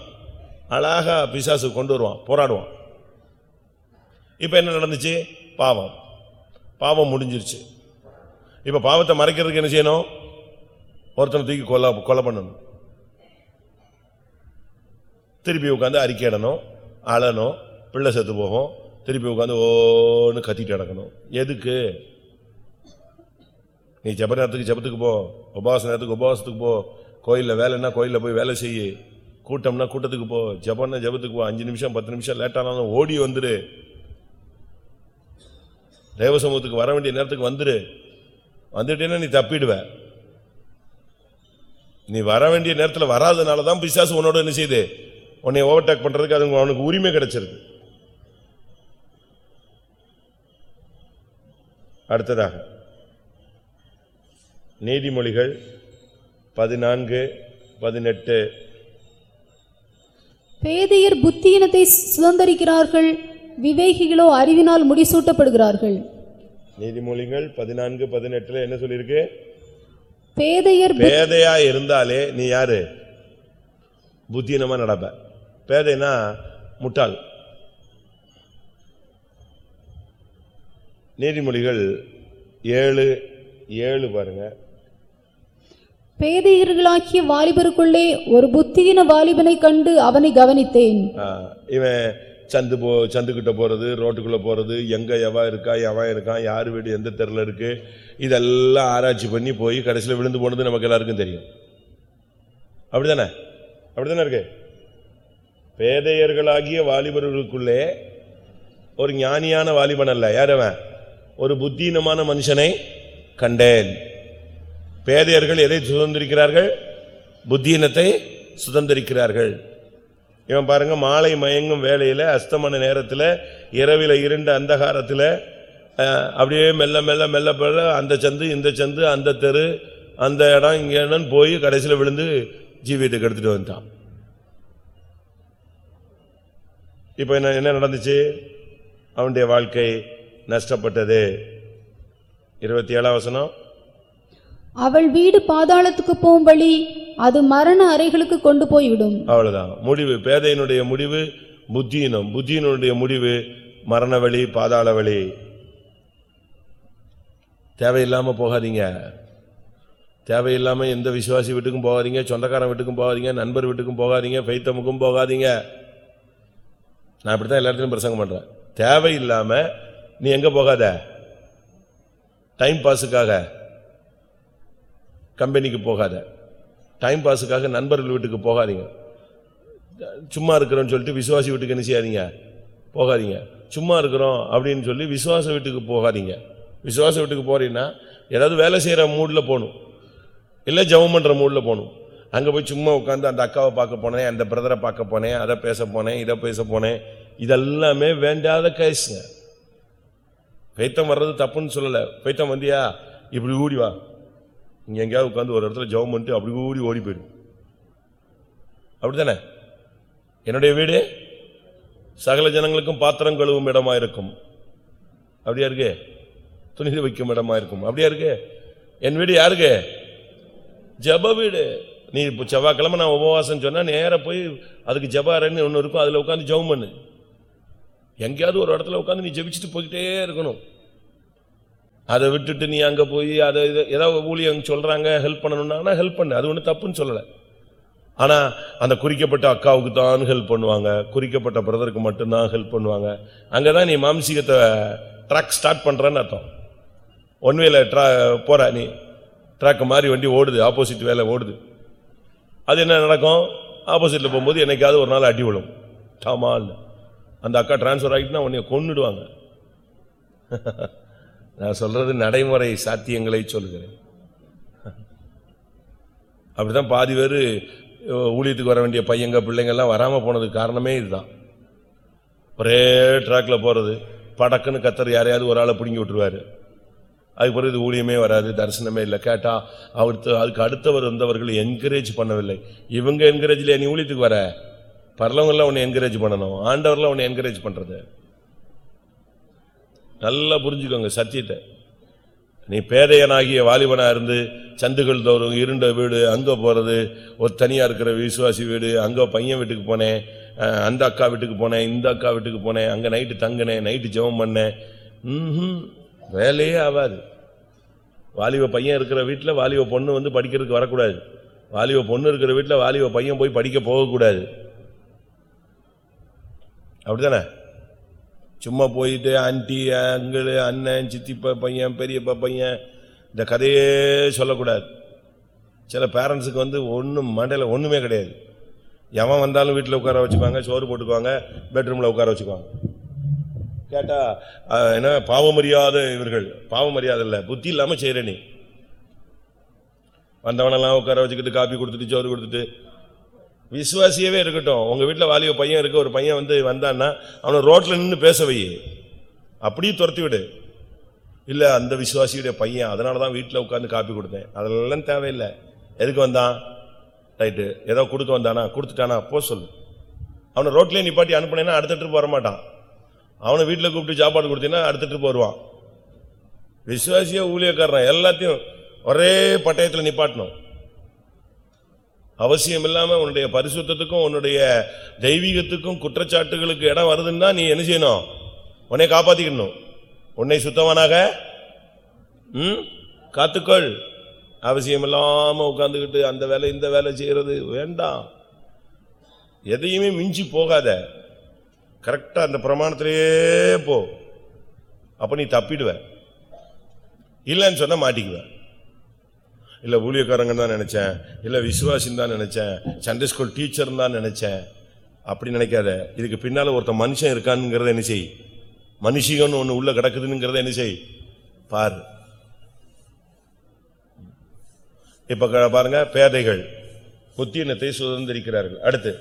அழகா பிசாசு கொண்டு வருவான் போராடுவான். இப்போ என்ன நடந்துச்சு? பாவம். பாவம் முடிஞ்சிருச்சு. இப்போ பாவத்தை மறைக்கிறதுக்கு என்ன செய்யணும்? ஒருத்தனை தூக்கி கொலை கொலை பண்ணணும். திருப்பி உட்காந்து அறிக்கையிடணும் அழணும் பிள்ளை செத்து போகும். திருப்பி உட்காந்து ஓன்னு கத்திட்டு நடக்கணும். எதுக்கு? நீ ஜெப நேரத்துக்கு ஜெபத்துக்கு போ உபவாச நேரத்துக்கு உபவாசத்துக்கு போ கோயிலில் வேலைன்னா கோயிலில் போய் வேலை செய்யு கூட்டம்னா கூட்டத்துக்கு போ ஜபம்னா ஜெபத்துக்கு போ அஞ்சு நிமிஷம் பத்து நிமிஷம் லேட்டானாலும் ஓடி வந்துரு. தேவ சமூகத்துக்கு வர வேண்டிய நேரத்துக்கு வந்துரு. வந்துட்டேன்னா நீ தப்பிடுவ. நீ வர வேண்டிய நேரத்தில் வராதனால தான் பிசாசு உன்னோட என்ன செய்யுது உன்னை ஓவர்டேக் பண்ணுறதுக்கு அது அவனுக்கு உரிமை கிடைச்சிருக்கு அடுத்ததாக நீதிமொழிகள் பதினான்கு பதினெட்டு. பேதையர் புத்தியினத்தை சுதந்தரிக்கிறார்கள் விவேகிகளோ அறிவினால் முடிசூட்டப்படுகிறார்கள். நீதிமொழிகள் பதினான்கு பதினெட்டுல என்ன சொல்லியிருக்கு? பேதையர் பேதையா இருந்தாலே நீ யாரு? புத்தீனமா நடப்ப. பேதைனா முட்டாள். நீதிமொழிகள் ஏழு ஏழு பாருங்க. பேதையர்களாகிய வாலிபருக்குள்ளே ஒரு புத்தியின வாலிபனை கண்டு அவனை கவனித்தேன். இவன் சந்து போ சந்துக்கிட்ட போறது ரோட்டுக்குள்ள போறது எங்க எவா இருக்கா எவன் இருக்கான் யார் வீடு எந்த தெருல இருக்கு இதெல்லாம் ஆராய்ச்சி பண்ணி போய் கடைசியில் விழுந்து போனது நமக்கு எல்லாருக்கும் தெரியும். அப்படிதானே? அப்படிதானே இருக்கு? பேதையர்களாகிய வாலிபர்களுக்குள்ளே ஒரு ஞானியான வாலிபன் அல்ல. யார் அவன்? ஒரு புத்தீனமான மனுஷனை கண்டேன். பேதையர்கள் எதை சுதந்திரிக்கிறார்கள்? புத்தீனத்தை சுதந்திரிக்கிறார்கள். இவன் பாருங்க மாலை மயங்கும் வேலையில் அஸ்தமன நேரத்தில் இரவில் இருண்ட அந்தகாரத்தில் அப்படியே மெல்ல மெல்ல மெல்ல மெல்ல அந்த சந்து இந்த சந்து அந்த தெரு அந்த இடம் இங்கேன்னு இடம்னு போய் கடைசியில் விழுந்து ஜீவியத்தை கெடுத்துட்டு வந்துட்டான். இப்போ என்ன என்ன நடந்துச்சு? அவனுடைய வாழ்க்கை நஷ்டப்பட்டது. இருபத்தி ஏழாம் வசனம் அவள் வீடு பாதாளத்துக்கு போகும் வழி அது மரண அறைகளுக்கு கொண்டு போய்விடும். அவ்வளவுதான். முடிவு. பேதையினுடைய முடிவு புத்தியினம். புத்தியினுடைய முடிவு மரண வழி பாதாள வழி. தேவையில்லாம போகாதீங்க. தேவையில்லாம எந்த விசுவாசி வீட்டுக்கும் போகாதீங்க சொந்தக்காரன் வீட்டுக்கும் போகாதீங்க நண்பர் வீட்டுக்கும் போகாதீங்க பைத்தமுக்கும் போகாதீங்க. நான் இப்படித்தான் எல்லா இடத்துலயும் பிரசங்கம் பண்றேன். தேவையில்லாம நீ எங்க போகாத? டைம் பாஸுக்காக கம்பெனிக்கு போகாத. டைம் பாஸுக்காக நண்பர்கள் வீட்டுக்கு போகாதீங்க. சும்மா இருக்கிறோம்னு சொல்லிட்டு விசுவாசி வீட்டுக்கு என்ன செய்யாதீங்க? போகாதீங்க. சும்மா இருக்கிறோம் அப்படின்னு சொல்லி விசுவாச வீட்டுக்கு போகாதீங்க. விசுவாச வீட்டுக்கு போகிறீங்கன்னா ஏதாவது வேலை செய்கிற மூடில் போகணும். இல்லை ஜவம் பண்ணுற மூடில் போகணும். அங்கே போய் சும்மா உட்காந்து அந்த அக்காவை பார்க்க போனேன் அந்த பிரதரை பார்க்க போனேன் அதை பேச போனேன் இதை பேச போனேன். இதெல்லாமே வேண்டாத கேஸுங்க பைத்தம் வர்றது தப்புன்னு சொல்லலை. பைத்தம் வந்தியா? இப்படி ஊடி வா. இங்க எங்கேயாவது உட்காந்து ஒரு இடத்துல ஜவம் பண்ணிட்டு அப்படி கூடி ஓடி போயிடும் அப்படித்தானே? என்னுடைய வீடு சகல ஜனங்களுக்கும் பாத்திரம் கழுவும் இடமா இருக்கும் அப்படியா இருக்கு? துணி வைக்கும் இடமா இருக்கும் அப்படியா இருக்கு? என் வீடு யாருக்கு? ஜெப வீடு. நீ இப்போ செவ்வாய்க்கிழமை நான் உபவாசம் சொன்னால் நேராக போய் அதுக்கு ஜெப ஒன்று இருக்கும். அதில் உட்காந்து ஜவம் பண்ணு. எங்கேயாவது ஒரு இடத்துல உட்காந்து நீ ஜெபிச்சுட்டு போய்கிட்டே இருக்கணும். அதை விட்டுட்டு நீ அங்கே போய் அதை ஏதாவது ஊழியம் சொல்கிறாங்க ஹெல்ப் பண்ணணும்னா ஹெல்ப் பண்ணு. அது ஒன்றும் தப்புன்னு சொல்லலை. ஆனால் அந்த குறிக்கப்பட்ட அக்காவுக்கு தான் ஹெல்ப் பண்ணுவாங்க. குறிக்கப்பட்ட பிரதருக்கு மட்டும்தான் ஹெல்ப் பண்ணுவாங்க. அங்கே தான் நீ மாம்சீகத்தை ட்ராக் ஸ்டார்ட் பண்ணுறன்னு அர்த்தம். ஒன் வேல ட்ரா போகிற நீ. ட்ராக் மாதிரி வண்டி ஓடுது ஆப்போசிட் வேலை ஓடுது. அது என்ன நடக்கும்? ஆப்போசிட்டில் போகும்போது என்னைக்காவது ஒரு நாள் அடி விழும். டாமால் அந்த அக்கா டிரான்ஸ்ஃபர் ஆகிட்டுனா உன்னை கொன்னுடுவாங்க. நான் சொல்றது நடைமுறை சாத்தியங்களை சொல்லுகிறேன். அப்படிதான் பாதி பேர் ஊழியத்துக்கு வர வேண்டிய பையங்க பிள்ளைங்கள்லாம் வராமல் போனதுக்கு காரணமே இதுதான். ஒரே ட்ராக்ல போறது படக்குன்னு கத்தர் யாரையாவது ஒரு ஆளை பிடுங்கி விட்டுருவாரு. அதுக்கு பிறகு இது ஊழியமே வராது தரிசனமே இல்லை. கேட்டா அவருக்கு அதுக்கு அடுத்தவர் வந்தவர்கள் என்கரேஜ் பண்ணவில்லை. இவங்க என்கரேஜ்ல நீ ஊழியத்துக்கு வர. பரலவங்கள்லாம் உன்னை என்கரேஜ் பண்ணணும். ஆண்டவர்லாம் உன்னை என்கரேஜ் பண்றது. நல்லா புரிஞ்சுக்கோங்க சத்தியத்தை. நீ பேதையனாகிய வாலிபனா இருந்து சந்துகள் தோறும் இருண்ட வீடு அங்க போறது ஒரு தனியா இருக்கிற விசுவாசி வீடு அங்க பையன் வீட்டுக்கு போனேன் அந்த அக்கா வீட்டுக்கு போனேன் இந்த அக்கா வீட்டுக்கு போனேன் அங்க நைட்டு தங்கினேன் நைட்டு ஜெபம் பண்ணேன். ம்ஹும். வேலையே ஆகாது. வாலிப பையன் இருக்கிற வீட்டில் வாலிப பொண்ணு வந்து படிக்கிறதுக்கு வரக்கூடாது. வாலிப பொண்ணு இருக்கிற வீட்டில் வாலிப பையன் போய் படிக்க போகக்கூடாது. அப்படிதானே சும்மா போயிட்டு ஆண்டி அங்கிள் அண்ணன் சித்திப்பா பையன் பெரியப்பா பையன் இந்த கதையே சொல்லக்கூடாது. சில பேரண்ட்ஸுக்கு வந்து ஒன்றும் மண்டையில் ஒன்றுமே கிடையாது. எவன் வந்தாலும் வீட்டில் உட்கார வச்சுக்குவாங்க சோறு போட்டுக்குவாங்க பெட்ரூமில் உட்கார வச்சுக்குவாங்க. கேட்டா என்ன என்ன பாவமறியாத இவர்கள். பாவமரியாதை இல்லை புத்தி இல்லாமல் செய்கிற நீ. வந்தவனெல்லாம் உட்கார வச்சுக்கிட்டு காப்பி கொடுத்துட்டு சோறு கொடுத்துட்டு விசுவாசியவே இருக்கட்டும். உங்க வீட்டில் வாலிய பையன் இருக்கு ஒரு பையன் வந்து வந்தான்னா அவனை ரோட்ல நின்று பேச வை அப்படியே துரத்தி விடு. இல்லை அந்த விசுவாசியுடைய பையன் அதனால தான் வீட்டில் உட்காந்து காப்பி கொடுத்தேன். அதெல்லாம் தேவையில்லை. எதுக்கு வந்தான்? ரைட்டு. ஏதோ கொடுக்க வந்தானா? கொடுத்துட்டானா? போ சொல்லு. அவனை ரோட்லயே நிப்பாட்டி அனுப்புனேன்னா அடுத்த ட்ரிப் மாட்டான். அவனை வீட்டில் கூப்பிட்டு சாப்பாடு கொடுத்தீங்கன்னா அடுத்த ட்ரிப் வருவான். விசுவாசியாக ஊழியக்காரன் எல்லாத்தையும் ஒரே பட்டயத்தில் நிப்பாட்டணும். அவசியம் இல்லாம உன்னுடைய பரிசுத்தத்துக்கும் உன்னுடைய தெய்வீகத்துக்கும் குற்றச்சாட்டுகளுக்கு இடம் வருதுன்னா நீ என்ன செய்யணும்? உன்னை காப்பாத்திக்கணும். உன்னை சுத்தவனாக ம் காத்துக்கொள். அவசியம் இல்லாம உட்காந்துக்கிட்டு அந்த வேலை இந்த வேலை செய்யறது வேண்டாம். எதையுமே மிஞ்சி போகாத. கரெக்டா அந்த பிரமாணத்திலேயே போ. அப்ப நீ தப்பிடுவ. இல்லைன்னு சொன்னா மாட்டிக்குவேன் இல்லை ஊழியக்காரங்க தான் நினைச்சேன். இல்லை விசுவாசின்னு தான் நினைச்சேன். சண்டே ஸ்கூல் டீச்சர் தான் நினைச்சேன். அப்படி நினைக்காத. இதுக்கு பின்னால ஒருத்தன் மனுஷன் இருக்கான்ங்கிறத என்ன செய். மனுஷிகன்னு ஒன்று உள்ள கிடக்குதுங்கிறத என்ன செய். பார். இப்ப பாருங்க பேதைகள். புத்தியினத்தை சுதந்திரிக்கிறார்கள். அடுத்து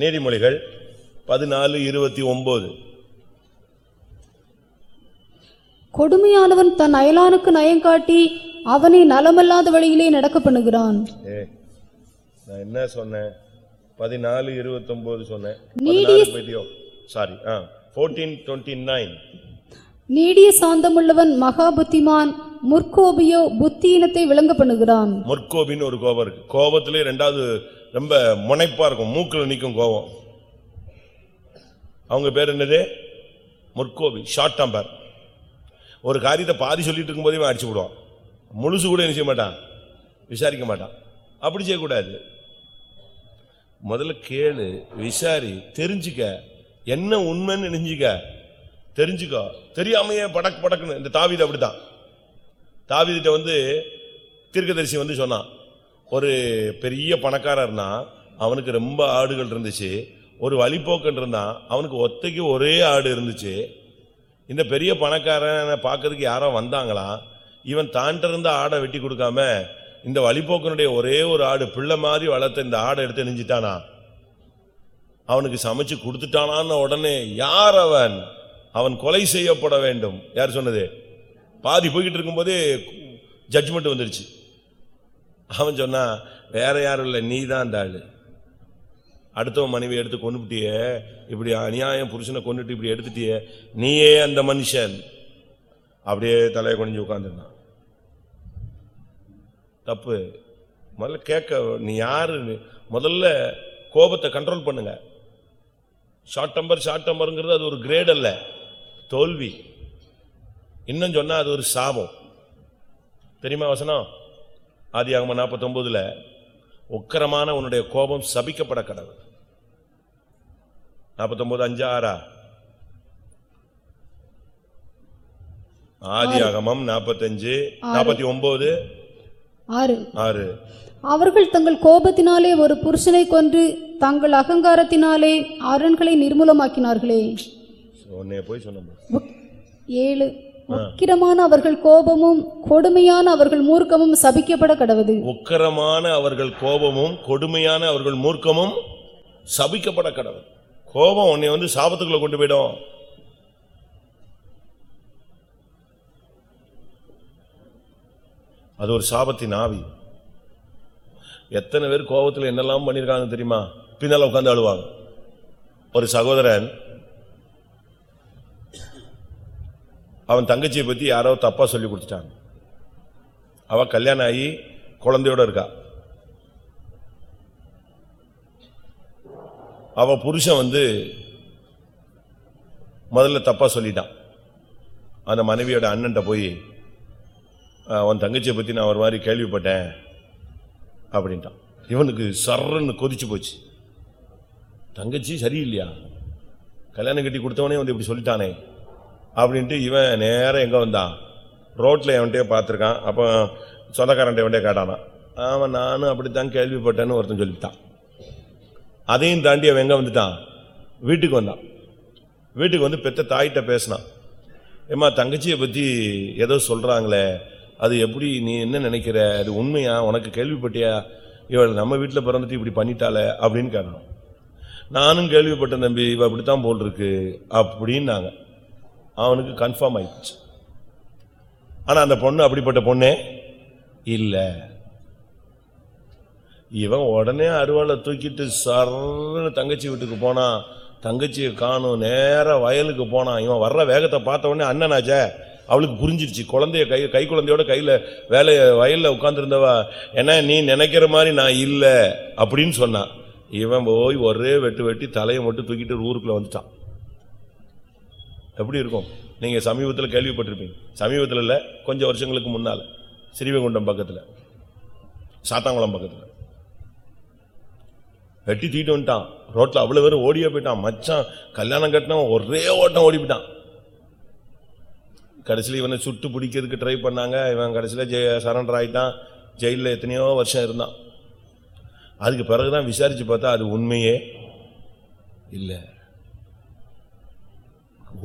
நீதிமொழிகள் பதினாலு இருபத்தி ஒன்பது கொடுமையானவன் தன் அயலானுக்கு நயங்காட்டி அவனை நலமல்லாத வழியிலே நடக்க பண்ணுகிறான் நான் என்ன சொன்னேன்? பதினாலு இருபத்தொன்பது சொன்னேன். சாரி ஃபோர்டீன் டுவெண்ட்டி நைன் நீடிய சாந்தமுள்ளவன் மகா புத்திமான் முற்கோபியோ புத்தியினத்தை விளங்க பண்ணுகிறான் முற்கோபின்னு ஒரு கோபம் இருக்கு. கோபத்திலே ரெண்டாவது ரொம்ப முனைப்பா இருக்கும். மூக்குல நிக்கும் கோபம். அவங்க பேர் என்னது? முற்கோபி. ஷார்ட் டம்பர் ஒரு காரியத்தை பாதி சொல்லிட்டு இருக்கும்போதே அடிச்சு விடுவான். முழுசு கூட என்ன செய்ய மாட்டான்? விசாரிக்க மாட்டான். அப்படி செய்யக்கூடாது. முதல்ல கேளு விசாரி தெரிஞ்சுக்க. என்ன உண்மைன்னு நினைஞ்சுக்க. தெரிஞ்சுக்கோ. தெரியாமையே படக் படக்குன்னு? இந்த தாவீது அப்படித்தான். தாவிதிட்ட வந்து தீர்க்கதரிசி வந்து சொன்னான். ஒரு பெரிய பணக்காரர்னா அவனுக்கு ரொம்ப ஆடுகள் இருந்துச்சு. ஒரு வழிப்போக்கன் இருந்தான். அவனுக்கு ஒத்தைக்கு ஒரே ஆடு இருந்துச்சு. இந்த பெரிய பணக்காரனை பார்க்கறதுக்கு யாரோ வந்தாங்களா? இவன் தான்ட்ட இருந்த ஆடை வெட்டி கொடுக்காம இந்த வழிபோக்கனுடைய ஒரே ஒரு ஆடு பிள்ளை மாதிரி வளர்த்த இந்த ஆடை எடுத்து நெஞ்சிட்டானா அவனுக்கு சமைச்சு கொடுத்துட்டானான்னு உடனே யார் அவன்? அவன் கொலை செய்யப்பட வேண்டும். யார் சொன்னது? பாதி போய்கிட்டு இருக்கும்போதே ஜட்ஜ்மெண்ட் வந்துருச்சு. அவன் சொன்னா வேற யாரும் இல்லை நீ தான் அந்த ஆளு. அடுத்தவன் மனைவி எடுத்து கொண்டுட்டியே இப்படி அநியாயம் புருஷனை கொண்டுட்டு இப்படி எடுத்துட்டியே நீயே அந்த மனுஷன். அப்படியே தலையை குனிஞ்சு உட்காந்துருந்தான் தப்பு. முதல்ல கேட்க நீ யாரு முதல்ல கோபத்தை கண்ட்ரோல் பண்ணுங்க. ஷார்ட் டம்பர் ஷார்ட் டம்பருங்கிறது அது ஒரு கிரேட் அல்ல. தோல்வி. இன்னும் சொன்னால் அது ஒரு சாபம். தெரியுமா வசனம்? ஆதி ஆதியாகம நாற்பத்தொன்பதுல உக்கரமான உன்னுடைய கோபம் சபிக்கப்பட கடவுள் நாற்பத்தொன்பது அஞ்சு ஆறா? ஆதியாகமம் நாற்பத்தஞ்சு நாற்பத்தி ஒன்பது ஆறு. ஆறு. அவர்கள் தங்கள் கோபத்தினாலே ஒரு புருஷனை கொன்று தங்கள் அகங்காரத்தினாலே அரண்களை நிர்மூலமாக்கினார்களே. போய் சொன்ன ஏழு. உக்கிரமான அவர்கள் கோபமும் கொடுமையான அவர்கள் மூர்க்கமும் சபிக்கப்பட கடவது. உக்கரமான அவர்கள் கோபமும் கொடுமையான அவர்கள் மூர்க்கமும் சபிக்கப்பட கடவுள் கோபம் உன்னை வந்து சாபத்துக்குள்ள கொண்டு போயிடும். அது ஒரு சாபத்தின் ஆவி. எத்தனை பேர் கோபத்தில் என்னெல்லாம் பண்ணிருக்காங்க தெரியுமா? பின்னால உட்காந்து அழுவாங்க. ஒரு சகோதரன் அவன் தங்கச்சியை பத்தி யாரோ தப்பா சொல்லி கொடுத்துட்டாங்க அவ கல்யாணம் ஆகி குழந்தையோட இருக்கா. அவ புருஷன் வந்து முதல்ல தப்பா சொல்லிட்டான். அந்த மனைவியோட அண்ணன்ட்ட போய் அவன் உன் தங்கச்சியை பற்றி நான் ஒரு மாதிரி கேள்விப்பட்டேன் அப்படின்ட்டான். இவனுக்கு சர்றன்னு கொதிச்சு போச்சு. தங்கச்சி சரியில்லையா? கல்யாணம் கட்டி கொடுத்தவனே வந்து இப்படி சொல்லிட்டானே அப்படின்ட்டு இவன் நேரம் எங்கே வந்தான். ரோட்டில் எவன்கிட்டயே பார்த்துருக்கான். அப்போ சொந்தக்காரன்ட்ட எவன்கிட்டயே கேட்டானா. அவன் நானும் அப்படித்தான் கேள்விப்பட்டேன்னு ஒருத்தன் சொல்லிட்டான். அதையும் தாண்டி அவன் எங்கே வந்துட்டான்? வீட்டுக்கு வந்தான். வீட்டுக்கு வந்து பெத்த தாயிட்ட பேசினான். ஏம்மா தங்கச்சியை பற்றி ஏதோ சொல்கிறாங்களே அது எப்படி நீ என்ன நினைக்கிற? அது உண்மையா? உனக்கு கேள்விப்பட்டியா? இவள் நம்ம வீட்டில் பிறந்துட்டு இப்படி பண்ணிட்டாளே அப்படின்னு கேட்டோம் நானும் கேள்விப்பட்டேன் தம்பி இவ அப்படித்தான் போல் இருக்கு அப்படின்னாங்க. அவனுக்கு கன்ஃபார்ம் ஆயிடுச்சு. ஆனா அந்த பொண்ணு அப்படிப்பட்ட பொண்ணே இல்ல. இவன் உடனே அருவாளை தூக்கிட்டு சர்ன்னு தங்கச்சி வீட்டுக்கு போனான் தங்கச்சியை காணும் நேராக வயலுக்கு போனான் இவன் வர்ற வேகத்தை பார்த்த உடனே அண்ணனாச்சே அவளுக்கு புரிஞ்சிருச்சு. குழந்தைய கை கை குழந்தையோட கையில் வேலைய வயலில் உட்காந்துருந்தவா ஏன்னா நீ நினைக்கிற மாதிரி நான் இல்லை அப்படின்னு சொன்னான் இவன் போய் ஒரே வெட்டு வெட்டி தலையை மட்டும் தூக்கிட்டு ஊருக்குள்ளே வந்துட்டான். எப்படி இருக்கும்? நீங்கள் சமீபத்தில் கேள்விப்பட்டிருப்பீங்க. சமீபத்தில் இல்லை கொஞ்சம் வருஷங்களுக்கு முன்னால். ஸ்ரீவைகுண்டம் பக்கத்தில். சாத்தாங்குளம் பக்கத்தில். வெட்டி தூக்கிட்டு வந்துட்டான். ரோட்டில் அவ்வளோ பேரும் ஓடியே போயிட்டான். மச்சான் கல்யாணம் கட்டினவன் ஒரே ஓட்டம் ஓடி போயிட்டான். கடைசியில் இவனை சுட்டு பிடிக்கிறதுக்கு ட்ரை பண்ணாங்க. இவன் கடைசியில் ஜெய சரண்டர் ஆகிட்டான் ஜெயிலில் எத்தனையோ வருஷம் இருந்தான். அதுக்கு பிறகுதான் விசாரித்து பார்த்தா அது உண்மையே இல்லை.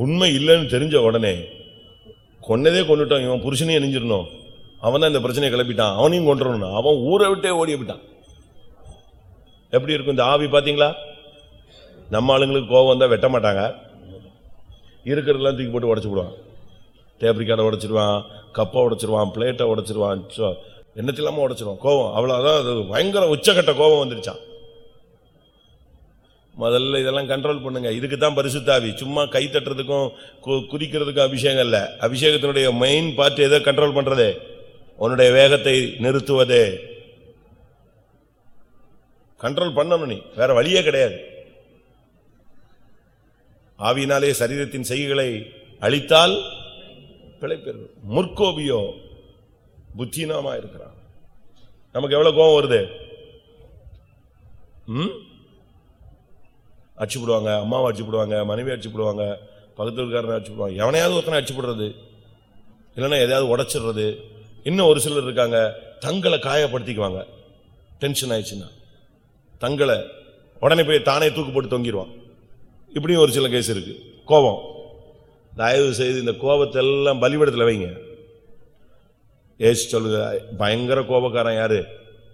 உண்மை இல்லைன்னு தெரிஞ்ச உடனே கொன்னதே கொண்டுட்டான் இவன் புருஷனையும் இணைஞ்சிடணும் அவன் தான் இந்த பிரச்சனையை கிளப்பிட்டான். அவனையும் கொண்டுறணும் அவன் ஊரை விட்டே ஓடி போயிட்டான். எப்படி இருக்கும் இந்த ஆவி பார்த்தீங்களா நம்ம ஆளுங்களுக்கு கோவம் தான் வெட்ட மாட்டாங்க. இருக்கிறதெல்லாம் தூக்கி போட்டு உடச்சு விடுவான் டேப்ரிக்கார்டை உடைச்சிருவான் கப்பை உடைச்சிருவான் பிளேட்டை உடைச்சிருவான் சோ- என்னத்தில்லாம உடைச்சிருவான் கோவம். அவ்வளோதான் அது பயங்கர உச்சக்கட்ட கோவம் வந்துருச்சான் முதல்ல இதெல்லாம் கண்ட்ரோல் பண்ணுங்க. இதுக்கு தான் பரிசுத்தாவி. சும்மா கை தட்டுறதுக்கும் கு- குதிக்கிறதுக்கும் அபிஷேகம் இல்லை. அபிஷேகத்தினுடைய மெயின் பார்ட் எதை கண்ட்ரோல் பண்ணுறது உன்னுடைய வேகத்தை நிறுத்துவதே. கண்ட்ரோல் பண்ணணும் நீ. வேற வழியே கிடையாது. ஆவியினாலே சரீரத்தின் செய்கைகளை அழித்தால் பிழைப்பீர்கள் முற்கோபியோ புத்தினமா இருக்கிறான். நமக்கு எவ்வளவு கோபம் வருது? ம்? அடிச்சு போடுவாங்க அம்மாவை அடிச்சு போடுவாங்க மனைவி அடிச்சு போடுவாங்க பக்கத்து அடிச்சு போடுவாங்க எவனையாவது ஒருத்தனை அடிச்சு போடுறது இல்லைன்னா எதையாவது உடச்சிடுறது. இன்னும் ஒரு சிலர் இருக்காங்க தங்களை காயப்படுத்திக்குவாங்க. டென்ஷன் ஆயிடுச்சுன்னா. தங்களை உடனே போய் தானே தூக்கு போட்டு தொங்கிடுவான். இப்படியும் ஒரு சில கேஸ் இருக்கு. கோபம். தயவு செய்து இந்த கோபத்தை எல்லாம் பலிபடத்தில் வைங்க. ஏசு சொல்லுங்க பயங்கர கோபக்காரன் யாரு?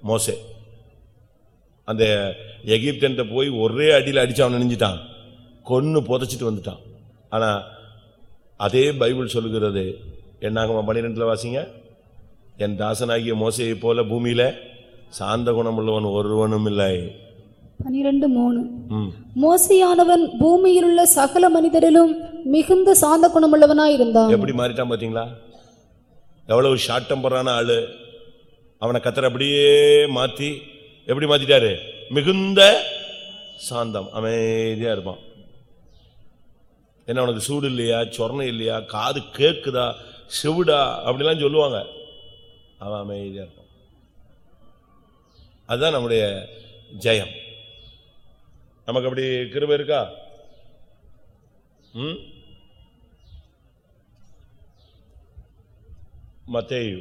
மோசே. அந்த எகிப்தன்ட்ட போய் ஒரே அடியில் அடிச்சு அவன் நினைஞ்சிட்டான். கொன்னு புதைச்சிட்டு வந்துட்டான். ஆனா அதே பைபிள் சொல்லுகிறது என்னாகமா பன்னிரெண்டுல வாசிங்க? என் தாசனாகிய மோசையை போல பூமியில சாந்த குணமுள்ளவன் ஒருவனும் இல்லை. பனிரெண்டு மூணு. மோசையானவன் பூமியில் உள்ள சகல மனிதரிலும் மிகுந்த சாந்த குணமுள்ளவனாயிருந்தான் எப்படி மாறிட்டான் பாத்தீங்களா? எவ்வளவு ஷார்ட் டெம்பரான ஆளு. அவனை கத்தர் அப்படியே மாத்தி எப்படி மாத்திட்டாரு? மிகுந்த சாந்தம் அமைதியா இருப்பான். என்ன உனக்கு சூடு இல்லையா? சொரணம் இல்லையா? காது கேக்குதா? செவிடா? அப்படிலாம் சொல்லுவாங்க. அவன் அமைதியா இருப்பான். அதுதான் நம்முடைய ஜெயம். நமக்கு அப்படி கிருபை இருக்கா? ம்? மத்தேயு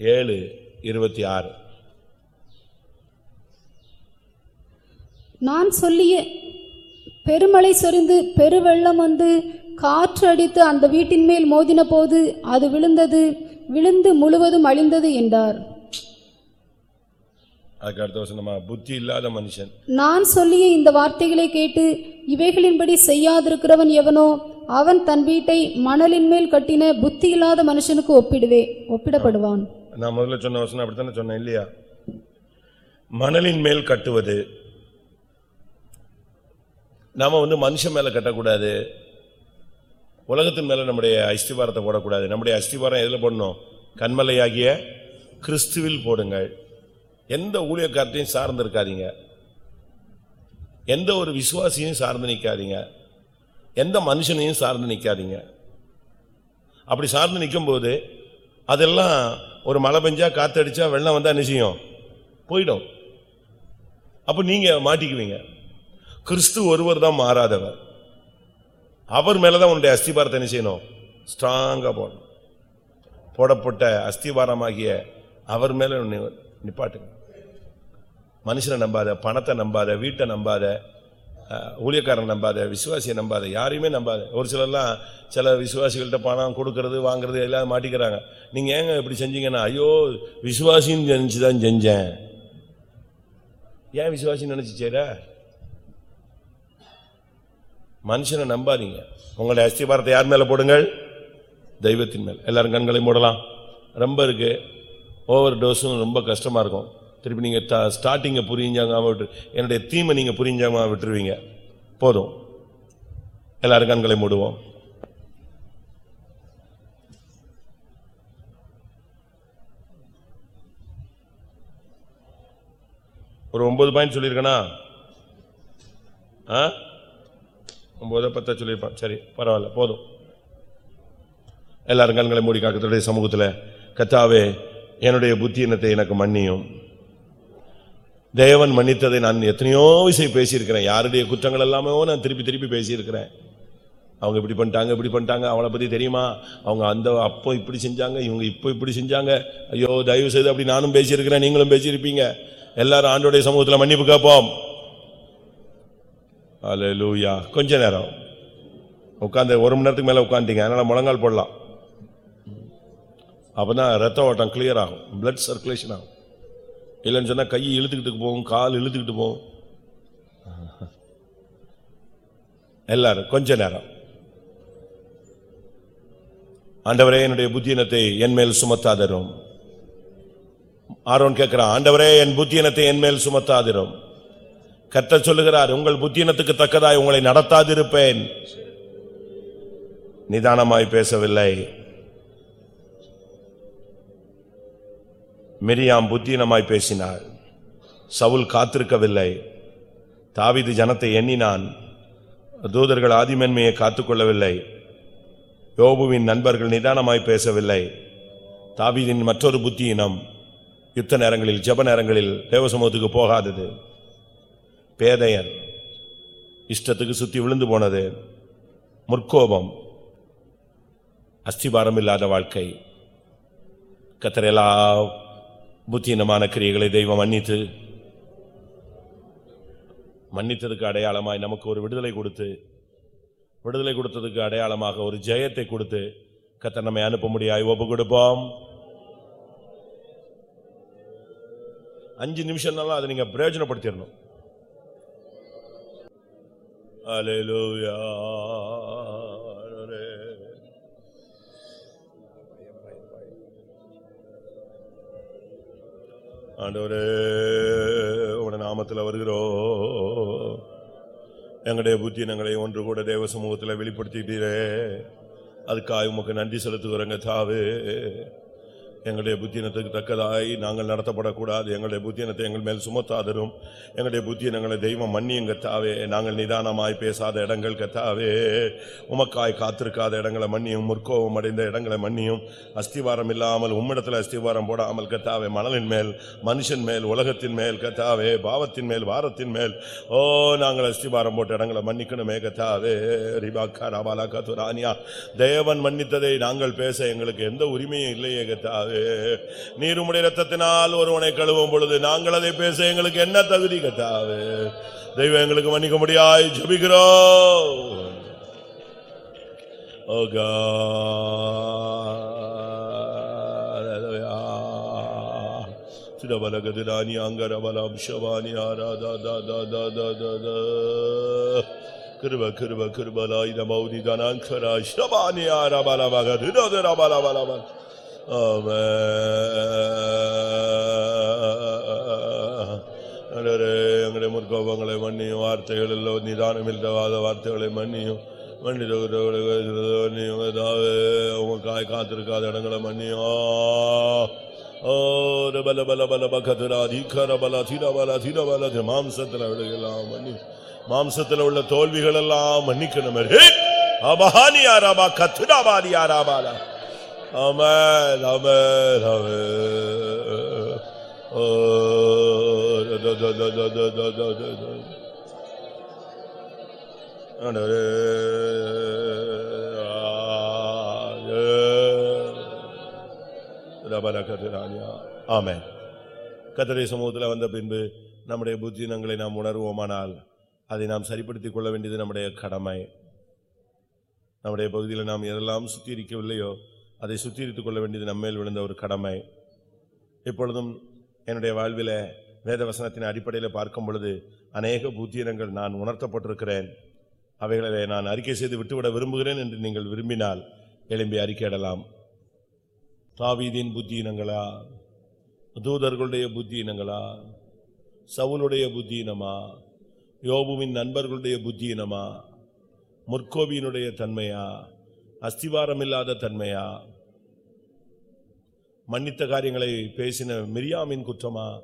ஏழு இருபத்தி ஆறு நான் சொல்லிய பெருமழை சொரிந்து பெருவெள்ளம் வந்து காற்று அடித்து அந்த வீட்டின் மேல் மோதின போது அது விழுந்தது விழுந்து முழுவதும் அழிந்தது என்றார். அதுக்கு அடுத்த வசனமா புத்தி இல்லாத மனுஷன். நான் சொல்லிய இந்த வார்த்தைகளை கேட்டு இவைகளின்படி செய்யாதிருக்கிறவன் எவனோ அவன் தன் வீட்டை மணலின் மேல் கட்டின புத்தி இல்லாத மனுஷனுக்கு ஒப்பிடுவே ஒப்பிடப்படுவான். நான் முதல்ல சொன்ன வசனம் அப்படித்தானே சொன்னேன் இல்லையா? மணலின் மேல் கட்டுவது நாம வந்து மனுஷன் மேல கட்டக்கூடாது உலகத்தின் மேல நம்முடைய அஸ்திவாரத்தை போடக்கூடாது. நம்முடைய அஸ்திவாரம் எதுல போடணும்? கண்மலையாகிய கிறிஸ்துவில் போடுங்கள். எந்த ஊழியக்காரத்தையும் சார்ந்து இருக்காதீங்க. எந்த ஒரு விசுவாசியும் சார்ந்து நிற்காதீங்க எந்த மனுஷனையும் சார்ந்து நிற்காதீங்க அப்படி சார்ந்து நிக்கும்போது அதெல்லாம் ஒரு மழை பெஞ்சா காத்தடிச்சா வெள்ளம் வந்தா நிச்சயம் போயிடும். அப்ப நீங்க மாட்டிக்குவீங்க. கிறிஸ்து ஒருவர் தான் மாறாதவர். அவர் மேலதான் உன்னுடைய அஸ்திபாரத்தை என்ன செய்யணும்? ஸ்ட்ராங்கா போடணும். போடப்பட்ட அஸ்திபாரமாகிய அவர் மேல நிப்பாட்டு நிப்பாட்டுங்க. மனுஷனை நம்பாத பணத்தை நம்பாத வீட்டை நம்பாத ஊழியக்காரன் நம்பாத விசுவாசியை நம்பாத யாரையுமே நம்பாத. ஒரு சிலர்லாம் சில விசுவாசிகள்கிட்ட பணம் கொடுக்கறது வாங்குறது எல்லாம் மாட்டிக்கிறாங்க. நீங்கள் ஏங்க இப்படி செஞ்சீங்கன்னா? ஐயோ விசுவாசின்னு நினச்சி தான் செஞ்சேன். ஏன் விசுவாசின்னு நினச்சி செய்ற? மனுஷனை நம்பாதீங்க. உங்களுடைய அஸ்திபாரத்தை யார் மேலே போடுங்கள்? தெய்வத்தின் மேல். எல்லாரும் கண்களை மூடலாம். ரொம்ப இருக்குது ஓவர் டோஸும் ரொம்ப கஷ்டமாக இருக்கும். திருப்பி நீங்க ஸ்டார்டிங்கை புரிஞ்சாங்க விட்டு என்னுடைய தீமை நீங்க புரிஞ்சாம விட்டுருவீங்க. போதும். எல்லாரும் கண்களை மூடுவோம். ஒரு ஒன்பது பாயிண்ட் சொல்லியிருக்கேனா? ஆ? ஒன்பது பத்தா சொல்லியிருப்பான். சரி பரவாயில்ல போதும். எல்லாரும் கண்களை மூடி காக்கத்துடைய சமூகத்தில் கத்தாவே என்னுடைய புத்தியினத்தை எனக்கு மன்னியும். தேவன் மன்னித்ததை நான் எத்தனையோ விஷயம் பேசியிருக்கிறேன். யாருடைய குற்றங்கள் எல்லாமே நான் திருப்பி திருப்பி பேசியிருக்கிறேன். அவங்க இப்படி பண்ணிட்டாங்க இப்படி பண்ணிட்டாங்க அவளை பற்றி தெரியுமா? அவங்க அந்த அப்போ இப்படி செஞ்சாங்க இவங்க இப்போ இப்படி செஞ்சாங்க. ஐயோ தயவு செய்து அப்படி நானும் பேசியிருக்கிறேன் நீங்களும் பேசியிருப்பீங்க. எல்லாரும் ஆண்டோடைய சமூகத்தில் மன்னிப்பு கேட்போம். அல்லேலூயா கொஞ்ச நேரம். உட்காந்து ஒரு மணி நேரத்துக்கு மேலே உட்காந்துட்டீங்க. அதனால் முழங்கால் போடலாம். அப்போ தான் ரத்த ஓட்டம் கிளியர் ஆகும். பிளட் சர்க்குலேஷன் ஆகும். இல்லைன்னு சொன்னால் கையை இழுத்துக்கிட்டு போகும் கால் இழுத்துக்கிட்டு போகும் எல்லாரும் கொஞ்ச நேரம். ஆண்டவரே என்னுடைய புத்தியினத்தை என் மேல் சுமத்தாதரும். ஆரோன் கேட்கிறான் ஆண்டவரே என் புத்தியினத்தை என் மேல் சுமத்தாதிரும். கத்த சொல்லுகிறார் உங்கள் புத்தியினத்துக்கு தக்கதாய் உங்களை நடத்தாதிருப்பேன். நிதானமாய் பேசவில்லை. மிரியாம் புத்தீனமாய் பேசினாள். சவுல் காத்திருக்கவில்லை. தாவீது ஜனத்தை எண்ணினான். தூதர்கள் ஆதிமென்மையை காத்துக்கொள்ளவில்லை. யோபுவின் நண்பர்கள் நிதானமாய் பேசவில்லை. தாவீதின் மற்றொரு புத்தியினம் யுத்த நேரங்களில் ஜெப நேரங்களில் தேவசமூகத்துக்கு போகாதது. பேதையர் இஷ்டத்துக்கு சுற்றி விழுந்து போனது. முற்கோபம் அஸ்திபாரம் இல்லாத வாழ்க்கை. கத்தர் எல்லா புத்தீனமான கிரியைகளை தெய்வம் மன்னித்து மன்னித்ததுக்கு அடையாளமாய் நமக்கு ஒரு விடுதலை கொடுத்து விடுதலை கொடுத்ததுக்கு அடையாளமாக ஒரு ஜெயத்தை கொடுத்து கத்த நம்மை அனுப்ப முடியாய். ஒப்பு கொடுப்போம். அஞ்சு நிமிஷம்னாலும் அதை நீங்க பிரயோஜனப்படுத்திடணும். Hallelujah. ஆண்டவரே உன நாமத்தில் வருகிறோம். எங்களுடைய புத்தினங்களை ஒன்று கூட தேவ சமூகத்தில் வெளிப்படுத்திட்டீரே. அதுக்காக உமக்கு நன்றி செலுத்துகிறோங்க தாவே. எங்களுடைய புத்தினத்துக்கு தக்கதாய் நாங்கள் நடத்தப்படக்கூடாது. எங்களுடைய புத்தினத்தை எங்கள் மேல் சுமத்தாதரும். எங்களுடைய புத்தினங்களை தெய்வம் மன்னியும் கத்தாவே நாங்கள் நிதானமாய் பேசாத இடங்கள் கத்தாவே உமக்காய் காத்திருக்காத இடங்களை மன்னியும். முற்கோபம் அடைந்த இடங்களை மன்னியும். அஸ்திவாரம் இல்லாமல் உம்மிடத்தில் அஸ்திவாரம் போடாமல் கத்தாவே மணலின் மேல் மனுஷன் மேல் உலகத்தின் மேல் கத்தாவே பாவத்தின் மேல் வாரத்தின் மேல். ஓ நாங்கள் அஸ்திவாரம் போட்ட இடங்களை மன்னிக்கணுமே கத்தாவே ரிபாக்கா ராபாலா கத்துரானியா தேவன் மன்னித்ததை நாங்கள் பேச எங்களுக்கு எந்த உரிமையும் இல்லையே கத்தாவே கூடாது நீருமுடைய ரத்தத்தினால் ஒருவனை கழுவும் பொழுது நாங்கள் அதை பேச எங்களுக்கு என்ன தகுதி கட்டாது. தெய்வம் எங்களுக்கு மன்னிக்க முடியாது ஜபிக்கிறோம் சிடபலகதிராணி அங்கரபலாம் ஷவானி ஆராதா தாதா தாதா தாதா கிருப கிருப கிருபலாய் நமௌனி தனாங்கராய் ஷபானி ஆரபலமகதிரோ ரபலபலமன் எங்களுடைய முற்கோபங்களை மன்னியும் வார்த்தைகள் வார்த்தைகளில் நிதானம் இல்லாத வார்த்தைகளை மன்னியும் மன்னித மன்னியும் ஏதாவது உமக்காய் காத்திருக்காத இடங்களை மன்னியும் பல பல பல பக்கத்துரா தீக்கர பல தீர பல தீர பல மாம்சத்தில் விடுகலாம் மன்னி மாம்சத்தில் உள்ள தோல்விகள் எல்லாம் மன்னிக்கணும் அபஹானி ஆராபா கத்துராபாதி ஆராபாலா Amen, amen, amen. ஓ த த த த த த த த த ஆண்டவரே, ஆயே. ஆமென் கத்தரை சமூகத்தில் வந்த பின்பு நம்முடைய புத்தினங்களை நாம் உணர்வோமானால் அதை நாம் சரிப்படுத்திக் கொள்ள வேண்டியது நம்முடைய கடமை நம்முடைய பகுதியில் நாம் எதெல்லாம் சுத்திகரிக்கவில்லையோ அதை சுத்திகரித்துக் கொள்ள வேண்டியது நம்மேல் விழுந்த ஒரு கடமை. இப்பொழுதும் என்னுடைய வாழ்வில் வேத வசனத்தின் அடிப்படையில் பார்க்கும் பொழுது அநேக புத்தியினங்கள் நான் உணர்த்தப்பட்டிருக்கிறேன். அவைகளை நான் அறிக்கை செய்து விட்டுவிட விரும்புகிறேன் என்று நீங்கள் விரும்பினால் எழும்பி அறிக்கையிடலாம் தாவீதின் புத்தியினங்களா? தூதர்களுடைய புத்தியினங்களா? சவுளுடைய புத்தியினமா? யோபுவின் நண்பர்களுடைய புத்தியினமா? முற்கோபியினுடைய தன்மையா? அஸ்திவாரமில்லாத தன்மையா? மன்னித்த காரியங்களை பேசின மிரியாமின் குற்றமா?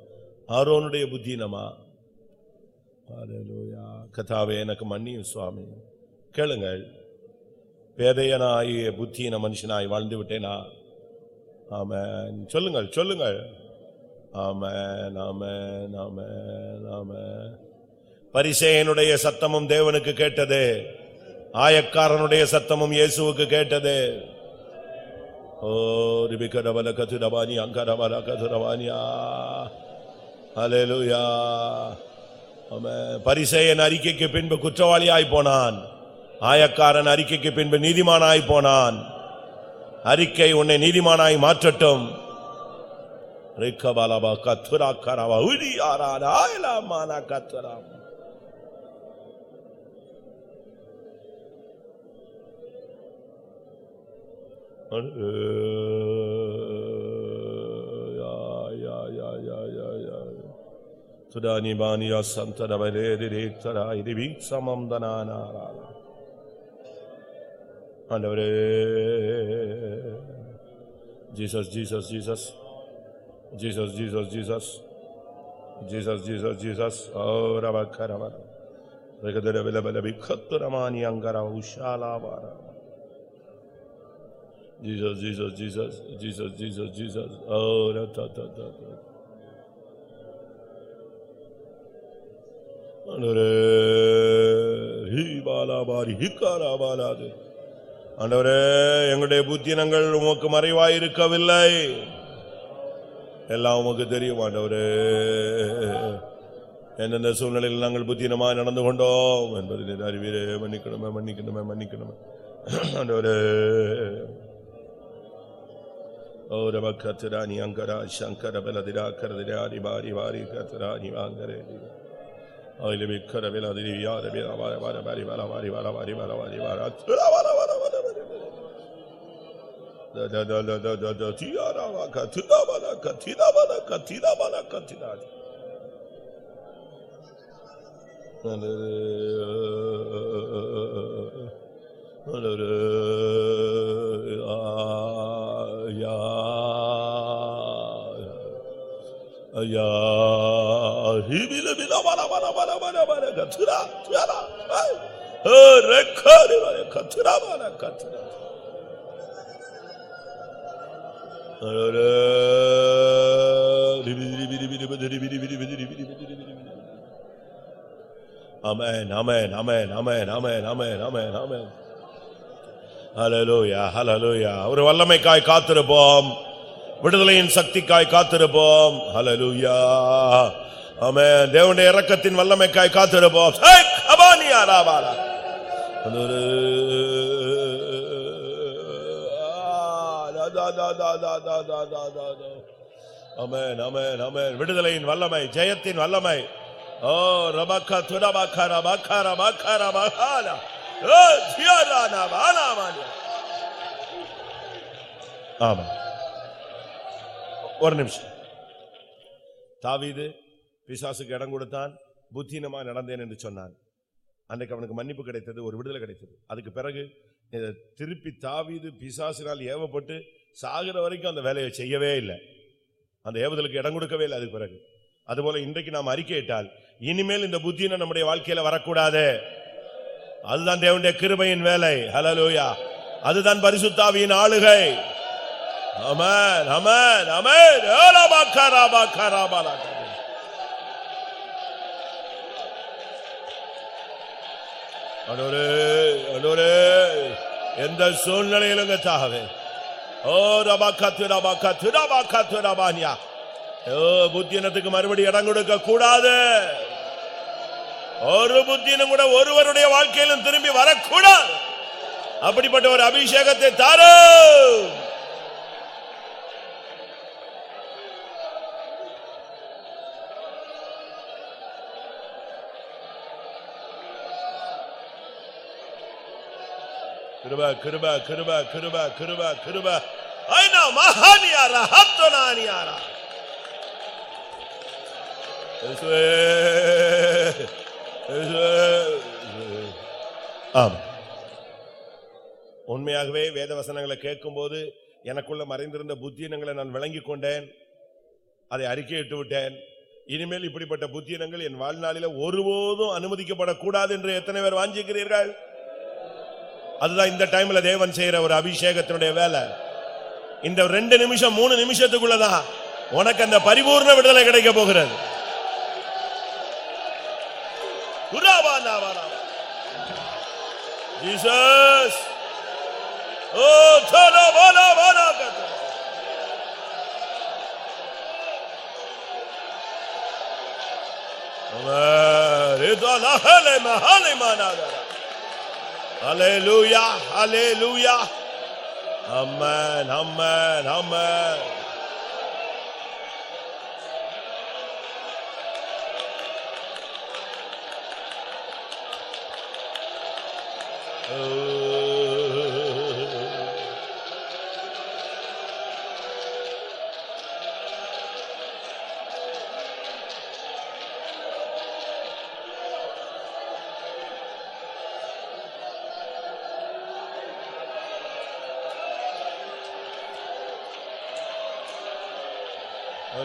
ஆரோனுடைய புத்தீனமா ஹalleluya. கதாவே எனக்கு மன்னியும் சுவாமி. கேளுங்கள். பேதையனாகிய புத்தியின மனுஷனாய் வாழ்ந்து விட்டேனா? ஆமன். சொல்லுங்கள் சொல்லுங்கள். ஆமன் ஆமன் ஆமன் ஆமன். பரிசேயனுடைய சத்தமும் தேவனுக்கு கேட்டது. ஆயக்காரனுடைய சத்தமும் இயேசுவுக்கு கேட்டது. Oh, Rebecca Dabalaka to Dabani, Ankarabalaka to Dabania. Hallelujah. பரிசெயன் அறிக்கைக்கு பின்பு குற்றவாளியாய் போனான் ஆயக்காரன் அறிக்கைக்கு பின்பு நீதிமானாய் போனான் அறிக்கை உன்னை நீதிமானாய் மாற்றட்டும் ரிக்கபாலபா கத்துரா கரவா உரி ஆரானா கத்துராமா Tudani baniya santa da bale de de tara idi bi samam da na na ra ra. Andavre. Jesus, Jesus, Jesus. Jesus, Jesus, Jesus. Jesus, Jesus, Jesus. Oh, rabakara. Rekadere bele bele bi khattu ramani angara ushala bara. Jesus, Jesus, Jesus, Jesus, Jesus, Jesus. Oh, da, da, da, da, da. ஆண்டவரே எங்களுடைய புத்தினங்கள் உமக்கு மறைவாயிருக்கவில்லை. எல்லாம் உமக்கு தெரியும் ஆண்டவரே. எந்தெந்த சூழ்நிலையில் நாங்கள் புத்தினமாக நடந்து கொண்டோம் என்பதை அறிவீரே. மன்னிக்கணுமே மன்னிக்கணுமே மன்னிக்கணுமே. ஆண்டவரே. ஓ ரப கத்திராணி அங்கரா சங்கர பலதிரா கரதிராரி வாரி வாரி கத்திராணி வாங்கரே அதில் விக்கர விலதிரி யார வில வார வார வாரி வர வாரி வர வாரி வர வாரி வர அத்துரா வர வர வர வர Da da da da da da da tiara va katina bana katina bana katina bana katina. Ya ya hibile bila bana bana bana bana bana katina tiara. Hey, rekari bana katina bana katina. Amen, amen, amen, amen, amen, amen, amen, amen. Hallelujah, hallelujah. ஒரு வல்லமைக்காய் காத்திருப்போம் விடுதலையின் சக்திக்காய் காத்திருப்போம். Hallelujah ஆமே தேவனுடைய இறக்கத்தின் வல்லமைக்காய் காத்திருப்போம். அமேன் அமேன் அமேன் விடுதலையின் வல்லமை ஜெயத்தின் வல்லமை. ஓ ரபக்கா துடபாக்கா ரபாக்கா ரபாக்கா ரபாகானா ஓ ஜியாரானா வாலாமானியா ஆமாம். ஒரு நிமிஷம். தாவீது பிசாசுக்கு இடம் கொடுத்தான் புத்தீனமாக நடந்தேன் என்று சொன்னான். அன்றைக்கு அவனுக்கு மன்னிப்பு கிடைத்தது ஒரு விடுதலை கிடைத்தது. அதுக்கு பிறகு இதை திருப்பி தாவீது பிசாசினால் ஏவப்பட்டு சாகிற வரைக்கும் அந்த வேலையை செய்யவே இல்லை. அந்த ஏவுதலுக்கு இடம் கொடுக்கவே இல்லை அதுக்கு பிறகு. அதுபோல இன்றைக்கு நாம் அறிக்கையிட்டால் இனிமேல் இந்த புத்தீனம் நம்முடைய வாழ்க்கையில வரக்கூடாது. அதுதான் தேவனுடைய கிருபையின் வேலை. ஹலலோயா அதுதான் பரிசுத்தாவியின் ஆளுகை. அமேன் அமேன் அமேன் ஏலபாக்கரா பாக்கரா பாலாக்கரா. ஆண்டவரே, எந்த சூழ்நிலையிலும் தாவே ஓ ரபா கத்து ரபா கத்து ரபா கத்து ரபானியா. ஓ புத்தினத்துக்கு மறுபடி இடம் கொடுக்க கூடாது. ஒரு புத்தினும் கூட ஒருவருடைய வாழ்க்கையிலும் திரும்பி வரக்கூடாது. அப்படிப்பட்ட ஒரு அபிஷேகத்தை தாரு கிருப கிருப கிருப கிருப கிருப கிருப. ஐநா மகானியாரா ஹத்தனானியாரா உண்மையாகவே வேத வசனங்களை கேட்கும்போது எனக்குள்ள மறைந்திருந்த புத்தியினங்களை நான் விளங்கிக் கொண்டேன். அதை அறிக்கையிட்டு விட்டேன். இனிமேல் இப்படிப்பட்ட புத்தியினங்கள் என் வாழ்நாளில ஒருபோதும் அனுமதிக்கப்படக்கூடாது என்று எத்தனை பேர் வாஞ்சிக்கிறீர்கள்? அதுதான் இந்த டைம்ல தேவன் செய்யற ஒரு அபிஷேகத்தினுடைய வேலை இந்த ரெண்டு நிமிஷம் மூணு நிமிஷத்துக்குள்ளதான் உனக்கு அந்த பரிபூர்ண விடுதலை கிடைக்க போகிறது உராவா நாவாரா. Jesus. Oh, தல கத்து. Amen. இதோ லஹலே Hallelujah, hallelujah. Amen, amen, amen. Oh.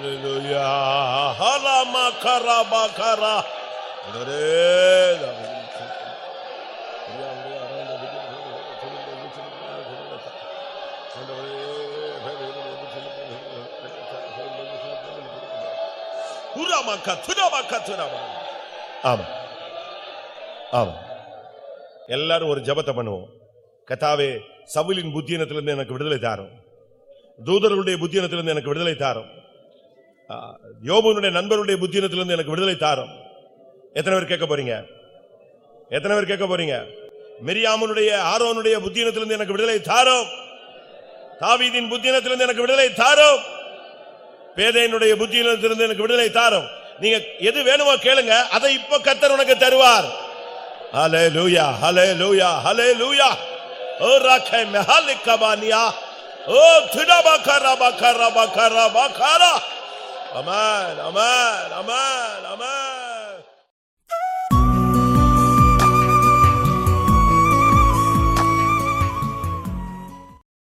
Hallelujah. Halama karaba ஆமா ஆமா எல்லாரும் ஒரு ஜபத்தை பண்ணுவோம். கத்தாவே சவுலின் புத்தியனத்திலிருந்து எனக்கு விடுதலை தாரும். தூதர்களுடைய புத்தியனத்திலிருந்து எனக்கு விடுதலை தாரும். யோபுனுடைய நண்பருடைய புத்தினத்திலிருந்து எனக்கு விடுதலை தாரும். எத்தனை பேர் கேட்க போறீங்க? எத்தனை பேர் கேட்க போறீங்க? மெரியாமனுடைய ஆரோனுடைய புத்தினத்திலிருந்து எனக்கு விடுதலை தாரும். தாவீதின் புத்தினத்திலிருந்து எனக்கு விடுதலை தாரும். பேதையினுடைய புத்தியிலிருந்து எனக்கு விடுதலை தாரும். நீங்க எது வேணுமோ கேளுங்க அதை இப்ப கத்தர் உனக்கு தருவார். ஹலே லூயா ஹலே லூயா ஹலே லூயா ஓ ராக்கை மெஹாலிக்கபானியா. ஓ துடபா கரபா கரபா கரபா கரா 阿门，阿门，阿门，阿门。